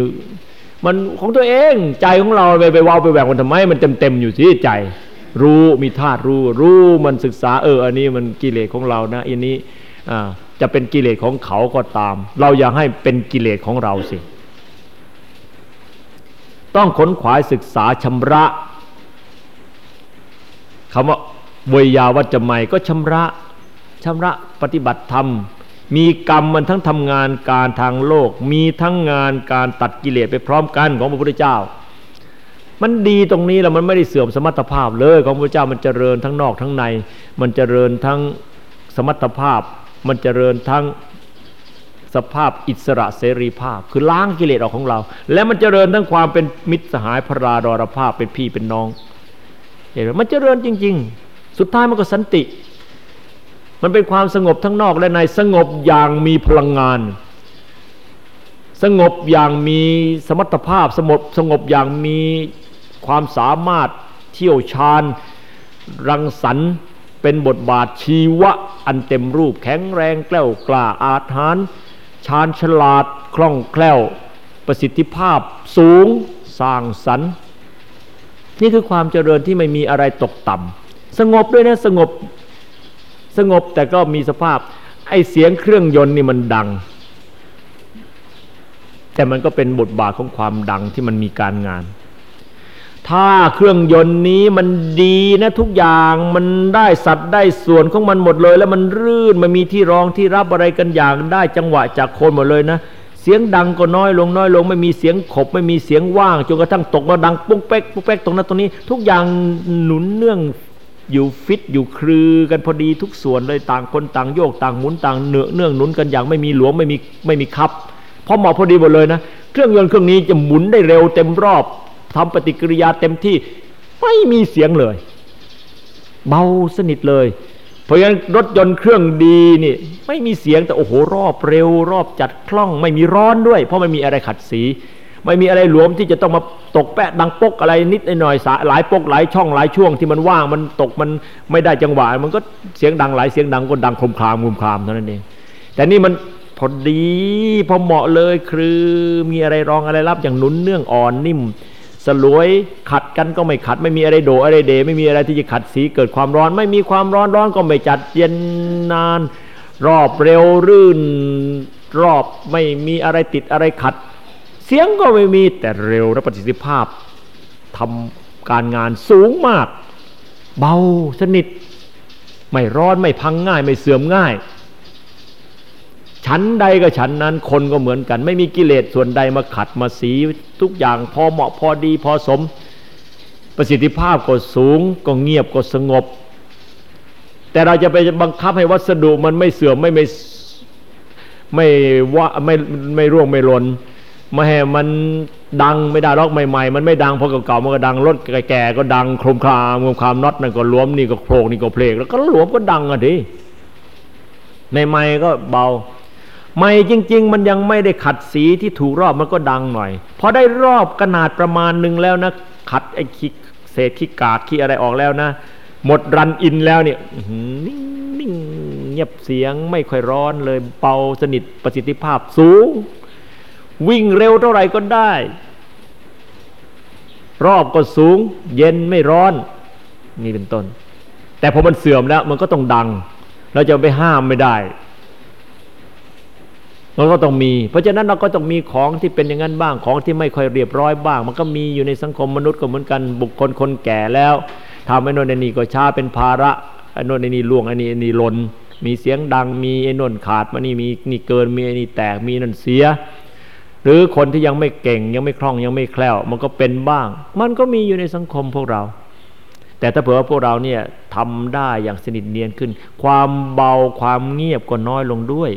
มันของตัวเองใจของเราไปไปเว้าไปแหว่งมันทำไม มันเต็มเต็มอยู่ที่ใจ รู้มีธาตุรู้ รู้มันศึกษาเออ อันนี้มันกิเลสของเรานะอันนี้อ่า จะเป็นกิเลสของเขาก็ตาม เราอย่าให้เป็นกิเลสของเราสิ ต้องขนขวายศึกษาชำระคำว่าเวยาวัจจะไม่ก็ชำระชำระปฏิบัติธรรม มีกรรมมันทั้งทำงานการทางโลก มีทั้งงานการตัดกิเลสไปพร้อมกันของพระพุทธเจ้า มันดีตรงนี้แล้วมันไม่ได้เสื่อมสมรรถภาพเลยของพระพุทธเจ้ามันเจริญทั้งนอกทั้งใน มันเจริญทั้งสมรรถภาพ มันเจริญทั้งสภาพอิสระเสรีภาพ คือล้างกิเลสออกของเรา และมันเจริญทั้งความเป็นมิตรสหายพระราดรภาพเป็นพี่เป็นน้องเห็นไหมมันเจริญจริง ๆ สุดท้ายมันก็สันติ มันเป็นความสงบทั้งนอกและในสงบอย่างมีพลังงาน สงบอย่างมีสมรรถภาพสงบสงบอย่างมีความสามารถเที่ยวชาญ รังสรรค์ เป็นบทบาทชีวะอันเต็มรูปแข็งแรงแกล้วกล้าอาถรรพ์ชาญฉลาดคล่องแคล่ว ประสิทธิภาพสูงสร้างสรรค์นี่คือความเจริญที่ไม่มีอะไรตกต่ำสงบด้วยนะสงบสงบแต่ก็มีสภาพไอเสียงเครื่องยนต์นี่มันดัง แต่มันก็เป็นบทบาทของความดังที่มันมีการงาน ถ้าเครื่องยนต์นี้มันดีนะทุกอย่างมันได้สัดได้ส่วนของมันหมดเลย แล้วมันรื่นมันมีที่รองที่รับอะไรกันอย่างได้จังหวะจากคนหมดเลยนะ เสียงดังก็น้อยลงน้อยลง ไม่มีเสียงขบ ไม่มีเสียงว่างจนกระทั่งตกมาดังปุ๊กเป๊กปุ๊กเป๊กตรงนั้นตรงนี้ ทุกอย่างหนุนเนื่องอยู่ฟิตอยู่ครือกันพอดีทุกส่วนเลยต่างคนต่างโยกต่างหมุนต่างเนื้อเนื่องหนุนกันอย่างไม่มีหลวมไม่มีไม่มีคับพอเหมาะพอดีหมดเลยนะ เครื่องยนต์เครื่องนี้จะหมุนได้เร็วเต็มรอบ ทำปฏิกิริยาเต็มที่ไม่มีเสียงเลย เบาสนิทเลย เพราะฉะนั้นรถยนต์เครื่องดีนี่ไม่มีเสียงแต่โอ้โหรอบเร็ว รอบจัดคล่อง ไม่มีร้อนด้วย เพราะไม่มีอะไรขัดสี ไม่มีอะไรหลวมที่จะต้องมาตกแปะดังปกอะไรนิดหน่อยหลายปกหลายช่องหลายช่วงที่มันว่างมันตกมันไม่ได้จังหวะมันก็เสียงดังหลายเสียงดังก็ดังคลมครามคมครามเท่านั้นเองแต่นี่มันพอดีพอเหมาะเลยคือมีอะไรรองอะไรรับอย่างนุ่นเนื่องอ่อนนิ่ม ลวยขัดกันก็ไม่ขัด ไม่มีอะไรโดอะไรเด ไม่มีอะไรที่จะขัดสีเกิดความร้อน ไม่มีความร้อนร้อนก็ไม่จัดเย็นนาน รอบเร็วรื่น รอบไม่มีอะไรติดอะไรขัด เสียงก็ไม่มีแต่เร็วและประสิทธิภาพทำการงานสูงมาก เบาสนิท ไม่ร้อนไม่พังง่ายไม่เสื่อมง่าย ฉันใดก็ฉันนั้นคนก็เหมือนกัน ไม่มีกิเลสส่วนใดมาขัดมาสีทุกอย่างพอเหมาะพอดีพอสม ประสิทธิภาพก็สูงก็เงียบก็สงบ แต่เราจะไปบังคับให้วัสดุมันไม่เสื่อมไม่ไม่ไม่ว่าไม่ไม่ร่วงไม่หล่นไม่ให้มันดังไม่ได้รอกใหม่ๆ มันไม่ดังเพอเก่าๆมันก็ดังรถแก่ๆก็ดังโครมครามโครมครามน็อตนั่นก็ล้มนี่ก็โครกนี่ก็เพลงแล้วก็หลวมก็ดังอะทีใหม่ๆก็เบา ไม่จริง ๆ มันยังไม่ได้ขัดสีที่ถูกรอบมันก็ดังหน่อย พอได้รอบขนาดประมาณหนึ่งแล้วนะขัดไอ้ขี้เศษขี้กากขี้อะไรออกแล้วนะ หมดรันอินแล้วเนี่ยนิ่งนิ่งเงียบเสียงไม่ค่อยร้อนเลยเบาสนิทประสิทธิภาพสูง วิ่งเร็วเท่าไหร่ก็ได้ รอบก็สูง เย็นไม่ร้อนนี่เป็นต้น แต่พอมันเสื่อมแล้วมันก็ต้องดัง เราจะไปห้ามไม่ได้ มันก็ต้องมี เพราะฉะนั้นเราก็ต้องมีของที่เป็นอย่างนั้นบ้างของที่ไม่ค่อยเรียบร้อยบ้าง มันก็มีอยู่ในสังคมมนุษย์ก็เหมือนกันบุคคลคนแก่แล้วทำไอ้นนไอ้นี่ก็ช้าเป็นภาระไอ้นนไอ้นี่ล่วงไอ้นี่ไอ้นี่หล่นมีเสียงดังมีไอ้นนขาดมานี่มีนี่เกินมีไอ้นี่แตกมีนั่นเสีย หรือคนที่ยังไม่เก่งยังไม่คล่องยังไม่แคล่ว มันก็เป็นบ้าง มันก็มีอยู่ในสังคมพวกเรา แต่ถ้าเผื่อว่าพวกเราเนี่ยทำได้อย่างสนิทเนียนขึ้น ความเบาความเงียบก็น้อยลงด้วย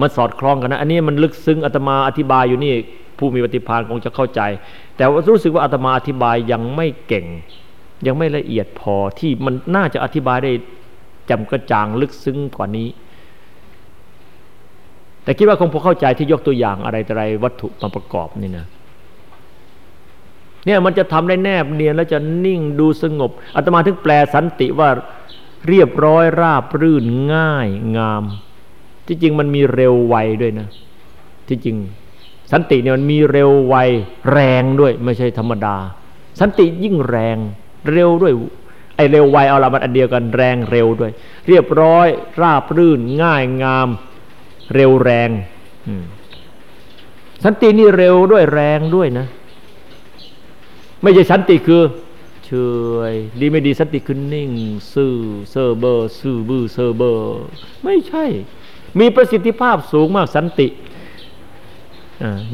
มันสอดคล้องกันนะ อันนี้มันลึกซึ้งอาตมาอธิบายอยู่นี่ผู้มีปฏิภาณคงจะเข้าใจ แต่ว่ารู้สึกว่าอาตมาอธิบายยังไม่เก่ง ยังไม่ละเอียดพอที่มันน่าจะอธิบายได้จำกระจ่างลึกซึ้งกว่านี้ แต่คิดว่าคงพอเข้าใจที่ยกตัวอย่างอะไรแต่ไรวัตถุมาประกอบนี่นะเนี่ยมันจะทำได้แนบเนียนแล้วจะนิ่งดูสงบอาตมาถึงแปลสันติว่าเรียบร้อยราบรื่นง่ายงาม ที่จริงมันมีเร็วไวด้วยนะ ที่จริง สันติเนี่ยมันมีเร็วไวแรงด้วย ไม่ใช่ธรรมดา สันติยิ่งแรงเร็วด้วยไอเร็วไวเอาละมันอันเดียวกันแรงเร็วด้วย เรียบร้อย ราบรื่น ง่ายงาม เร็วแรงสันตินี่เร็วด้วยแรงด้วยนะ ไม่ใช่สันติคือเฉยดีไม่ดีสันติคือนิ่ง ซื่อเซ่อเบ๊อะ ซื่อบื้อเซ่อเบ๊อะ ไม่ใช่ มีประสิทธิภาพสูงมากสันติ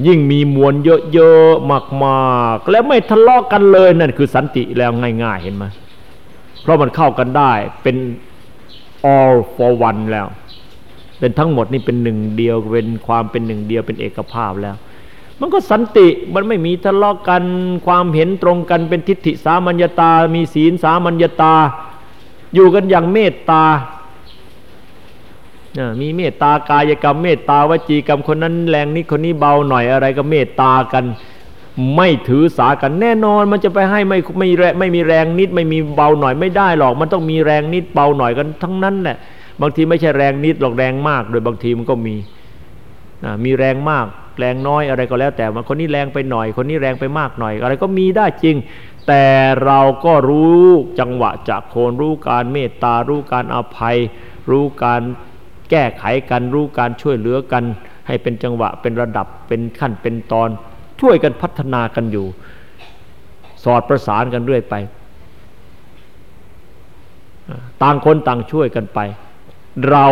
ยิ่งมีมวลเยอะๆมากๆ แล้วไม่ทะเลาะกันเลยนั่นคือสันติแล้วง่ายๆเห็นไหมเพราะมันเข้ากันได้เป็น all for one แล้ว เป็นทั้งหมดนี่เป็นหนึ่งเดียวเป็นความเป็นหนึ่งเดียวเป็นเอกภาพแล้ว มันก็สันติมันไม่มีทะเลาะกกันความเห็นตรงกันเป็นทิฏฐิสามัญญาตา มีศีลสามัญญาตา อยู่กันอย่างเมตตา มีเมตตากายกรรม เมตตาวจีกรรมคนนั้นแรงนี้คนนี้เบาหน่อยอะไรก็เมตตากัน ไม่ถือสากันแน่นอนมันจะไปให้ไม่ไม่ไม่มีแรงนิดไม่มีเบาหน่อยไม่ได้หรอก มันต้องมีแรงนิดเบาหน่อยกันทั้งนั้นแหละบางทีไม่ใช่แรงนิดหรอกแรงมาก โดยบางทีมันก็มีมีแรงมากแรงน้อยอะไรก็แล้วแต่บางคนนี้แรงไปหน่อย คนนี้แรงไปมากหน่อย อะไรก็มีได้จริง แต่เราก็รู้จังหวะจากโคนรู้การเมตตารู้การอภัย รู้การ แก้ไขกันรู้การช่วยเหลือกัน ให้เป็นจังหวะเป็นระดับเป็นขั้นเป็นตอน ช่วยกันพัฒนากันอยู่ สอดประสานกันเรื่อยไป ต่างคนต่างช่วยกันไป เรา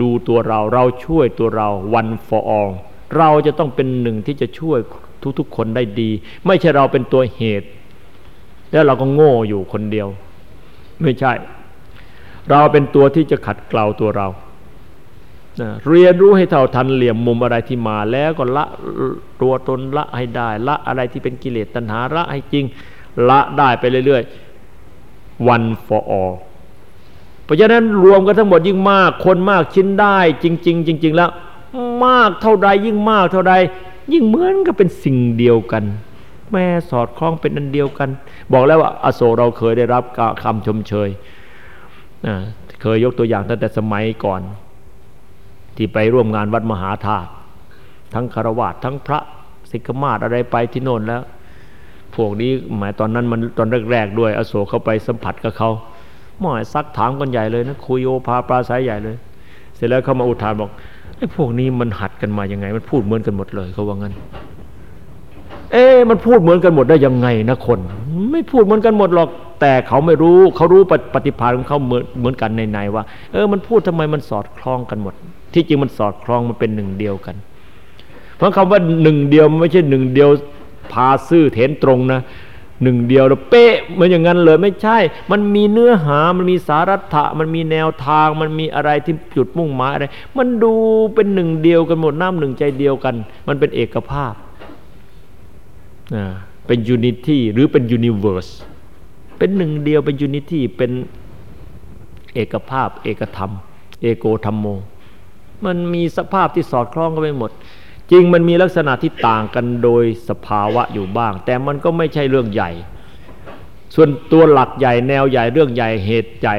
ดูตัวเราเราช่วยตัวเราวัน for all เราจะต้องเป็นหนึ่งที่จะช่วยทุกๆคนได้ดี ไม่ใช่เราเป็นตัวเหตุ แล้วเราก็โง่อยู่คนเดียว ไม่ใช่ เราเป็นตัวที่จะขัดเกลาตัวเรา เรียนรู้ให้เท่าทันเหลี่ยมมุมอะไรที่มาแล้วก็ละตัวตนละให้ได้ ละอะไรที่เป็นกิเลสตัณหาละให้จริง ละได้ไปเรื่อยๆ one for all เพราะฉะนั้นรวมกันทั้งหมดยิ่งมาก คนมากชิ้นได้ จริง ๆ จริง ๆ แล้ว มากเท่าใดยิ่งมากเท่าใดยิ่งเหมือนกับเป็นสิ่งเดียวกัน แม่สอดคล้องเป็นอันเดียวกัน บอกแล้วว่าอโศเราเคยได้รับคำชมเชยเคยยกตัวอย่างตั้งแต่สมัยก่อน ที่ไปร่วมงานวัดมหาธาตุทั้งคารวะทั้งพระสิกมาศอะไรไปที่โน่นแล้ว พวกนี้หมายตอนนั้นมันตอนแรกๆด้วย อโศกเข้าไปสัมผัสกับเขาหมอยซักถามกันใหญ่เลยนะคุยโอภาปราศัยใหญ่เลย เสร็จแล้วเขามาอุทานบอกไอ้พวกนี้มันหัดกันมายังไง มันพูดเหมือนกันหมดเลยเขาว่างั้น เอ๊มันพูดเหมือนกันหมดได้ยังไงนะคน ไม่พูดเหมือนกันหมดหรอก แต่เขาไม่รู้เขารู้ปฏิภาณของเขาเหมือนเหมือนกันในในว่า เออมันพูดทำไมมันสอดคล้องกันหมด ที่จริงมันสอดคล้องมันเป็นหนึ่งเดียวกัน เพราะคำว่าหนึ่งเดียวไม่ใช่หนึ่งเดียวพาซื่อเถนตรงนะหนึ่งเดียวแล้วเป๊ะเหมือนอย่างนั้นเลยไม่ใช่ มันมีเนื้อหา มันมีสารัตะมันมีแนวทาง มันมีอะไรที่จุดมุ่งหมายอะไร มันดูเป็นหนึ่งเดียวกันหมดน้ำหนึ่งใจเดียวกัน มันเป็นเอกภาพเป็น unity หรือเป็น universe เป็นหนึ่งเดียวเป็น unity เป็นเอกภาพ เอกธรรม เอโกธรรมโม มันมีสภาพที่สอดคล้องกันไปหมด จริงมันมีลักษณะที่ต่างกันโดยสภาวะอยู่บ้าง แต่มันก็ไม่ใช่เรื่องใหญ่ ส่วนตัวหลักใหญ่แนวใหญ่เรื่องใหญ่เหตุใหญ่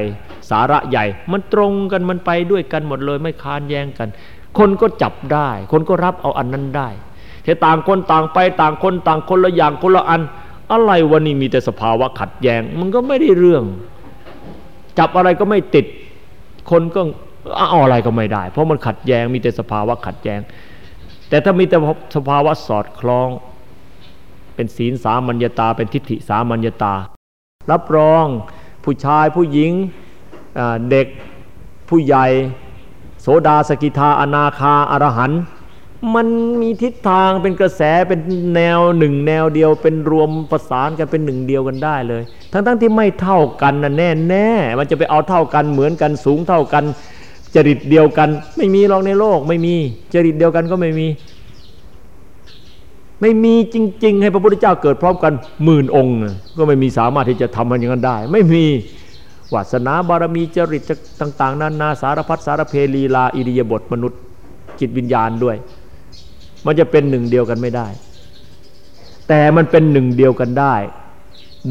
สาระใหญ่ มันตรงกันมันไปด้วยกันหมดเลยไม่ค้านแย้งกัน คนก็จับได้ คนก็รับเอาอันนั้นได้แต่ต่างคนต่างไปต่างคนต่างคนละอย่างคนละอัน อะไรวันนี้มีแต่สภาวะขัดแย้ง มันก็ไม่ได้เรื่อง จับอะไรก็ไม่ติด คนก็ เอาอะไรก็ไม่ได้ เพราะมันขัดแย้งมีแต่สภาวะขัดแย้ง แต่ถ้ามีแต่สภาวะสอดคล้อง เป็นศีลสามัญญาตา เป็นทิฏฐิสามัญญาตา รับรองผู้ชายผู้หญิงเด็กผู้ใหญ่ โสดาสกิทาอนาคาอรหันมันมีทิศทางเป็นกระแสเป็นแนวหนึ่งแนวเดียวเป็นรวมประสานกันเป็นหนึ่งเดียวกันได้เลย ทั้งๆทที่ไม่เท่ากันนะแน่แน่มันจะไปเอาเท่ากันเหมือนกันสูงเท่ากัน จริตเดียวกัน ไม่มีหรอกในโลกไม่มีจริตเดียวกันก็ไม่มี ไม่มีจริง ๆ ให้พระพุทธเจ้าเกิดพร้อมกันหมื่นองค์ก็ไม่มีสามารถที่จะทำมันอย่างนั้นได้ ไม่มีวาสนาบารมีจริตต่าง ๆนานาสารพัดสารเพลีลาอิริยาบถมนุษย์จิตวิญญาณด้วย มันจะเป็นหนึ่งเดียวกันไม่ได้ แต่มันเป็นหนึ่งเดียวกันได้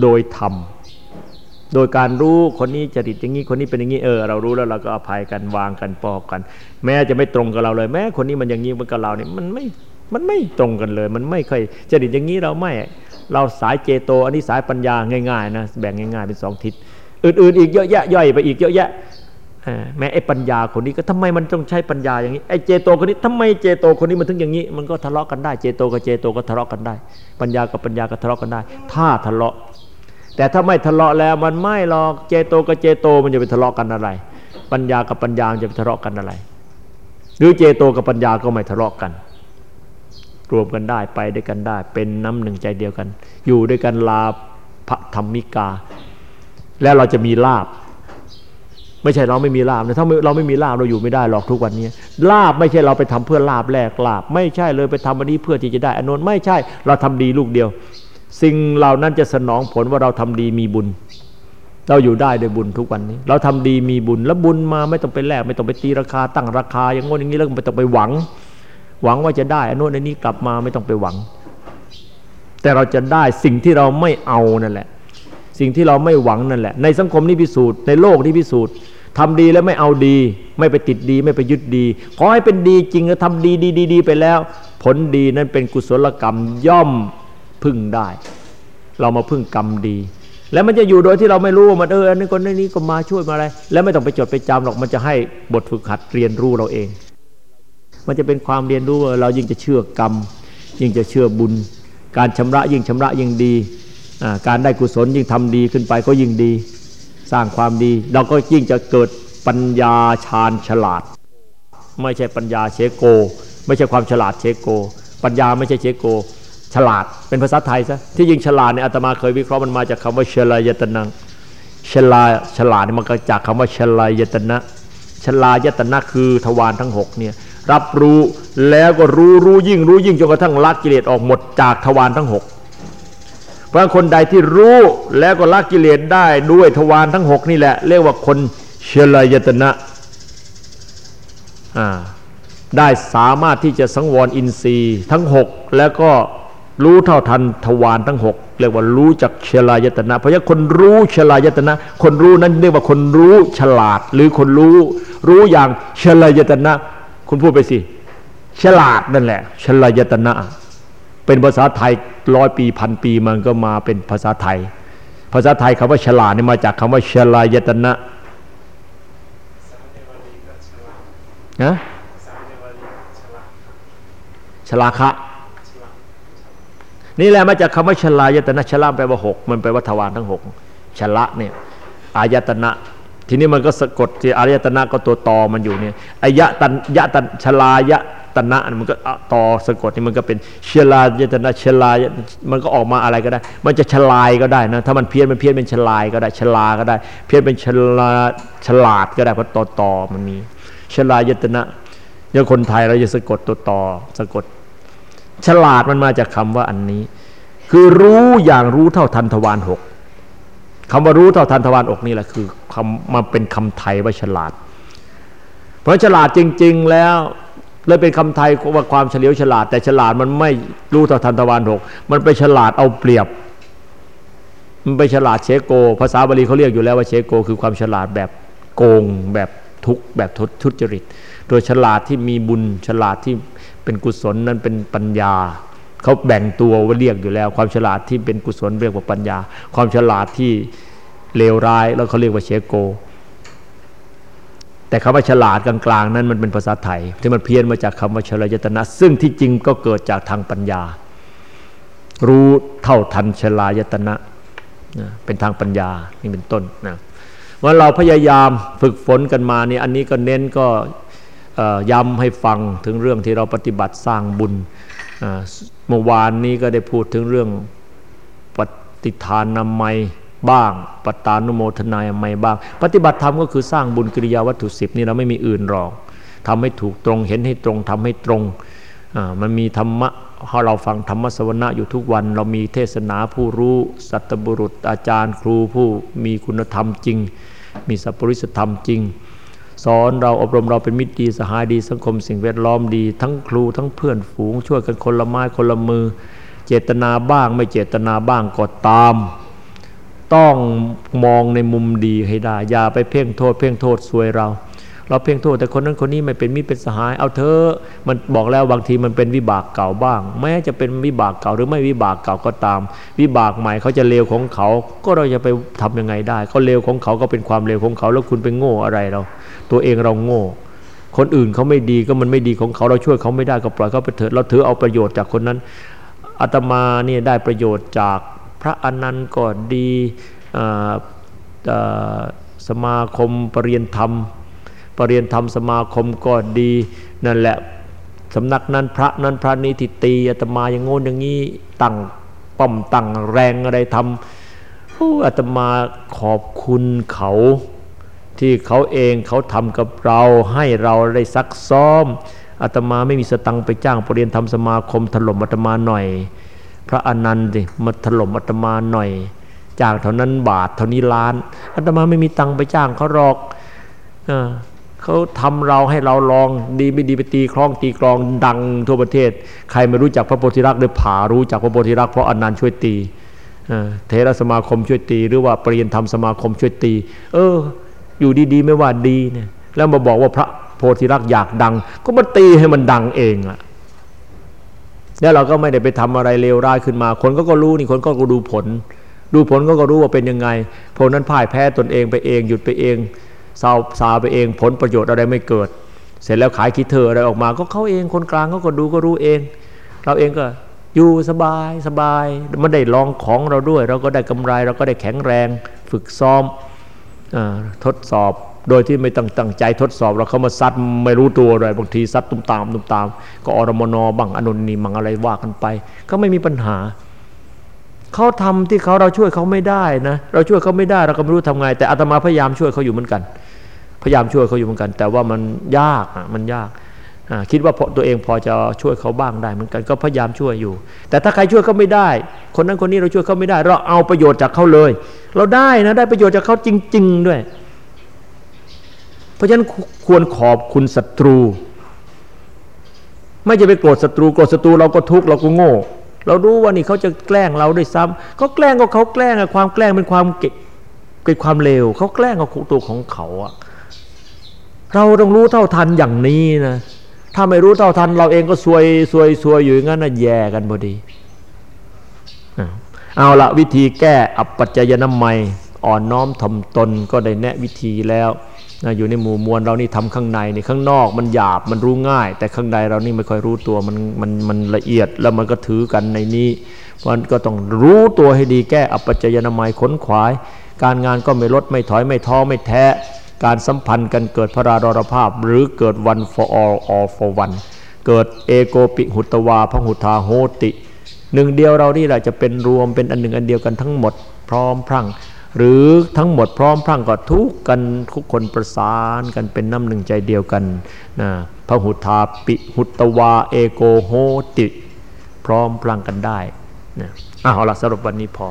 โดยธรรม โดยการรู้คนนี้จริตอย่างนี้คนนี้เป็นอย่างนี้เออเรารู้แล้วเราก็อภัยกันวางกันปอบกัน แม้จะไม่ตรงกับเราเลย แม้คนนี้มันอย่างนี้มันกับเราเนี่ยมันไม่มันไม่ตรงกันเลย มันไม่ค่อยจริตอย่างนี้เราไม่ เราสายเจโตอันนี้สายปัญญาง่ายๆนะแบ่งง่ายๆเป็นสองทิศอื่นๆอีกเยอะแยะย่อยไปอีกเยอะแยะแม้ไอ้ปัญญาคนนี้ก็ทำไมมันต้องใช้ปัญญาอย่างนี้ไอ้เจโตคนนี้ทำไมเจโตคนนี้มันถึงอย่างนี้ มันก็ทะเลาะกันได้เจโตกับเจโตก็ทะเลาะกันได้ ปัญญากับปัญญาก็ทะเลาะกันได้ ถ้าทะเลาะ แต่ถ้าไม่ทะเลาะแล้วมันไม่หรอกเจโตกับเจโตมันจะไปทะเลาะกันอะไร ปัญญากับปัญญาจะไปทะเลาะกันอะไร หรือเจโตกับปัญญาก็ไม่ทะเลาะกันรวมกันได้ไปด้วยกันได้ เป็นน้ำหนึ่งใจเดียวกัน อยู่ด้วยกันลาพระธรรมิกา แล้วเราจะมีลาบ ไม่ใช่เราไม่มีลาบนะถ้าเราไม่มีลาบเราอยู่ไม่ได้หรอกทุกวันนี้ลาบไม่ใช่เราไปทำเพื่อลาบแลกลาบ ไม่ใช่เลยไปทำอันนี้เพื่อที่จะได้อนนท์ไม่ใช่เราทำดีลูกเดียว สิ่งเหล่านั้นจะสนองผลว่าเราทำดีมีบุญ เราอยู่ได้ด้วยบุญทุกวันนี้ เราทำดีมีบุญแล้วบุญมาไม่ต้องไปแลกไม่ต้องไปตีราคาตั้งราคา อย่างงี้อย่างนี้แล้วไม่ต้องไปหวัง หวังว่าจะได้อนุนนี้กลับมาไม่ต้องไปหวัง แต่เราจะได้สิ่งที่เราไม่เอานั่นแหละ สิ่งที่เราไม่หวังนั่นแหละ ในสังคมนี้พิสูจน์ในโลกนี้พิสูจน์ทำดีแล้วไม่เอาดี ไม่ไปติดดี ไม่ไปยึดดี ขอให้เป็นดีจริงแล้วทำดีดีดีไปแล้ว ผลดีนั้นเป็นกุศลกรรมย่อม พึ่งได้ เรามาพึ่งกรรมดี แล้วมันจะอยู่โดยที่เราไม่รู้ว่ามันเอออันนี้คนนี้ก็มาช่วยมาอะไร แล้วไม่ต้องไปจดไปจำหรอกมันจะให้บทฝึกหัดเรียนรู้เราเอง มันจะเป็นความเรียนรู้เรายิ่งจะเชื่อกรรม ยิ่งจะเชื่อบุญ การชำระยิ่งชำระยิ่งดีการได้กุศลยิ่งทำดีขึ้นไปก็ยิ่งดี สร้างความดี เราก็ยิ่งจะเกิดปัญญาชาญฉลาด ไม่ใช่ปัญญาเชโก ไม่ใช่ความฉลาดเชโก ปัญญาไม่ใช่เชโก ฉลาดเป็นภาษาไทยซะที่ยิงฉลาดเนี่ยอาตมาเคยวิเคราะห์มันมาจากคำว่าเชลายตนังฉลาฉลาดมันก็จากคำว่าชลายตนะชลายตนะคือทวารทั้งหกเนี่ยรับรู้แล้วก็รู้รู้ยิ่งรู้ยิ่งจนกระทั่งละกิเลสออกหมดจากทวารทั้งหกเพราะคนใดที่รู้แล้วก็ละกิเลสได้ด้วยทวารทั้งหกนี่แหละ เรียกว่าคนเชลายตนะได้สามารถที่จะสังวรอินทรีย์ทั้งหกแล้วก็ รู้เท่าทันทวารทั้งหกเรียกว่ารู้จักเชลายตนะ เพราะฉะนั้นคนรู้เชลายตนะ คนรู้นั้นเรียกว่าคนรู้ฉลาด หรือคนรู้ รู้อย่างเชลายตนะ คุณพูดไปสิฉลาดนั่นแหละเชลายตนะ เป็นภาษาไทยร้อยปีพันปีมันก็มาเป็นภาษาไทย ภาษาไทยคำว่าฉลาดนี่มาจากคำว่าเชลายตนะนะฉลาคะ นี่แหละมาจากคำว่าชลายตนะชลาแปลว่าหกมันแปลว่าทวารทั้งหกชละเนี่ยอายตนะ ทีนี้มันก็สะกดที่อายตนะก็ตัวตอมันอยู่เนี่ยอายตันยะตันชลายะตนะมันก็ต่อสะกดนี่มันก็เป็นเชลายตนะชลายมันก็ออกมาอะไรก็ได้ มันจะชลายก็ได้นะถ้ามันเพี้ยนมันเพี้ยนเป็นชลายก็ได้ชลาก็ได้ เพี้ยนเป็นชลาฉลาดก็ได้เพราะต่อตอมันมีชลายตนะอย่างคนไทยเราจะสะกดตัวต่อสะกด ฉลาดมันมาจากคำว่าอันนี้ คือรู้อย่างรู้เท่าทันทวารหกคำว่ารู้เท่าทันทวารอกนี่แหละคือคำมาเป็นคำไทยว่าฉลาด เพราะฉลาดจริง ๆ แล้วเลยเป็นคำไทยว่าความเฉลียวฉลาด แต่ฉลาดมันไม่รู้เท่าทันทวารหกมันไปฉลาดเอาเปรียบ มันไปฉลาดเชโก ภาษาบาลีเขาเรียกอยู่แล้วว่าเชโก คือความฉลาดแบบโกงแบบทุกแบบทุจริต โดยฉลาดที่มีบุญฉลาดที่ เป็นกุศลนั้นเป็นปัญญาเขาแบ่งตัวว่าเรียกอยู่แล้ว ความฉลาดที่เป็นกุศลเรียกว่าปัญญา ความฉลาดที่เลวร้ายแล้วเขาเรียกว่าเชโก แต่คำว่าฉลาดกลางๆ นั้นมันเป็นภาษาไทย ที่มันเพี้ยนมาจากคำว่าฉลยตนะ ซึ่งที่จริงก็เกิดจากทางปัญญา รู้เท่าทันฉลายตนะเป็นทางปัญญานี่เป็นต้นนะว่าเราพยายามฝึกฝนกันมาเนี่ยอันนี้ก็เน้นก็ ย้ำให้ฟังถึงเรื่องที่เราปฏิบัติสร้างบุญเมื่อวานนี้ก็ได้พูดถึงเรื่องปฏิทานนามัยบ้าง ปตานุโมทนายมัยบ้าง ปฏิบัติธรรมก็คือสร้างบุญกิริยาวัตถุสิบนี่เราไม่มีอื่นหรอกทำให้ถูกตรงเห็นให้ตรงทำให้ตรงมันมีธรรมะพอเราฟังธรรมสวนะอยู่ทุกวัน เรามีเทศนาผู้รู้ สัตบุรุษอาจารย์ครูผู้มีคุณธรรมจริง มีสัพปริสธรรมจริง สอนเราอบรมเราเป็นมิตรดีสหายดีสังคมสิ่งแวดล้อมดี ทั้งครูทั้งเพื่อนฝูง ช่วยกันคนละไม้คนละมือ เจตนาบ้างไม่เจตนาบ้างก็ตาม ต้องมองในมุมดีให้ได้อย่าไปเพ่งโทษ เพ่งโทษสวยเรา เราเพ่งโทษแต่คนนั้นคนนี้ไม่เป็นมิตรเป็นสหาย เอาเธอมันบอกแล้วบางทีมันเป็นวิบากเก่าบ้าง แม้จะเป็นวิบากเก่าหรือไม่วิบากเก่าก็ตาม วิบากใหม่เขาจะเลวของเขา ก็เราจะไปทํำยังไงได้เขาเลวของเขาก็เป็นความเลวของเขา แล้วคุณไปโง่อะไรเรา ตัวเองเราโง่ คนอื่นเขาไม่ดีก็มันไม่ดีของเขาเราช่วยเขาไม่ได้ก็ปล่อยเขาไปเถิดเราถือเอาประโยชน์จากคนนั้นอาตมาเนี่ยได้ประโยชน์จากพระอนันต์ก็ดีสมาคมปรริยนธรรม ปรริยนธรรมสมาคมก็ดีนั่นแหละสำนักนั้นพระนั้นพระนี้ทิตีอาตมาอย่างโง่อย่างนี้ตั้งป้อมตั้งแรงอะไรทำอาตมาขอบคุณเขาที่เขาเองเขาทำกับเราให้เราได้ซักซ้อมอาตมาไม่มีสตังไปจ้างปรริยนทำสมาคมถล่มอาตมาหน่อย พระอนันต์ดิมาถล่มอาตมาหน่อยจ้างเท่านั้นบาทเท่านี้ล้านอาตมาไม่มีตังไปจ้างเขาหรอกอ เขาทำเราให้เราลองดีไม่ดีไปตีคล้องตีกรองดังทั่วประเทศ ใครไม่รู้จักพระโพธิรักษ์เลยผ่ารู้จักพระโพธิรักษ์เพราะอนันต์ช่วยตีเทรสมาคมช่วยตี หรือว่าปริยนธรรมสมาคมช่วยตี เออ อยู่ดีๆไม่ว่าดีเนี่ยแล้วมาบอกว่าพระโพธิรักษ์อยากดัง ก็มาตีให้มันดังเองอะแล้วเราก็ไม่ได้ไปทำอะไรเลวร้ายขึ้นมา คนก็ก็รู้นี่คนก็ก็ดูผล ดูผลก็ก็รู้ว่าเป็นยังไง ผลนั้นพ่ายแพ้ตนเองไปเองหยุดไปเอง เศร้าซาไปเองผลประโยชน์อะไรไม่เกิด เสร็จแล้วขายคิดเธออะไรออกมา ก็เขาเองคนกลางเขาก็ดูก็รู้เอง เราเองก็อยู่สบายสบายไม่ได้ลองของเราด้วย เราก็ได้กำไรเราก็ได้แข็งแรง ฝึกซ้อมทดสอบโดยที่ไม่ตั้งตั้งใจทดสอบเราเข้ามาซัดไม่รู้ตัวเลยบางทีซัดตุ้มตามตุ้มตาม ก็อรมนบังอนุนีมังอะไรว่ากันไป ก็ไม่มีปัญหา เขาทำที่เขาเราช่วยเขาไม่ได้นะเราช่วยเขาไม่ได้เราก็ไม่รู้ทำไง แต่อาตมาพยายามช่วยเขาอยู่เหมือนกัน พยายามช่วยเขาอยู่เหมือนกัน แต่ว่ามันยากอะมันยากคิดว่าตัวเองพอจะช่วยเขาบ้างได้เหมือนกันก็พยายามช่วยอยู่ แต่ถ้าใครช่วยเขาไม่ได้ คนนั้นคนนี้เราช่วยเขาไม่ได้ เราเอาประโยชน์จากเขาเลย เราได้นะได้ประโยชน์จากเขาจริง ๆด้วย เพราะฉะนั้นควรขอบคุณศัตรู ไม่จะไปโกรธศัตรูโกรธศัตรูเราก็ทุกข์เราก็โง่ เรารู้ว่านี่เขาจะแกล้งเราด้วยซ้ำเขาแกล้งก็เขาแกล้งอะความแกล้งเป็นความเกเป็นความเลวเขาแกล้งกับตัวของเขาอะเราต้องรู้เท่าทันอย่างนี้นะถ้าไม่รู้เท่าทัน เราเองก็ซวยซวยซวยอยู่อย่างนั้นนะแย่กันพอดีเอาละวิธีแก้อัปปัจจยนามัย อ่อนน้อมทำตนก็ได้แนะวิธีแล้ว นะอยู่ในหมู่มวลเรานี่ทำข้างในนี่ข้างนอกมันหยาบมันรู้ง่าย แต่ข้างในเรานี่ไม่ค่อยรู้ตัวมันมันมันละเอียดแล้วมันก็ถือกันในนี้มันก็ต้องรู้ตัวให้ดีแก้อัปปัจจยนามัยขนขวาย การงานก็ไม่ลดไม่ถอยไม่ท้อไม่แท้ การสัมพันธ์กันเกิดพระราดรภาพ หรือเกิด one for all all for one เกิดเอโกปิหุตวาพหุทาโหติ หนึ่งเดียวเรานี่แหละจะเป็นรวมเป็นอันหนึ่งอันเดียวกันทั้งหมด พร้อมพรั่ง หรือทั้งหมดพร้อมพรั่งก็ทุกกันทุกคนประสานกันเป็นน้ำหนึ่งใจเดียวกันนะพระหุทาปิหุตวาเอโกโหติ พร้อมพรั่งกันได้นะอ้าวเอาละสรุปวันนี้พอ